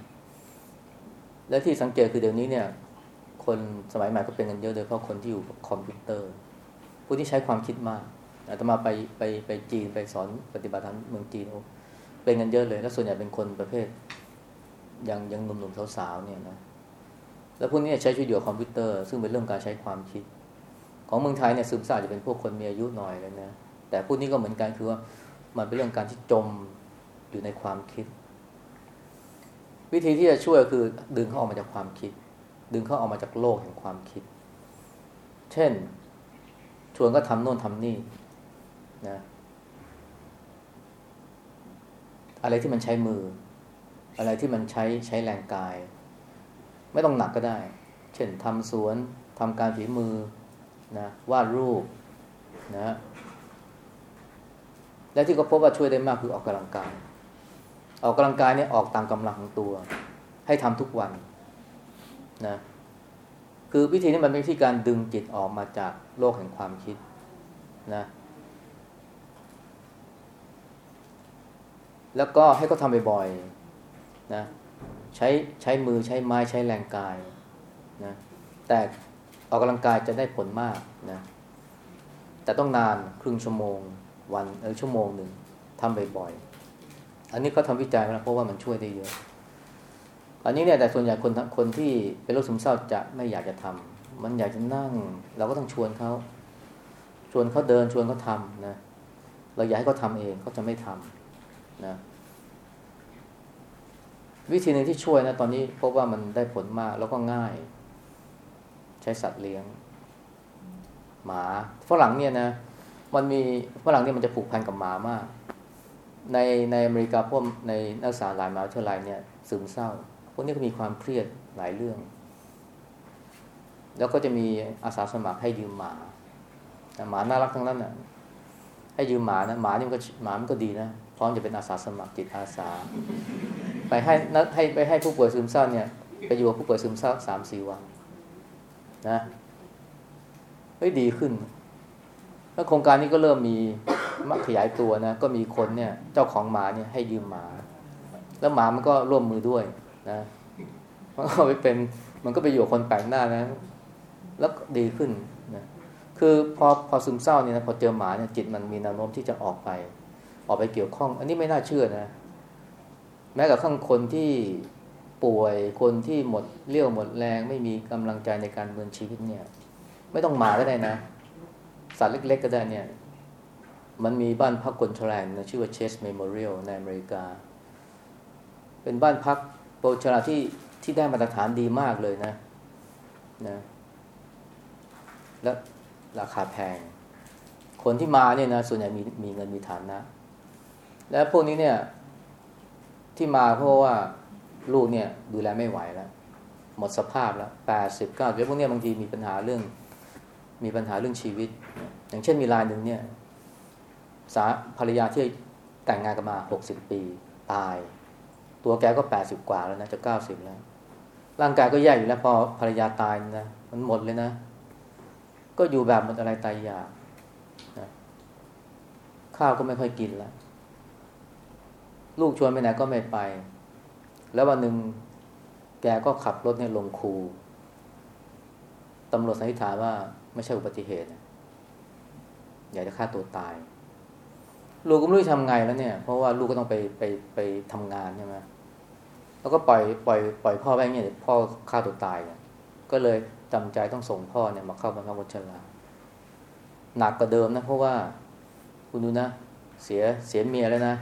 และที่สังเกตคือเดี๋ยวนี้เนี่ยคนสมัยใหม่ก็เป็นกันเยอะโดยเฉพาะคนที่อยู่กับคอมพิวเตอร์ ผู้ที่ใช้ความคิดมาก อาตมาไปไปไปจีนไปสอนปฏิบัติธรรมเมืองจีนเป็นกันเยอะเลย แล้วส่วนใหญ่เป็นคนประเภทยังยังหนุ่มๆสาวๆเนี่ยนะแล้วพวกนี้ใช้ชีวิตอยู่กับคอมพิวเตอร์ ซึ่งเป็นเรื่องการใช้ความคิด ของเมืองไทยเนี่ยซึมเศร้าจะเป็นพวกคนมีอายุหน่อยเลยนะแต่พวกนี้ก็เหมือนกันคือว่ามันเป็นเรื่องการที่จมอยู่ในความคิด วิธีที่จะช่วยคือดึงเขาออกมาจากความคิด ดึงเขาออกมาจากโลกแห่งความคิด เช่น ชวนก็ทำโน่นทำนี่ นะอะไรที่มันใช้มือ อะไรที่มันใช้ใช้แรงกาย ไม่ต้องหนักก็ได้ เช่นทำสวนทำการฝีมือนะวาดรูปนะและที่เขาพบว่าช่วยได้มากคือออกกำลังกาย ออกกำลังกายเนี่ยออกตามกำลังของตัว ให้ทำทุกวันนะคือวิธีนี้มันเป็นวิธีการดึงจิตออกมาจากโลกแห่งความคิดนะ แล้วก็ให้เขาทำบ่อยๆนะใช้ใช้มือใช้ไม้ใช้แรงกายนะแต่ออกกำลังกายจะได้ผลมากนะแต่ต้องนานครึ่งชั่วโมง วันเออชั่วโมงหนึ่งทำบ่อยๆอันนี้เขาทำวิจัยมาแล้วเพราะว่ามันช่วยได้เยอะ อันนี้เนี่ยแต่ส่วนใหญ่คนคนที่เป็นโรคซึมเศร้าจะไม่อยากจะทำมันอยากจะนั่ง เราก็ต้องชวนเขาชวนเขาเดินชวนเขาทำนะเราอยากให้เขาทาเองเขาจะไม่ทำ นะวิธีหนึ่งที่ช่วยนะตอนนี้พบว่ามันได้ผลมากแล้วก็ง่าย ใช้สัตว์เลี้ยง หมาฝรั่งเนี่ยนะมันมีฝรั่งเนี่ยมันจะผูกพันกับหมามาก ในในอเมริกาพวกในนักศึกษาหลายมหาวิทยาลัยเนี่ยซึมเศร้า พวกนี้ก็มีความเครียดหลายเรื่อง แล้วก็จะมีอาสาสมัครให้ยืมหมาหมาน่ารักทั้งนั้นนะให้ยืมหมานะหมานี่มันก็หมามันก็ดีนะ พร้อมจะเป็นอาสาสมัครจิตอาสา ไปให้นัดให้ไปให้ผู้ป่วยซึมเศร้าเนี่ยไปอยู่กับผู้ป่วยซึมเศร้าสามสี่วันนะเฮ้ยดีขึ้น แล้วโครงการนี้ก็เริ่มมีมักขยายตัวนะ ก็มีคนเนี่ย เจ้าของหมาเนี่ยให้ยืมหมา แล้วหมามันก็ร่วมมือด้วยนะมันก็ไปเป็นมันก็ไปอยู่คนแปลกหน้านะ แล้วดีขึ้นนะคือพอพอซึมเศร้าเนี่ยนะพอเจอหมาเนี่ยจิตมันมีแนวโน้มที่จะออกไป ออกไปเกี่ยวข้อง อันนี้ไม่น่าเชื่อนะ แม้กับข้างคนที่ป่วยคนที่หมดเรี่ยวหมดแรง ไม่มีกำลังใจในการเมืองชีวิตเนี่ย ไม่ต้องหมาก็ได้นะ สัตว์เล็ก ๆ ก็ได้เนี่ย มันมีบ้านพักคนชรานะชื่อว่าเชสเมโมเรียลในอเมริกา เป็นบ้านพักคนชราที่ที่ได้มาตรฐานดีมากเลยนะนะและราคาแพง คนที่มาเนี่ยนะส่วนใหญ่มีมีเงินมีฐานะ และพวกนี้เนี่ย ที่มาเพราะว่าลูกเนี่ยดูแลไม่ไหวแล้ว หมดสภาพแล้วแปดสิบเก้าเดี๋ยวพวกนี้บางทีมีปัญหาเรื่อง มีปัญหาเรื่องชีวิต อย่างเช่นมีรายหนึ่งเนี่ยสาภรรยาที่แต่งงานกันมาหกสิบปี ตาย ตัวแกก็แปดสิบกว่าแล้วนะจะเก้าสิบแล้ว ร่างกายก็แย่อยู่แล้วพอภรรยาตายนะมันหมดเลยนะ ก็อยู่แบบหมดอะไรตายอยากนะข้าวก็ไม่ค่อยกินแล้ว ลูกชวนไปไหนก็ไม่ไป แล้ววันหนึ่งแกก็ขับรถเนี่ยลงคูตำรวจสันนิษฐานว่าไม่ใช่อุบัติเหตุ อยากจะฆ่าตัวตาย ลูกก็ไม่รู้จะทำไงแล้วเนี่ย เพราะว่าลูกก็ต้องไปไปไปทำงานใช่ไหมแล้วก็ปล่อยปล่อยปล่อยพ่อไปเนี่ยพ่อฆ่าตัวตายเนี่ยก็เลยจำใจต้องส่งพ่อเนี่ยมาเข้าบรรพวัชราหนักกว่าเดิมนะ เพราะว่าคุณดูนะ เสียเสียเมียแล้วนะ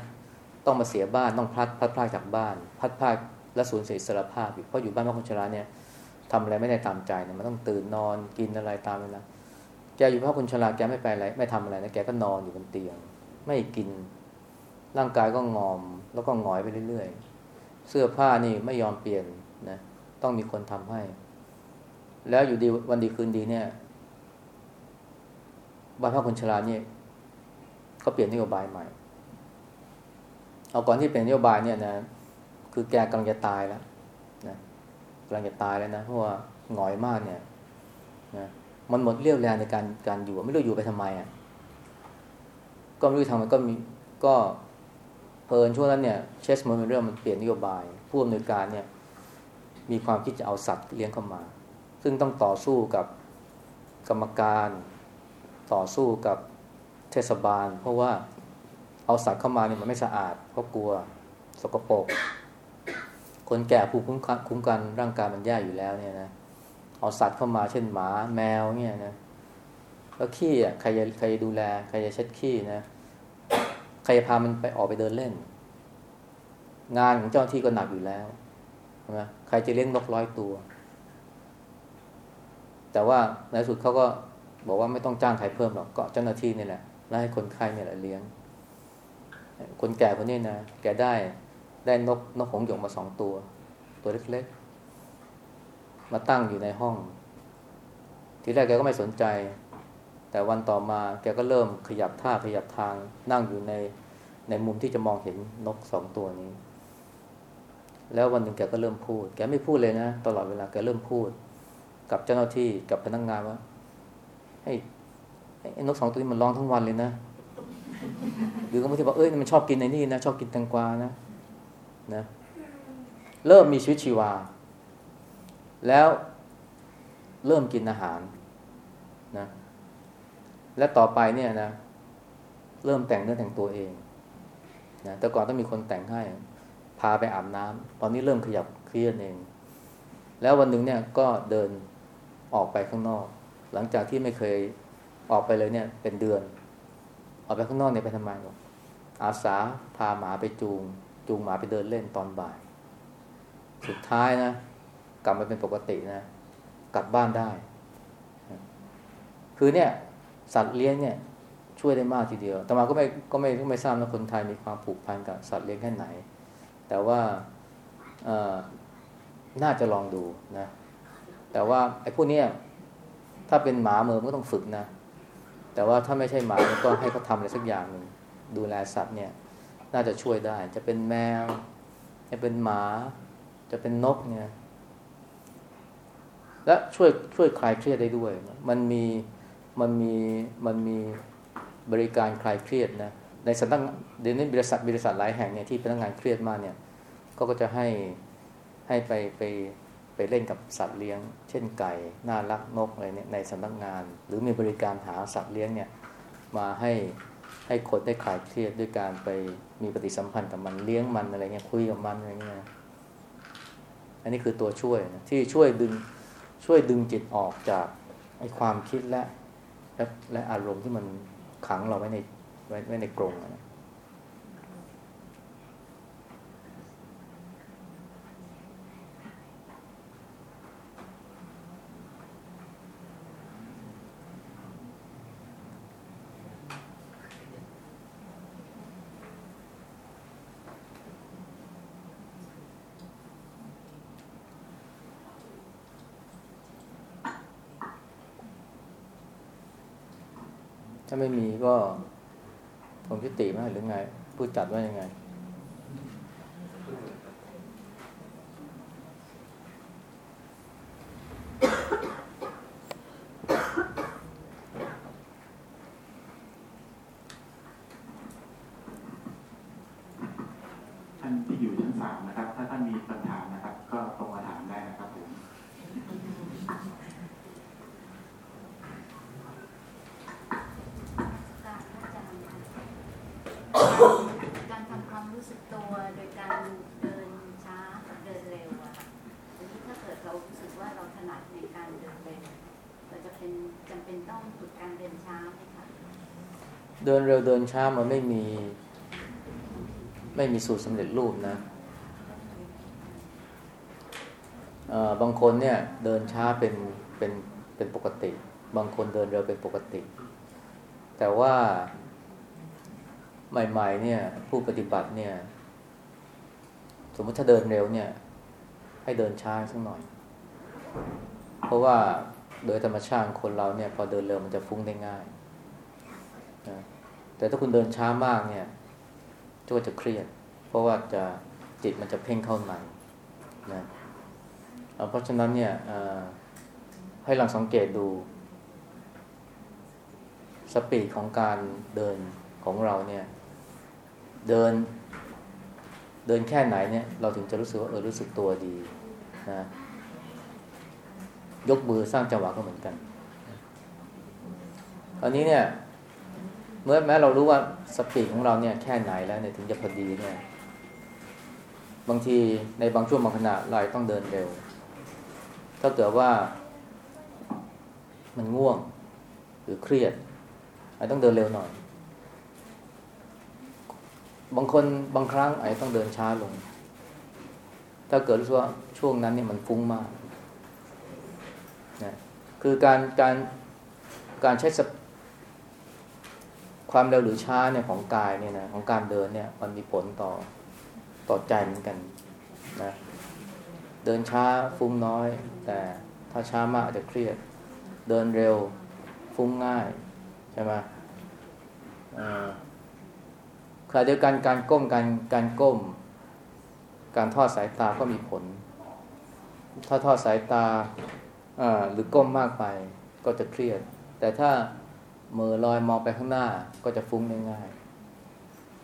ต้องมาเสียบ้านต้องพลัดพลัดพลาดจากบ้านพลัดพลาดและสูญเสียอิสรภาพอีกเพราะอยู่บ้านพระคนชราเนี่ยทำอะไรไม่ได้ตามใจเนี่ยมันต้องตื่นนอนกินอะไรตามเวลาแกอยู่พระคนชราแกไม่ไปอะไรไม่ทำอะไรนะแกก็นอนอยู่บนเตียง ไม่กิน ร่างกายก็งอมแล้วก็หงอยไปเรื่อยๆ เสื้อผ้านี่ไม่ยอมเปลี่ยนนะต้องมีคนทำให้ แล้วอยู่ดีวันดีคืนดีเนี่ยบ้านพระคนชราเนี่ยเขาเปลี่ยนนโยบายใหม่ เอาก่อนที่เป็นนโยบายเนี่ยนะคือแกกำลังจะตายแล้วนะกำลังจะตายแล้วนะเพราะว่าหงอยมากเนี่ยนะมันหมดเรี่ยวแรงในการการอยู่ไม่รู้อยู่ไปทำไมอะก็ไม่รู้ทำมันก็มีก็เพลินช่วงนั้นเนี่ยเชสมันเป็นเรื่องมันเปลี่ยนนโยบาย ผู้อำนวยการเนี่ย มีความคิดจะเอาสัตว์เลี้ยงเข้ามา ซึ่งต้องต่อสู้กับกรรมการต่อสู้กับเทศบาล เพราะว่า เอาสัตว์เข้ามาเนี่ยมันไม่สะอาดเพราะกลัวสกปรกคนแก่ภูมิคุ้มกันคุ้มกันร่างกายมันแย่อยู่แล้วเนี่ยนะเอาสัตว์เข้ามาเช่นหมาแมวเนี่ยนะแล้วขี้อะใครจะใครจะดูแล ใครจะเช็ดขี้นะใครจะพามันไปออกไปเดินเล่น งานของเจ้าที่ก็หนักอยู่แล้วใช่ไหมใครจะเลี้ยงนกร้อยตัว แต่ว่าในสุดเขาก็บอกว่าไม่ต้องจ้างใครเพิ่มหรอกก็เจ้าหน้าที่นี่แหละแล้วให้คนไข้เนี่ยแหละเลี้ยง คนแก่คนนี้นะแกได้ได้นกนกหงส์หยกมาสองตัว ตัวเล็กๆ มาตั้งอยู่ในห้อง ทีแรกแกก็ไม่สนใจ แต่วันต่อมาแกก็เริ่มขยับท่าขยับทางนั่งอยู่ในในมุมที่จะมองเห็นนกสองตัวนี้ แล้ววันหนึ่งแกก็เริ่มพูด แกไม่พูดเลยนะ ตลอดเวลาแกเริ่มพูด กับเจ้าหน้าที่กับพนักงงานว่าให้ไอ้นกสองตัวนี้มันร้องทั้งวันเลยนะ หรือบางทีบอกเอ้ยมันชอบกินในนี่นะชอบกินแตงกวานะนะเริ่มมีชีวิตชีวา แล้วเริ่มกินอาหารนะและต่อไปเนี่ยนะ เริ่มแต่งเนื้อแต่งตัวเองนะแต่ก่อนต้องมีคนแต่งให้ พาไปอาบน้ำตอนนี้เริ่มขยับเคลื่อนเอง แล้ววันหนึ่งเนี่ยก็เดินออกไปข้างนอก หลังจากที่ไม่เคยออกไปเลยเนี่ยเป็นเดือน ออกไปข้างนอกเนี่ยไปทำไมหรออาสาพาหมาไปจูง จูงหมาไปเดินเล่นตอนบ่าย สุดท้ายนะ กลับมาเป็นปกตินะ กลับบ้านได้ คือเนี่ย สัตว์เลี้ยงเนี่ย ช่วยได้มากทีเดียว แต่มาก็ไม่ก็ไม่ก็ไม่ทราบนะคนไทยมีความผูกพันกับสัตว์เลี้ยงแค่ไหน แต่ว่าน่าจะลองดูนะ แต่ว่าไอ้พวกนี้ถ้าเป็นหมาเมือมันก็ต้องฝึกนะ แต่ว่าถ้าไม่ใช่หมาก็ให้เขาทำอะไรสักอย่างหนึ่งดูแลสัตว์เนี่ย น่าจะช่วยได้ จะเป็นแมว จะเป็นหมา จะเป็นนกเนี่ย และช่วยช่วยคลายเครียดได้ด้วย มันมีมันมีมันมีบริการคลายเครียดนะในสำนักเดี๋ยวนี้บริษัทบริษัทหลายแห่งเนี่ยที่พนักงานเครียดมากเนี่ย ก็ก็จะให้ให้ไปไป ไปเล่นกับสัตว์เลี้ยง เช่นไก่น่ารักนกอะไรเนี่ยในสำนักงาน หรือมีบริการหาสัตว์เลี้ยงเนี่ยมาให้ให้คนได้คลายเครียดด้วยการไปมีปฏิสัมพันธ์กับมันเลี้ยงมันอะไรเงี้ยคุยกับมันอะไรเงี้ยอันนี้คือตัวช่วยนะที่ช่วยดึงช่วยดึงจิตออกจากไอ้ความคิดและและและอารมณ์ที่มันขังเราไว้ในไว้ในกรงนะ ถ้าไม่มีก็ผมยุติไหมหรือไง ผู้จัดว่ายังไง ท่านที่อยู่ชั้นสามนะครับ ถ้าท่านมีคำถามนะครับ ก็ตรงมาถามได้นะครับผม การอาจารย์การทำความรู้สึกตัวโดยการเดินช้ากับเดินเร็วอะค่ะทีนี้ถ้าเกิดเรารู้สึกว่าเราถนัดในการเดินเร็วเราจะเป็นจำเป็นต้องฝึกการเดินช้าไหมคะ เดินเร็วเดินช้ามันไม่มี ไม่มีสูตรสำเร็จรูปนะบางคนเนี่ยเดินช้าเป็นเป็นเป็นปกติ บางคนเดินเร็วเป็นปกติ แต่ว่าใหม่ๆเนี่ยผู้ปฏิบัติเนี่ย สมมติถ้าเดินเร็วเนี่ย ให้เดินช้าสักหน่อย เพราะว่าโดยธรรมชาติคนเราเนี่ย พอเดินเร็วมันจะฟุ้งได้ง่ายนะ แต่ถ้าคุณเดินช้ามากเนี่ยก็จะเครียด เพราะว่าจะจิตมันจะเพ่งเข้าในนะเเพราะฉะนั้นเนี่ยให้ลองสังเกตดู สปีดของการเดินของเราเนี่ย เดิน เดินแค่ไหนเนี่ย เราถึงจะรู้สึกว่าเออรู้สึกตัวดีนะยกมือสร้างจังหวะก็เหมือนกันตอนนี้เนี่ย เมื่อแม้เรารู้ว่าสปีดของเราเนี่ยแค่ไหนแล้วเนี่ยถึงจะพอดีเนี่ย บางทีในบางช่วงบางขณะเราต้องเดินเร็ว ถ้าเกิดว่า มันง่วงหรือเครียดอาจต้องเดินเร็วหน่อย บางคนบางครั้งอาจต้องเดินช้าลง ถ้าเกิดรู้ว่าช่วงนั้นเนี่ยมันฟุ้งมากนะคือการการการใช้ ความเร็วหรือช้าเนี่ยของกายเนี่ยนะของการเดินเนี่ย มันมีผลต่อต่อใจเหมือนกันนะเดินช้าฟุ้งน้อย แต่ถ้าช้ามากอาจจะเครียด เดินเร็วฟุ้งง่ายใช่ไหมอ่าขณะเดียวกันการก้มการการก้ม การทอดสายตาก็มีผล ถ้าทอดสายตาอ่าหรือก้มมากไปก็จะเครียด แต่ถ้า เมื่อลอยมองไปข้างหน้าก็จะฟุ้งง่าย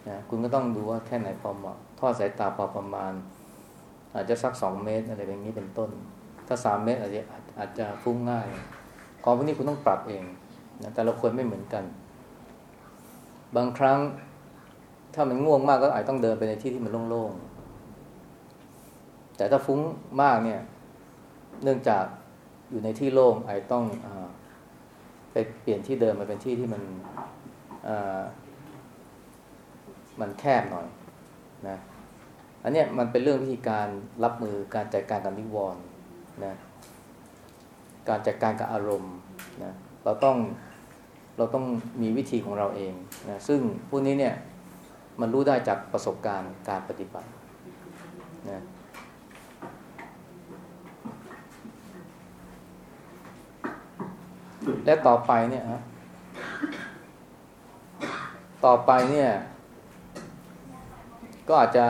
นะคุณก็ต้องดูว่าแค่ไหนพอเหมาะทอดสายตาพอประมาณ อาจจะสักสองเมตรอะไรแบบนี้เป็นต้น ถ้าสามเมตรอาจจะอาจจะฟุ้งง่ายของพวกนี้คุณต้องปรับเองนะแต่ละคนไม่เหมือนกัน บางครั้งถ้ามันง่วงมากก็อาจต้องเดินไปในที่ที่มันโล่งๆแต่ถ้าฟุ้งมากเนี่ย เนื่องจากอยู่ในที่โล่งอาจต้องอ ไปเปลี่ยนที่เดินมาเป็นที่ที่มันมันแคบหน่อยนะอันเนี้ยมันเป็นเรื่องวิธีการรับมือการจัดการกับนิวรณ์นะการจัดการกับอารมณ์นะเราต้องเราต้องมีวิธีของเราเองนะซึ่งพวกนี้เนี่ยมันรู้ได้จากประสบการณ์การปฏิบัตินะ และต่อไปเนี่ยฮะต่อไปเนี่ย ก็อาจจะ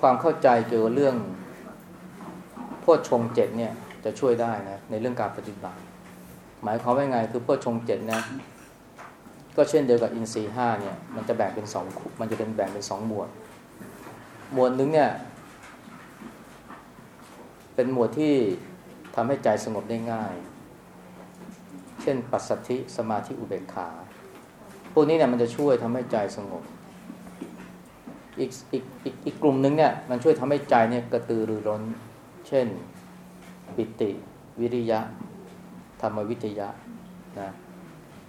ความเข้าใจเกี่ยวกับเรื่องโพชงเจ็ดเนี่ย จะช่วยได้นะในเรื่องการปฏิบัติ หมายความว่าไงคือโพชงเจ็ดนะ ก็เช่นเดียวกับอินทรีห้าเนี่ย มันจะแบ่งเป็นสองมันจะเป็นแบ่งเป็นสองหมวด หมวดหนึ่งเนี่ย เป็นหมวดที่ ทำให้ใจสงบได้ง่าย เช่น ปัสสัทธิสมาธิอุเบกขา พวกนี้เนี่ยมันจะช่วยทำให้ใจสงบ อีกอีกอีกอีกกลุ่มหนึ่งเนี่ยมันช่วยทำให้ใจเนี่ยกระตือรือร้น เช่น ปิติ วิริยะ ธรรมวิทยะนะ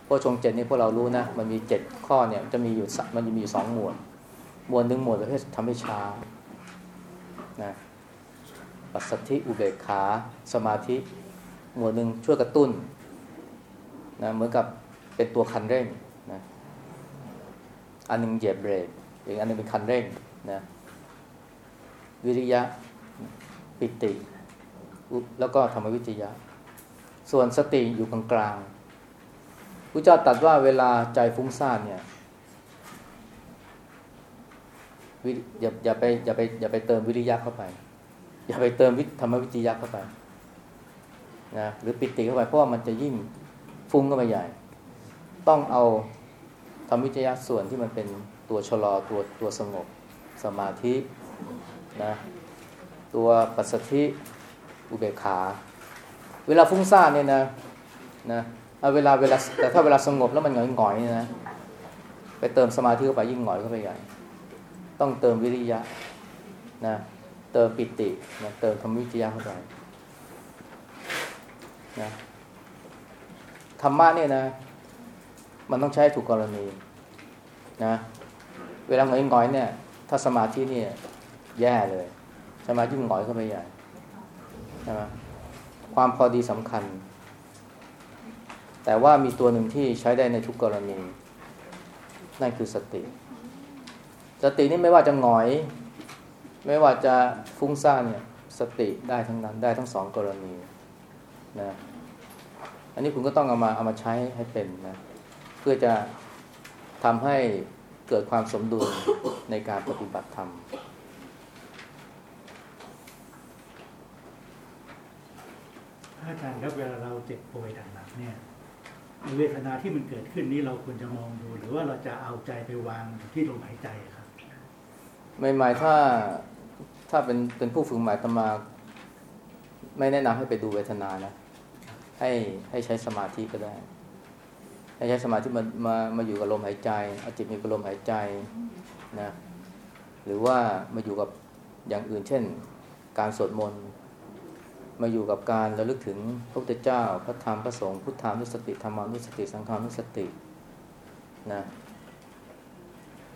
พวกชงเจ็ดนี่พวกเรารู้นะ มันมีเจ็ดข้อเนี่ยจะมีอยู่มันจะมีอยู่สองหมวด หมวดหนึ่งหมวดประเภททำให้ช้านะ ปัสสัทธิอุเบกขา สมาธิ หมวดหนึ่งช่วยกระตุ้นนะเหมือนกับเป็นตัวคันเร่งนะอันหนึ่งเหยียบเบรกอีกอันนึงเป็นคันเร่งนะวิริยะปิติ แล้วก็ธรรมวิทยะ ส่วนสติอยู่กลางกลางพระเจ้าตรัสว่าเวลาใจฟุ้งซ่านเนี่ยอย่าอย่าไปอย่าไปอย่าไปเติมวิริยะเข้าไป อย่าไปเติมวิธรรมวิทยะเข้าไปนะหรือปิติเข้าไปเพราะว่ามันจะยิ่งฟุ้งเข้าไปใหญ่ ต้องเอาธรรมวิทยาส่วนที่มันเป็นตัวชะลอตัวตัวสงบสมาธินะตัวปัสสธิอุเบกขา เวลาฟุ้งซ่านเนี่ยนะนะเอาเวลาเวลาแต่ถ้าเวลาสงบแล้วมันหงอยหงอยนะไปเติมสมาธิเข้าไปยิ่งหงอยเข้าไปใหญ่ ต้องเติมวิริยะนะ เติมปิตินะเติมธรรมวิทยาเข้าไปนะธรรมะเนี่ยนะ มันต้องใช้ถูกกรณีนะเวลาหงอยหงอยเนี่ย ถ้าสมาธิเนี่ย แย่เลยสมาธิยิ่งหงอยเข้าไปใหญ่ใช่ไหมความพอดีสำคัญ แต่ว่ามีตัวหนึ่งที่ใช้ได้ในทุกกรณี นั่นคือสติ สตินี่ไม่ว่าจะหงอย ไม่ว่าจะฟุ้งซ่านเนี่ยสติได้ทั้งนั้นได้ทั้งสองกรณีนะอันนี้คุณก็ต้องเอามาเอามาใช้ให้เป็นนะเพื่อจะทำให้เกิดความสมดุลในการปฏิบัติธรรม อาจารย์ครับเวลาเราเจ็บป่วยหนักๆเนี่ยเวทนาที่มันเกิดขึ้นนี้เราควรจะมองดู หรือว่าเราจะเอาใจไปวางอยู่ที่ลมหายใจครับใหม่ๆถ้า ถ้าเป็นเป็นผู้ฝึกใหม่ตมา ไม่แนะนำให้ไปดูเวทนานะ ให้ให้ใช้สมาธิก็ได้ ให้ใช้สมาธิมามามาอยู่กับลมหายใจเอาจิตมีกับลมหายใจนะหรือว่ามาอยู่กับอย่างอื่น เช่น การสวดมนต์มาอยู่กับการระลึกถึงพระพุทธเจ้า พระธรรมพระสงฆ์พุทธานุสติธรรมานุสติ สังฆานุสตินะ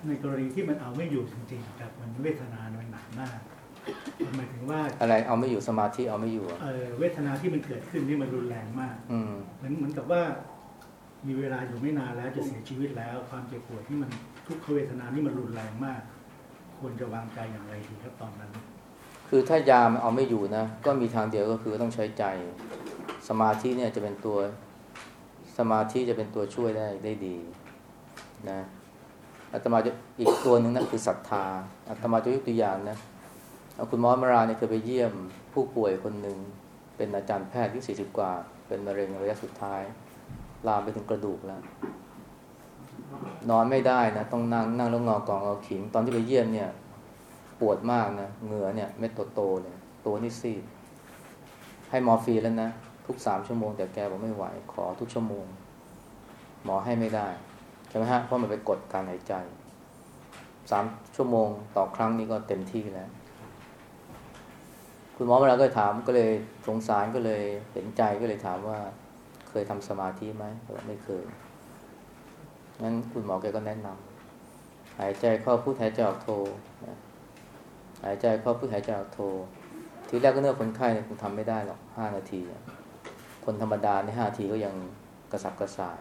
ในกรณีที่มันเอาไม่อยู่จริงๆครับมันเวทนา มันหนักมาก หมายถึงว่าอะไรเอาไม่อยู่สมาธิเอาไม่อยู่อะเอ่อเวทนาที่มันเกิดขึ้นนี่มันรุนแรงมากอืมเหมือนเหมือนกับว่า มีเวลาอยู่ไม่นานแล้วจะเสียชีวิตแล้ว ความเจ็บปวดที่มันทุกขเวทนานี่มันรุนแรงมาก ควรจะวางใจอย่างไรดีครับตอนนั้น คือถ้ายามันเอาไม่อยู่นะก็มีทางเดียวก็คือต้องใช้ใจ สมาธิเนี่ยจะเป็นตัวสมาธิจะเป็นตัวช่วยได้ได้ดีนะอาตมาจะอีกตัวหนึ่งนะคือศรัทธาอาตมาจะยกตัวอย่างนะเอา คุณหมอมาราเนี่ยเคยไปเยี่ยมผู้ป่วยคนหนึ่งเป็นอาจารย์แพทย์อายุสี่สิบกว่า เป็นมะเร็งระยะสุดท้าย ลามไปถึงกระดูกแล้ว นอนไม่ได้นะ ต้องนั่งนั่งแล้วงอกองเอาขิง ตอนที่ไปเยี่ยมเนี่ย ปวดมากนะเหงื่อเนี่ยเม็ดโตๆเนี่ย ตัวนี่ซีดให้มอร์ฟีแล้วนะ ทุกสามชั่วโมง แต่แกบอกไม่ไหว ขอทุกชั่วโมง หมอให้ไม่ได้ ใช่ไหมฮะ เพราะมันไปกดการหายใจสามชั่วโมงต่อครั้งนี่ก็เต็มที่แล้ว คุณหมอเวลาก็เลยถามก็เลยสงสารก็เลยเห็นใจก็เลยถามว่าเคยทำสมาธิไหมบอกไม่เคยงั้นคุณหมอแกก็แนะนำหายใจเข้าพูดหายใจออกโทหายใจเข้าพูดหายใจออกโททีแรกก็เนื้อคนไข้เนี่ยคงทำไม่ได้หรอกห้านาที คนธรรมดาในห้านาทีก็ยังกระสับกระส่าย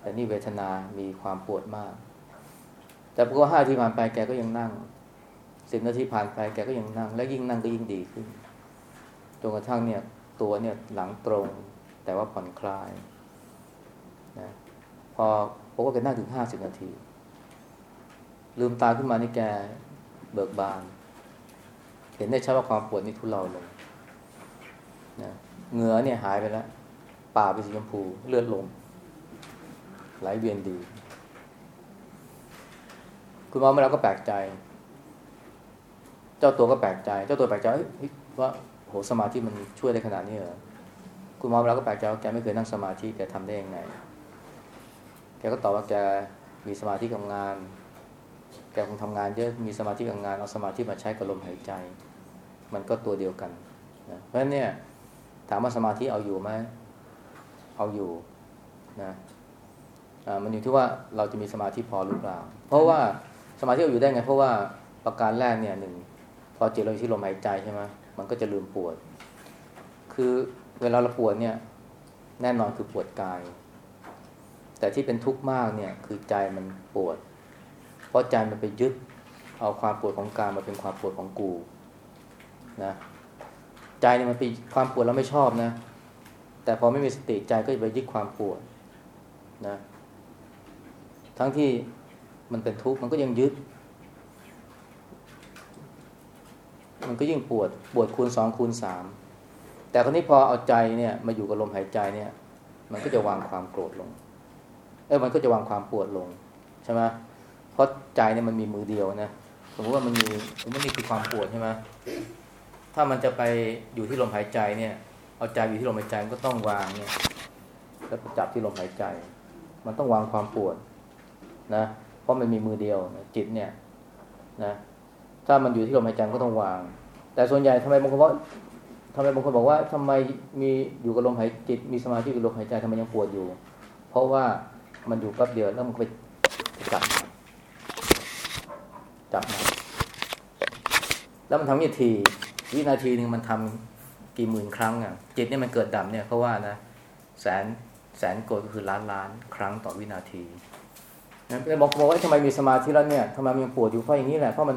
แต่นี่เวทนามีความปวดมาก แต่พอห้านาทีผ่านไปแกก็ยังนั่ง สิบนาทีผ่านไปแกก็ยังนั่ง และยิ่งนั่งก็ยิ่งดีขึ้นจนกระทั่งเนี่ยตัวเนี่ยหลังตรง แต่ว่าผ่อนคลายนะพอพบว่าแกนั่งถึงห้าสิบนาที ลืมตาขึ้นมานี่แกเบิกบาน เห็นได้ชัดว่าความปวดนี่ทุเลาลงนะเหงื่อเนี่ยหายไปแล้วปาเป็นสีชมพูเลือดลงไหลเวียนดี คุณหมอเมื่อเราก็แปลกใจ จ้าตัวก็แปลกใจ เจ้าตัวแปลกใจว่าโหสมาธิมันช่วยได้ขนาดนี้เหรอคุณหมอเราก็แปลกใจว่าแกไม่เคยนั่งสมาธิแกทำได้ยังไง แกก็ตอบว่าแกมีสมาธิกับงาน แกคงทำงานเยอะมีสมาธิกับงานเอาสมาธิมาใช้กับลมหายใจ มันก็ตัวเดียวกันนะเพราะฉะนั้นเนี่ยถามว่าสมาธิเอาอยู่ไหมเอาอยู่นะมันอยู่ที่ว่าเราจะมีสมาธิพอหรือเปล่า เพราะว่าสมาธิเอาอยู่ได้ไง เพราะว่าประการแรกเนี่ยหนึ่ง พอจิตเราอยู่ที่ลมหายใจใช่ไหมมันก็จะลืมปวด คือเวลาเราปวดเนี่ยแน่นอนคือปวดกาย แต่ที่เป็นทุกข์มากเนี่ยคือใจมันปวด เพราะใจมันไปยึดเอาความปวดของกายมาเป็นความปวดของกูนะใจเนี่ยมันเป็นความปวดเราไม่ชอบนะ แต่พอไม่มีสติใจก็จะไปยึดความปวดนะทั้งที่มันเป็นทุกข์มันก็ยังยึด มันก็ยิ่งปวดปวดคูณสองคูณสามแต่คราวนี้พอเอาใจเนี่ยมาอยู่กับลมหายใจเนี่ย มันก็จะวางความโกรธลง เอ้ยมันก็จะวางความปวดลงใช่ไหมเพราะใจเนี่ยมันมีมือเดียวนะสมมติว่ามันมีสมมตินี่คือความปวดใช่ไหมถ้ามันจะไปอยู่ที่ลมหายใจเนี่ย เอาใจอยู่ที่ลมหายใจก็ต้องวางเนี่ยแล้วจับที่ลมหายใจ มันต้องวางความปวดนะ เพราะมันมีมือเดียวนะจิตเนี่ยนะ ถ้ามันอยู่ที่ลมหายใจก็ต้องวาง แต่ส่วนใหญ่ทำไมบางคนว่าทำไมบางคนบอกว่าทำไมมีอยู่กับลมหายจิตมีสมาธิกับลมหายใจทำไมยังปวดอยู่ เพราะว่ามันอยู่แป๊บเดียวแล้วมันไปจับจับมาแล้วมันทำวินาทีวินาทีหนึ่งมันทำกี่หมื่นครั้งอะจิตเนี่ยมันเกิดดับเนี่ยเขาว่านะแสนแสนโกดก็คือล้านล้านครั้งต่อวินาทีนะบอกบอกว่าทำไมมีสมาธิแล้วเนี่ยทำไมมันยังปวดอยู่เพราะอย่างนี้แหละเพราะมัน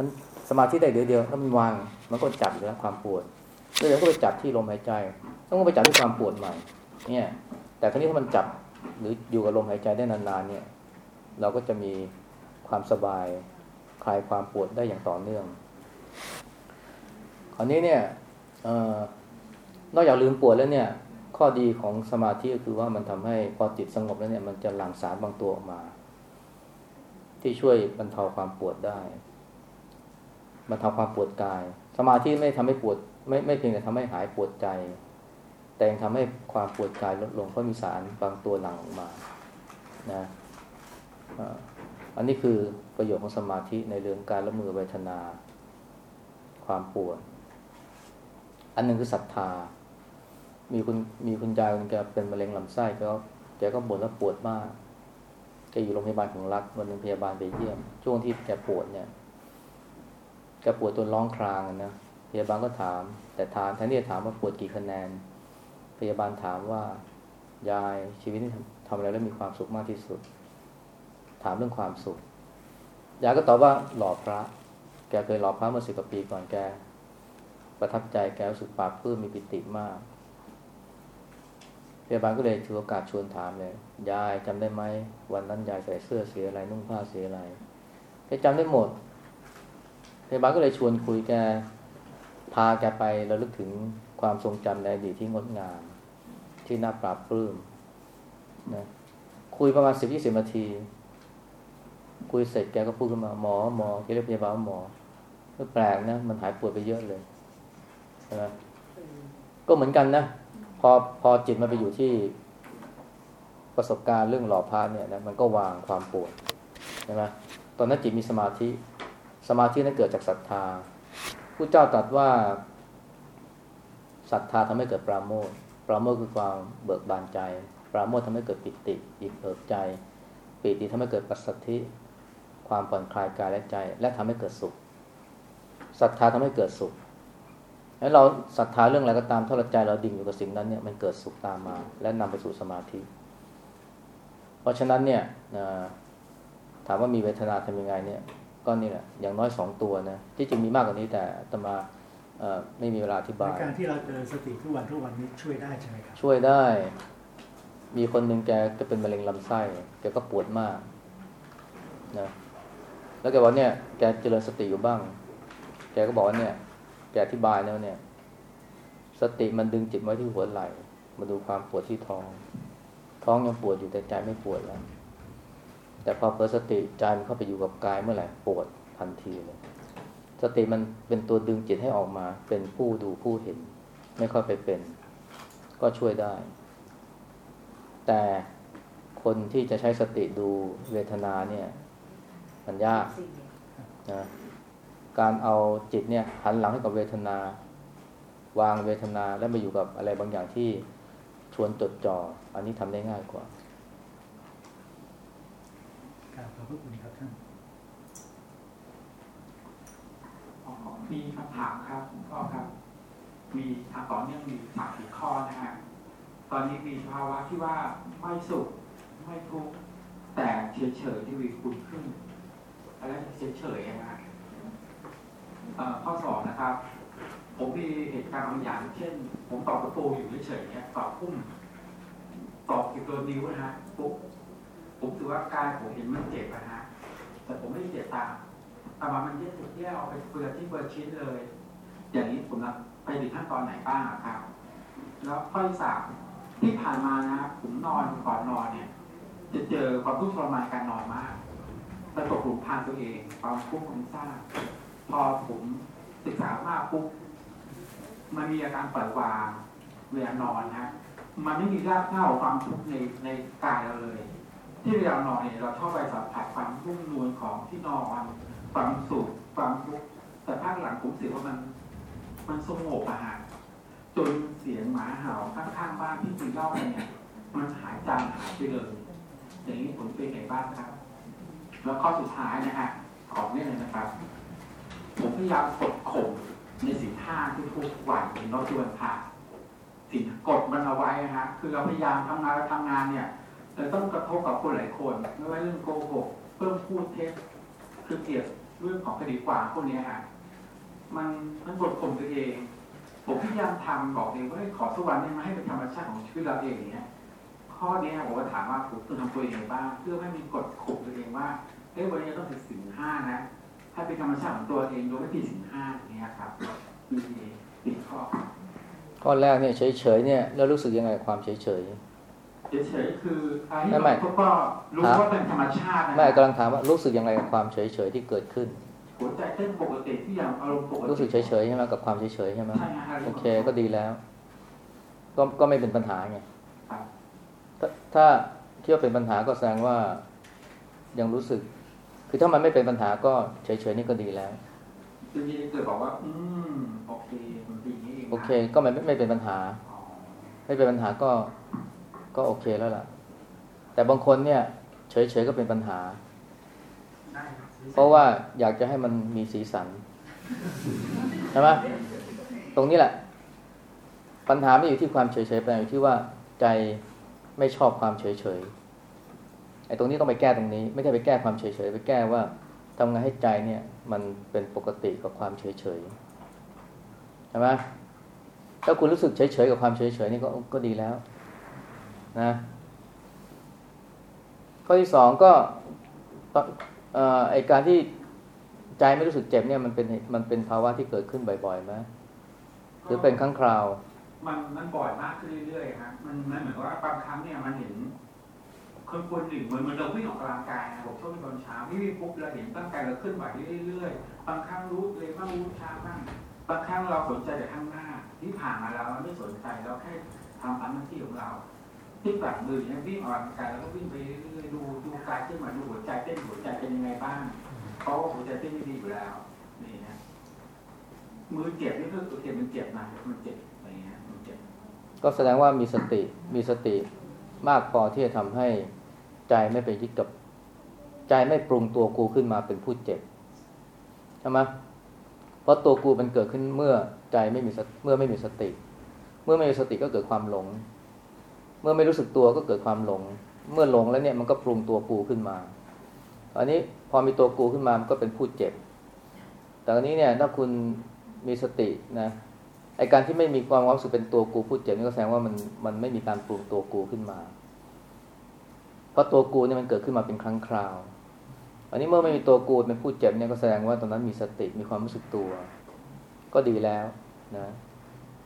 มันสมาธิได้เดียวเดียวแล้วมันวางมันก็จับอยู่แล้วความปวดแล้วเดี๋ยวก็ไปจับที่ลมหายใจต้องไปจับที่ความปวดใหม่ เนี่ย แต่ครั้นี้ถ้ามันจับหรืออยู่กับลมหายใจได้นานๆเนี่ย เราก็จะมีความสบายคลายความปวดได้อย่างต่อเนื่องคราวนี้เนี่ยนอกจากลืมปวดแล้วเนี่ย ข้อดีของสมาธิก็คือว่ามันทำให้พอจิตสงบแล้วเนี่ย มันจะหลั่งสารบางตัวออกมา ที่ช่วยบรรเทาความปวดได้ บรรเทาความปวดกาย สมาธิไม่ทำให้ปวดไม่ไม่เพียงแต่ทำให้หายปวดใจ แต่ยังทำให้ความปวดกายลดลงเพราะมีสารบางตัวหลั่งออกมานะอันนี้คือประโยชน์ของสมาธิในเรื่องการละมือเวทนา ความปวด อันหนึ่งคือศรัทธา มีคุณมีคุณยายคนแกเป็นมะเร็งลำไส้ก็แกก็บ่นว่าปวดมากแกอยู่โรงพยาบาลของรัฐวันหนึ่งพยาบาลไปเยี่ยม ช่วงที่แกปวดเนี่ย แกปวดตัวร้องครางนะพยาบาลก็ถาม แต่ถามแทนที่จะถามว่าปวดกี่คะแนน พยาบาลถามว่ายายชีวิตนี้ทำอะไรแล้วมีความสุขมากที่สุด ถามเรื่องความสุขยายก็ตอบว่าหล่อพระ แกเคยหล่อพระเมื่อสิบกว่าปีก่อนแก ประทับใจแกรู้สึกปราบปลื้มมีปิติมากพยาบาลก็เลยถือโอกาสชวนถามเลย ยายจำได้ไหมวันนั้นยายใส่เสื้อสีอะไรนุ่งผ้าสีอะไรแกจำได้หมด พยาบาลก็เลยชวนคุยแก พาแกไปแล้วลึกถึงความทรงจำในอดีตที่งดงาม ที่น่าปราบปลื้มนะคุยประมาณสิบยี่สิบนาที คุยเสร็จแกก็พูดขึ้นมาหมอหมอแกเรียกพยาบาลหมอก็แปลกนะ มันหายปวดไปเยอะเลยใช่ไหมก็เหมือนกันนะพอพอจิตมันไปอยู่ที่ประสบการณ์เรื่องหล่อพาเนี่ยนะมันก็วางความปวดใช่ไหมตอนนั้นจิตมีสมาธิ สมาธินั้นเกิดจากศรัทธาผู้เจ้าตรัสว่าศรัทธาทำให้เกิดปราโมทปราโมทคือความเบิกบานใจ ปราโมททำให้เกิดปิติอิ่มเอิบใจ ปิติทำให้เกิดปัสสัทธิ ความผ่อนคลายกายและใจ และทำให้เกิดสุขศรัทธาทำให้เกิดสุขให้เราศรัทธาเรื่องอะไรก็ตามถ้าเราใจเราดิ่งอยู่กับสิ่งนั้นเนี่ยมันเกิดสุขตามมา และนำไปสู่สมาธิ เพราะฉะนั้นเนี่ยถามว่ามีเวทนาทำยังไงเนี่ย ก็นี่แหละอย่างน้อยสองตัวนะที่จริงมีมากกว่านี้แต่ตมาไม่มีเวลาอธิบายการที่เราเจริญสติทุกวันทุกวันนี้ช่วยได้ใช่ไหมครับช่วยได้ มีคนหนึ่งแกก็เป็นมะเร็งลำไส้แกก็ปวดมากนะแล้วแกบอกเนี่ยแกเจริญสติอยู่บ้าง แกก็บอกว่าเนี่ย แกอธิบายแล้วเนี่ย สติมันดึงจิตไว้ที่หัวไหล่มาดูความปวดที่ท้อง ท้องยังปวดอยู่แต่ใจไม่ปวดแล้ว แต่พอเปิดสติใจมันเข้าไปอยู่กับกายเมื่อไหร่ปวดทันทีเลยสติมันเป็นตัวดึงจิตให้ออกมา เป็นผู้ดูผู้เห็น ไม่ค่อยไปเป็น ก็ช่วยได้ แต่คนที่จะใช้สติดูเวทนาเนี่ย มันยากนะการเอาจิตเนี่ย หันหลังให้กับเวทนา วางเวทนาแล้วมาอยู่กับอะไรบางอย่างที่ชวนจดจ่ออันนี้ทำได้ง่ายกว่า กราบขอบ พระคุณครับท่านมีคำถามครับคุณพ่อครับ มีทางต่อเนื่องมีสามสี่ข้อนะฮะตอนนี้มีภาวะที่ว่าไม่สุขไม่ทุกข์แต่เฉยๆที่วีคุณขึ้นอะไรเฉยๆนะฮะข้อสองนะครับ ผมมีเหตุการณ์บางอย่าง เช่น ผมตอกตะปูอยู่เฉยๆเนี่ยตอกพุ่มตอกกี่ตัวนิ้วนะฮะปุ๊บ ผมถือว่ากายผมเห็นมันเจ็บนะฮะแต่ผมไม่ได้เจ็บตามแต่ว่ามันแยกถูกแยกออกไปเปลือกที่เบอร์ชิ้นเลย อย่างนี้ผมรับไปถึงขั้นตอนไหนบ้างครับ แล้วข้อที่สามที่ผ่านมานะครับผมนอนก่อนนอนเนี่ย จะเจอความทุกข์ทรมานการนอนมากแต่ตกหลุมพรางตัวเอง ความทุกข์ของสร้าพอผมศึกษามากปุ๊บมันมีอาการปล่อยวางเวลานอนนะมันไม่มีรากเหง้าความทุกข์ในในกายเราเลย ที่เวลานอนเนี่ยเราชอบไปสัมผัสความนุ่มนวลของที่นอนความสุขความทุกข์แต่ภาคหลังผมรู้สึกว่ามัน มันสงบอะฮะจนเสียงหมาเห่าข้างๆบ้านที่คุยเล่ากันเนี่ยมันหายจางหายไปเลยอย่างนี้ผมเป็นไงบ้างครับ แล้วข้อสุดท้ายนะฮะของเนี่ยนะครับ ผมพยายามกดข่มในสิ่งห้าทุกวันในรอบที่วันพระสิ่งกดมันเอาไว้นะฮะคือเราพยายามทำงานเราทำงานเนี่ย เราต้องกระทบกับคนหลายคน ไม่ว่าเรื่องโกหกเพิ่มพูดเท็จคือเกี่ยวเรื่องของคดีความพวกนี้ฮะมันมันกดข่มตัวเอง ผมพยายามทำบอกเองว่าขอสักวันได้ไหมาให้เป็นธรรมชาติของชีวิตเราเองอย่างเงี้ยข้อนี้ผมก็ถามว่าผมต้องทำตัวเองบ้างเพื่อไม่มีกฎข่มตัวเองว่าเอ้ยวันนี้ต้องถือสินห้านะถ้าเป็นธรรมชาติของตัวเองโดยไม่ผิดสินห้าอย่างเงี้ยครับมีติดข้อข้อแรกเนี่ยเฉยๆเนี่ยแล้วรู้สึกยังไงความเฉยๆ เฉยๆคืออันไม่นี้ไม่เราก็รู้ว่าเป็นธรรมชาตินะๆไม่กำลังถามว่ารู้สึกยังไงกับความเฉยๆที่เกิดขึ้นหัวใจเต้นปกติที่อย่างอารมณ์ปกติรู้สึกเฉยๆใช่ไหมกับความเฉยๆใช่ไหมใช่ฮะโอเคก็ดีแล้ว ก็ก็ไม่เป็นปัญหาไงครับถ้าถ้าคิดว่าเป็นปัญหาก็แสดงว่ายังรู้สึก คือถ้ามันไม่เป็นปัญหาก็เฉยๆนี่ก็ดีแล้วคือที่เกิดบอกว่า อืมโอเคมันเป็นอย่างนี้เองนะโอเค ก็ไม่ไม่เป็นปัญหาอ๋อไม่เป็นปัญหาก็ ก็โอเคแล้วล่ะ แต่บางคนเนี่ย เฉยๆก็เป็นปัญหาได้ครับเพราะว่าอยากจะให้มันมีสีสันใช่ไหมตรงนี้แหละ ปัญหาไม่อยู่ที่ความเฉยๆปัญหาอยู่ที่ว่าใจไม่ชอบความเฉยๆไอ้ตรงนี้ต้องไปแก้ตรงนี้ ไม่ใช่ไปแก้ความเฉยๆไปแก้ว่าทำไงให้ใจเนี่ยมันเป็นปกติกับความเฉยๆใช่ไหมถ้าคุณรู้สึกเฉยๆกับความเฉยๆนี่ก็ก็ดีแล้ว นะข้อที่สองก็เอ่อไอการที่ใจไม่รู้สึกเจ็บเนี่ยมันเป็นมันเป็นภาวะที่เกิดขึ้นบ่อยๆไหมหรือเป็นครั้งคราว มันมันบ่อยมากขึ้นเรื่อยๆครับมันมันเหมือนว่าบางครั้งเนี่ยมันเห็นคนคนหนึ่งเหมือนเหมือนเราวิ่งออกกำลังกายนะผมชอบวิ่งตอนเช้าวิ่งปุ๊บเราเห็นตั้งใจเราเคลื่อนไหวเรื่อยๆบางครั้งรู้เลยบ้างรู้ช้าบ้างบางครั้งเราสนใจแต่ข้างหน้าที่ผ่านมาแล้วเราไม่สนใจเราแค่ทำตามหน้าที่ของเรา ที่แบบมือเนี่ยวิ่งออกกำลังกายแล้วก็วิ่งไปเรื่อยๆดูดูกายเคลื่อนไหวดูหัวใจเต้นหัวใจเป็นยังไงบ้างเพราะว่าหัวใจเต้นไม่ดีอยู่แล้วนี่นะมือเจ็บนี่คือโอเคมันเจ็บนะมันเจ็บอะไรเงี้ยมันเจ็บก็แสดงว่ามีสติมีสติมากพอที่จะทำให้ใจไม่ไปยึดกับใจไม่ปรุงตัวกูขึ้นมาเป็นผู้เจ็บใช่ไหมเพราะตัวกูมันเกิดขึ้นเมื่อใจไม่มีเมื่อไม่มีสติ เมื่อไม่มีสติก็เกิดความหลง เมื่อไม่รู้สึกตัวก็เกิดความหลง เมื่อหลงแล้วเนี่ยมันก็ปรุงตัวกูขึ้นมาอันนี้พอมีตัวกูขึ้นมามันก็เป็นผู้เจ็บ แต่อันนี้เนี่ยถ้าคุณมีสตินะไอการที่ไม่มีความรู้สึกเป็นตัวกูผู้เจ็บนี่ก็แสดงว่ามันมันไม่มีการปรุงตัวกูขึ้นมา เพราะตัวกูเนี่ยมันเกิดขึ้นมาเป็นครั้งคราว อันนี้เมื่อไม่มีตัวกูเป็นผู้เจ็บเนี่ยก็แสดงว่าตอนนั้นมีสติมีความรู้สึกตัว ก็ดีแล้วนะ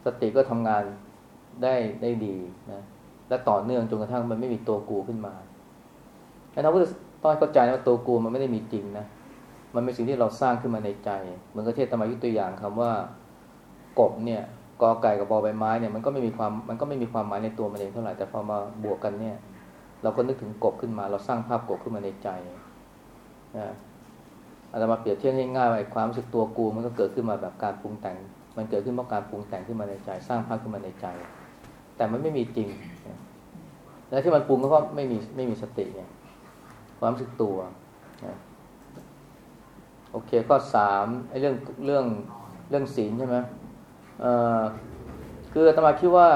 สติก็ทำงานได้ได้ดีนะ และต่อเนื่องจนกระทั่งมันไม่มีตัวกูขึ้นมาแล้วเราก็ต้องเข้าใจว่าตัวกูมันไม่ได้มีจริงนะ มันเป็นสิ่งที่เราสร้างขึ้นมาในใจ เหมือนกับที่ธรรมายุตัวอย่างคำว่ากบเนี่ยกอไก่กับบอใบไม้เนี่ยมันก็ไม่มีความมันก็ไม่มีความหมายในตัวมันเองเท่าไหร่แต่พอมาบวกกันเนี่ย เราก็นึกถึงกบขึ้นมา เราสร้างภาพกบขึ้นมาในใจนะอาจจะมาเปรียบเทียบง่ายๆว่าความรู้สึกตัวกูมันก็เกิดขึ้นมาแบบการปรุงแต่ง มันเกิดขึ้นเพราะการปรุงแต่งขึ้นมาในใจ สร้างภาพขึ้นมาในใจ แต่มันไม่มีจริงและที่มันปรุงก็เพราะไม่มีไม่มีสติเนี่ยความรู้สึกตัวนะโอเคข้อสามไอ้เรื่องเรื่องเรื่องศีลใช่ไหมเอ่อคือตมาคิดว่า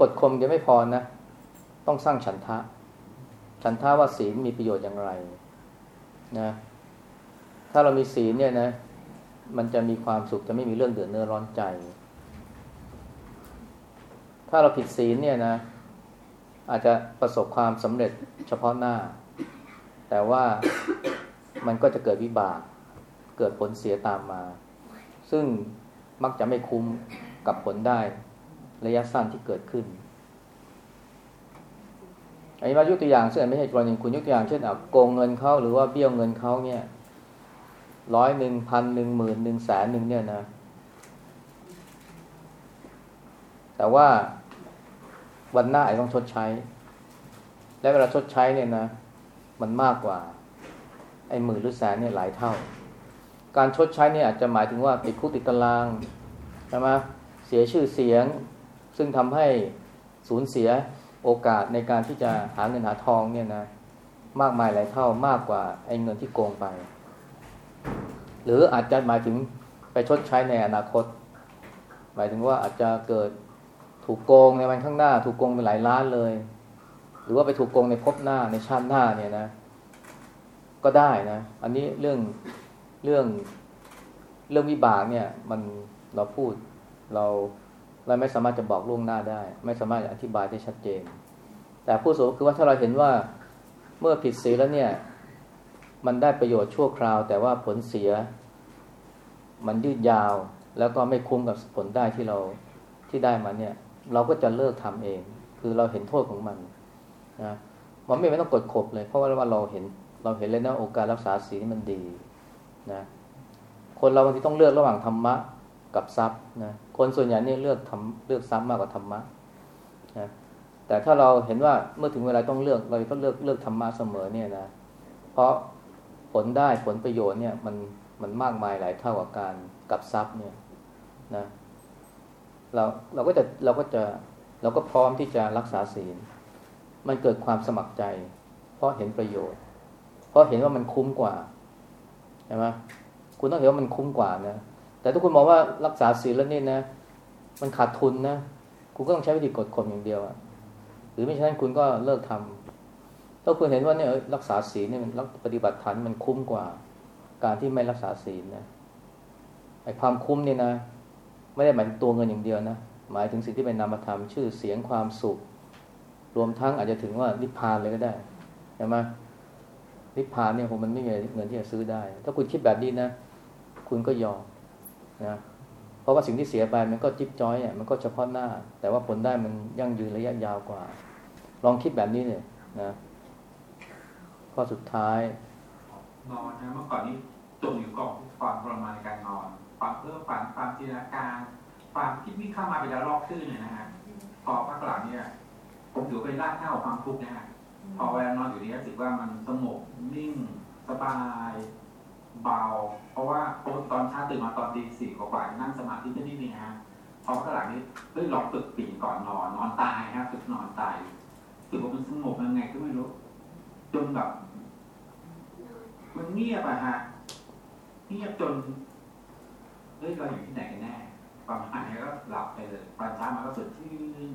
กดข่มยังไม่พอนะ ต้องสร้างฉันทะ ฉันทะว่าศีลมีประโยชน์อย่างไรนะ ถ้าเรามีศีลเนี่ยนะ มันจะมีความสุขจะไม่มีเรื่องเดือดเนื้อร้อนใจ ถ้าเราผิดศีลเนี่ยนะ อาจจะประสบความสำเร็จเฉพาะหน้า แต่ว่ามันก็จะเกิดวิบาก เกิดผลเสียตามมา ซึ่งมักจะไม่คุ้มกับผลได้ระยะสั้นที่เกิดขึ้นอันนี้มายกตัวอย่างเช่นไม่ใช่กรณีคุณยกตัวอย่างเช่นเอาโกงเงินเขาหรือว่าเบี้ยวเงินเขาเนี่ยร้อยหนึ่งพันหนึ่งหมื่นหนึ่งแสนหนึ่งเนี่ยนะ แต่ว่า วันหน้าไอ้ต้องชดใช้ และเวลาชดใช้เนี่ยนะ มันมากกว่า ไอ้หมื่นหรือแสนเนี่ยหลายเท่า การชดใช้เนี่ยอาจจะหมายถึงว่าติดคุกติดตารางใช่ไหมเสียชื่อเสียง ซึ่งทำให้สูญเสียโอกาสในการที่จะหาเงินหาทองเนี่ยนะ มากมายหลายเท่ามากกว่าไอ้เงินที่โกงไป หรืออาจจะหมายถึงไปชดใช้ในอนาคต หมายถึงว่าอาจจะเกิด ถูกโกงในวันข้างหน้า ถูกโกงไปหลายล้านเลย หรือว่าไปถูกโกงในภพหน้าในชาติหน้าเนี่ยนะ ก็ได้นะ อันนี้เรื่องเรื่องเรื่องวิบากเนี่ย มันเราพูดเราเราไม่สามารถจะบอกล่วงหน้าได้ ไม่สามารถอธิบายได้ชัดเจน แต่ผู้สูงคือว่าถ้าเราเห็นว่าเมื่อผิดศีลแล้วเนี่ย มันได้ประโยชน์ชั่วคราว แต่ว่าผลเสีย มันยืดยาว แล้วก็ไม่คุ้มกับผลได้ที่เราที่ได้มาเนี่ย เราก็จะเลิกทำเอง คือเราเห็นโทษของมันนะมันไม่ไม่ต้องกดข่มเลย เพราะว่าเราเห็นเราเห็นเลยนะโอกาสรักษาศีลมันดีนะคนเราบางทีต้องเลือกระหว่างธรรมะกับทรัพย์นะคนส่วนใหญ่เนี่ยเลือกทำเลือกทรัพย์มากกว่าธรรมะนะแต่ถ้าเราเห็นว่าเมื่อถึงเวลาต้องเลือกเราต้องเลือกเลือกธรรมะเสมอเนี่ยนะเพราะผลได้ผลประโยชน์เนี่ยมันมันมากมายหลายเท่ากับการกับทรัพย์เนี่ยนะ เราเราก็จะเราก็จะเราก็พร้อมที่จะรักษาศีล มันเกิดความสมัครใจ เพราะเห็นประโยชน์ เพราะเห็นว่ามันคุ้มกว่าใช่ไหมคุณต้องเห็นว่ามันคุ้มกว่านะแต่ถ้าคุณมองว่ารักษาศีลแล้วนี่นะ มันขาดทุนนะคุณก็ต้องใช้วิธีกดข่มอย่างเดียวอะหรือไม่เช่นั้นคุณก็เลิกทำถ้าคุณเห็นว่าเนี่ยรักษาศีลเนี่ยมันปฏิบัติฐานมันคุ้มกว่า การที่ไม่รักษาศีลนะไอ้ความคุ้มเนี่ยนะ ไม่ได้หมายถึงตัวเงินอย่างเดียวนะ หมายถึงสิ่งที่เป็นนามธรรม ชื่อเสียงความสุข รวมทั้งอาจจะถึงว่านิพพานเลยก็ได้ใช่ไหมนิพพานเนี่ยผมมันไม่มีเงินที่จะซื้อได้ ถ้าคุณคิดแบบนี้นะ คุณก็ยอมนะเพราะว่าสิ่งที่เสียไปมันก็จิ๊บจ้อยอะมันก็เฉพาะหน้า แต่ว่าผลได้มันยั่งยืนระยะยาวกว่า ลองคิดแบบนี้เลยนะข้อสุดท้ายนอนนะเมื่อก่อนนี้จมอยู่กับความทรมานในการนอน ความเพ้อฝันความจินตนาการ ความคิดวิ่งเข้ามาเป็นระลอกคลื่นเนี่ยนะฮะพอพักหลังเนี่ย ผมถือเป็นรากเหง้าความทุกข์นะฮะพอเวลานอนอยู่นี้รู้สึกว่ามันสงบนิ่ง สบายเบา เพราะว่าตอนเช้าตื่นมาตอนตีสี่กว่าๆนั่งสมาธิที่นี่นี่ฮะพอพักหลังนี้เฮ้ยลองฝึกปีก่อนนอนนอนตายฮะฝึกนอนตายรู้สึกว่ามันสงบยังไงก็ไม่รู้จนแบบมันเงียบอะฮะเงียบจน เฮ้ยเราอยู่ที่ไหนกันแน่ประมาณนี้ก็หลับไปเลยตอนเช้ามาก็สดชื่น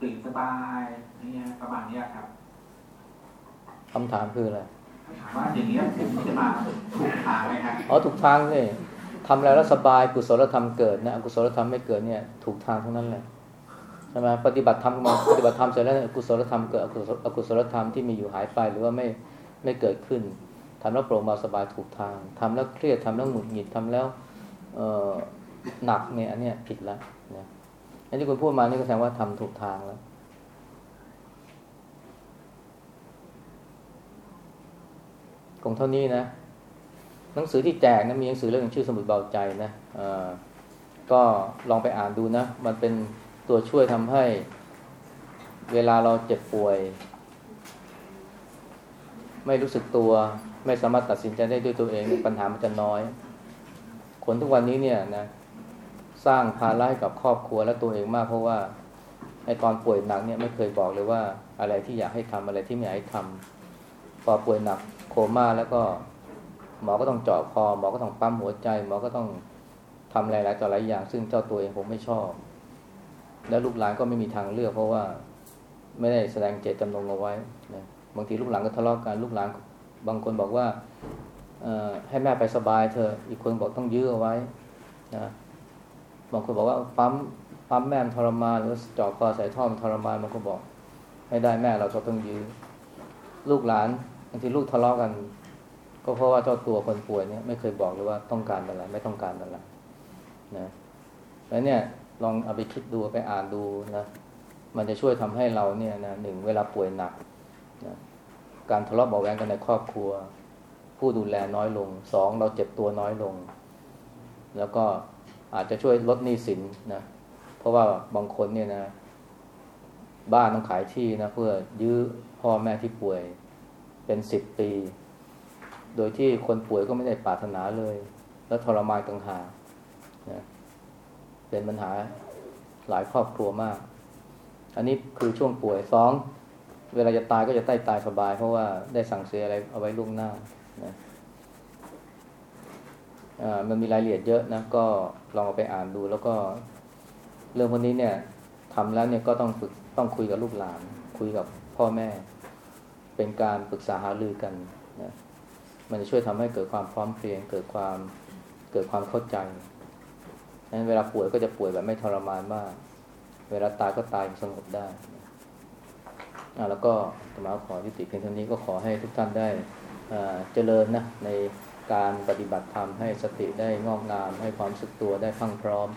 ตื่นสบายเนี่ยประมาณเนี้ยครับคำถามคืออะไรถามว่าอย่างเงี้ยผมจะมาถูกทางไหมครับอ๋อถูกทางเลยทำอะไรแล้วสบายกุศลธรรมเกิดนะอกุศลธรรมไม่เกิดเนี่ย ถูกทางทั้งนั้นแหละใช่ไหมปฏิบัติธรรมมาปฏิบัติธรรมเสร็จแล้วเนี่ยอกุศลธรรมเกิดอกุศลอกุศลธรรมที่มีอยู่หายไปหรือว่าไม่ไม่เกิดขึ้นทำแล้วโปร่งเบาสบายถูกทางทำแล้วเครียดทำแล้วหงุดหงิดทำแล้วเอ่อ หนักเนี่ยอันเนี้ยผิดแล้วนะอันที่คุณพูดมานี่ก็แสดงว่าทำถูกทางแล้วคงเท่านี้นะ หนังสือที่แจกนะมีหนังสือเรื่องชื่อสมุดเบาใจนะเออก็ลองไปอ่านดูนะ มันเป็นตัวช่วยทำให้ เวลาเราเจ็บป่วย ไม่รู้สึกตัว ไม่สามารถตัดสินใจได้ด้วยตัวเอง ปัญหามันจะน้อย คนทุกวันนี้เนี่ยนะสร้างภาระให้กับครอบครัวและตัวเองมาก เพราะว่าไอตอนป่วยหนักเนี่ยไม่เคยบอกเลยว่าอะไรที่อยากให้ทำอะไรที่ไม่อยากให้ทำพอป่วยหนักโคม่าแล้วก็หมอก็ต้องเจาะคอหมอก็ต้องปั๊มหัวใจ หมอก็ต้องทำหลายๆต่อหลายอย่าง ซึ่งเจ้าตัวเองผมไม่ชอบ แล้วลูกหลานก็ไม่มีทางเลือกเพราะว่าไม่ได้แสดงเจตจำนงเอาไว้นะบางทีลูกหลานก็ทะเลาะกันลูกหลานบางคนบอกว่า ให้แม่ไปสบายเธอะอีกคนบอกต้องยื้อเอาไว้นะบางคนบอกว่าปั๊มปั๊มแม่มทรมานหรือจาะคอใส่ท่อมันทรมานบางคนบอก ไม่ได้แม่เราจะต้องยื้อลูกหลานบางทีลูกทะเลาะกัน ก็เพราะว่าเจ้าตัวคนป่วยเนี่ยไม่เคยบอกเลยว่าต้องการอะไรไม่ต้องการอะไรนะแล้วเนี่ยลองเอาไปคิดดูไปอ่านดูนะมันจะช่วยทำให้เราเนี่ยนะหนึ่งเวลาป่วยหนักนะการทะเลาะเบาแวงกันในครอบครัว ผู้ดูแลน้อยลงสองเราเจ็บตัวน้อยลง แล้วก็อาจจะช่วยลดหนี้สินนะเพราะว่าบางคนเนี่ยนะ บ้านต้องขายที่นะเพื่อยื้อพ่อแม่ที่ป่วยเป็นสิบปี โดยที่คนป่วยก็ไม่ได้ปรารถนาเลย แล้วทรมานต่างหากนะเป็นปัญหาหลายครอบครัวมาก อันนี้คือช่วงป่วยสองเวลาจะตายก็จะใต้ตายสบาย เพราะว่าได้สั่งเสียอะไรเอาไว้ล่วงหน้า นะมันมีรายละเอียดเยอะนะก็ลองเอาไปอ่านดูแล้วก็เรื่องพวกนี้เนี่ยทำแล้วเนี่ยก็ต้องฝึกต้องคุยกับลูกหลาน คุยกับพ่อแม่ เป็นการปรึกษาหารือกันนะมันจะช่วยทำให้เกิดความพร้อมเพรียง เกิดความเกิดความเข้าใจนั้นเวลาป่วยก็จะป่วยแบบไม่ทรมานมาก เวลาตายก็ตายอย่างสงบได้แล้วก็ธรรมาขอยุติเพียงเท่านี้ก็ขอให้ทุกท่านได้ เจริญนะในการปฏิบัติธรรมให้สติได้งอกงาม ให้ความสึกตัวได้พรังพร้อม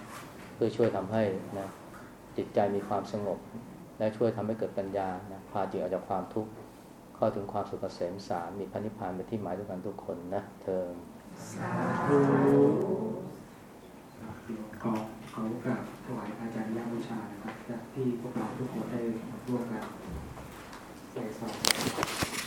เพื่อช่วยทำให้นะจิตใจมีความสงบ และช่วยทำให้เกิดปัญญานะพาจิตออกจากความทุกข์เข้าถึงความสุขเกษมสารมีพระนิพพานเป็นที่หมายด้วยกันทุกคนนะเธอเดี๋ยวขอขอโอกาสถวายอาจารย์ยาบูชานะครับที่พวกเราทุกคนได้ร่วมกันใส่ซอง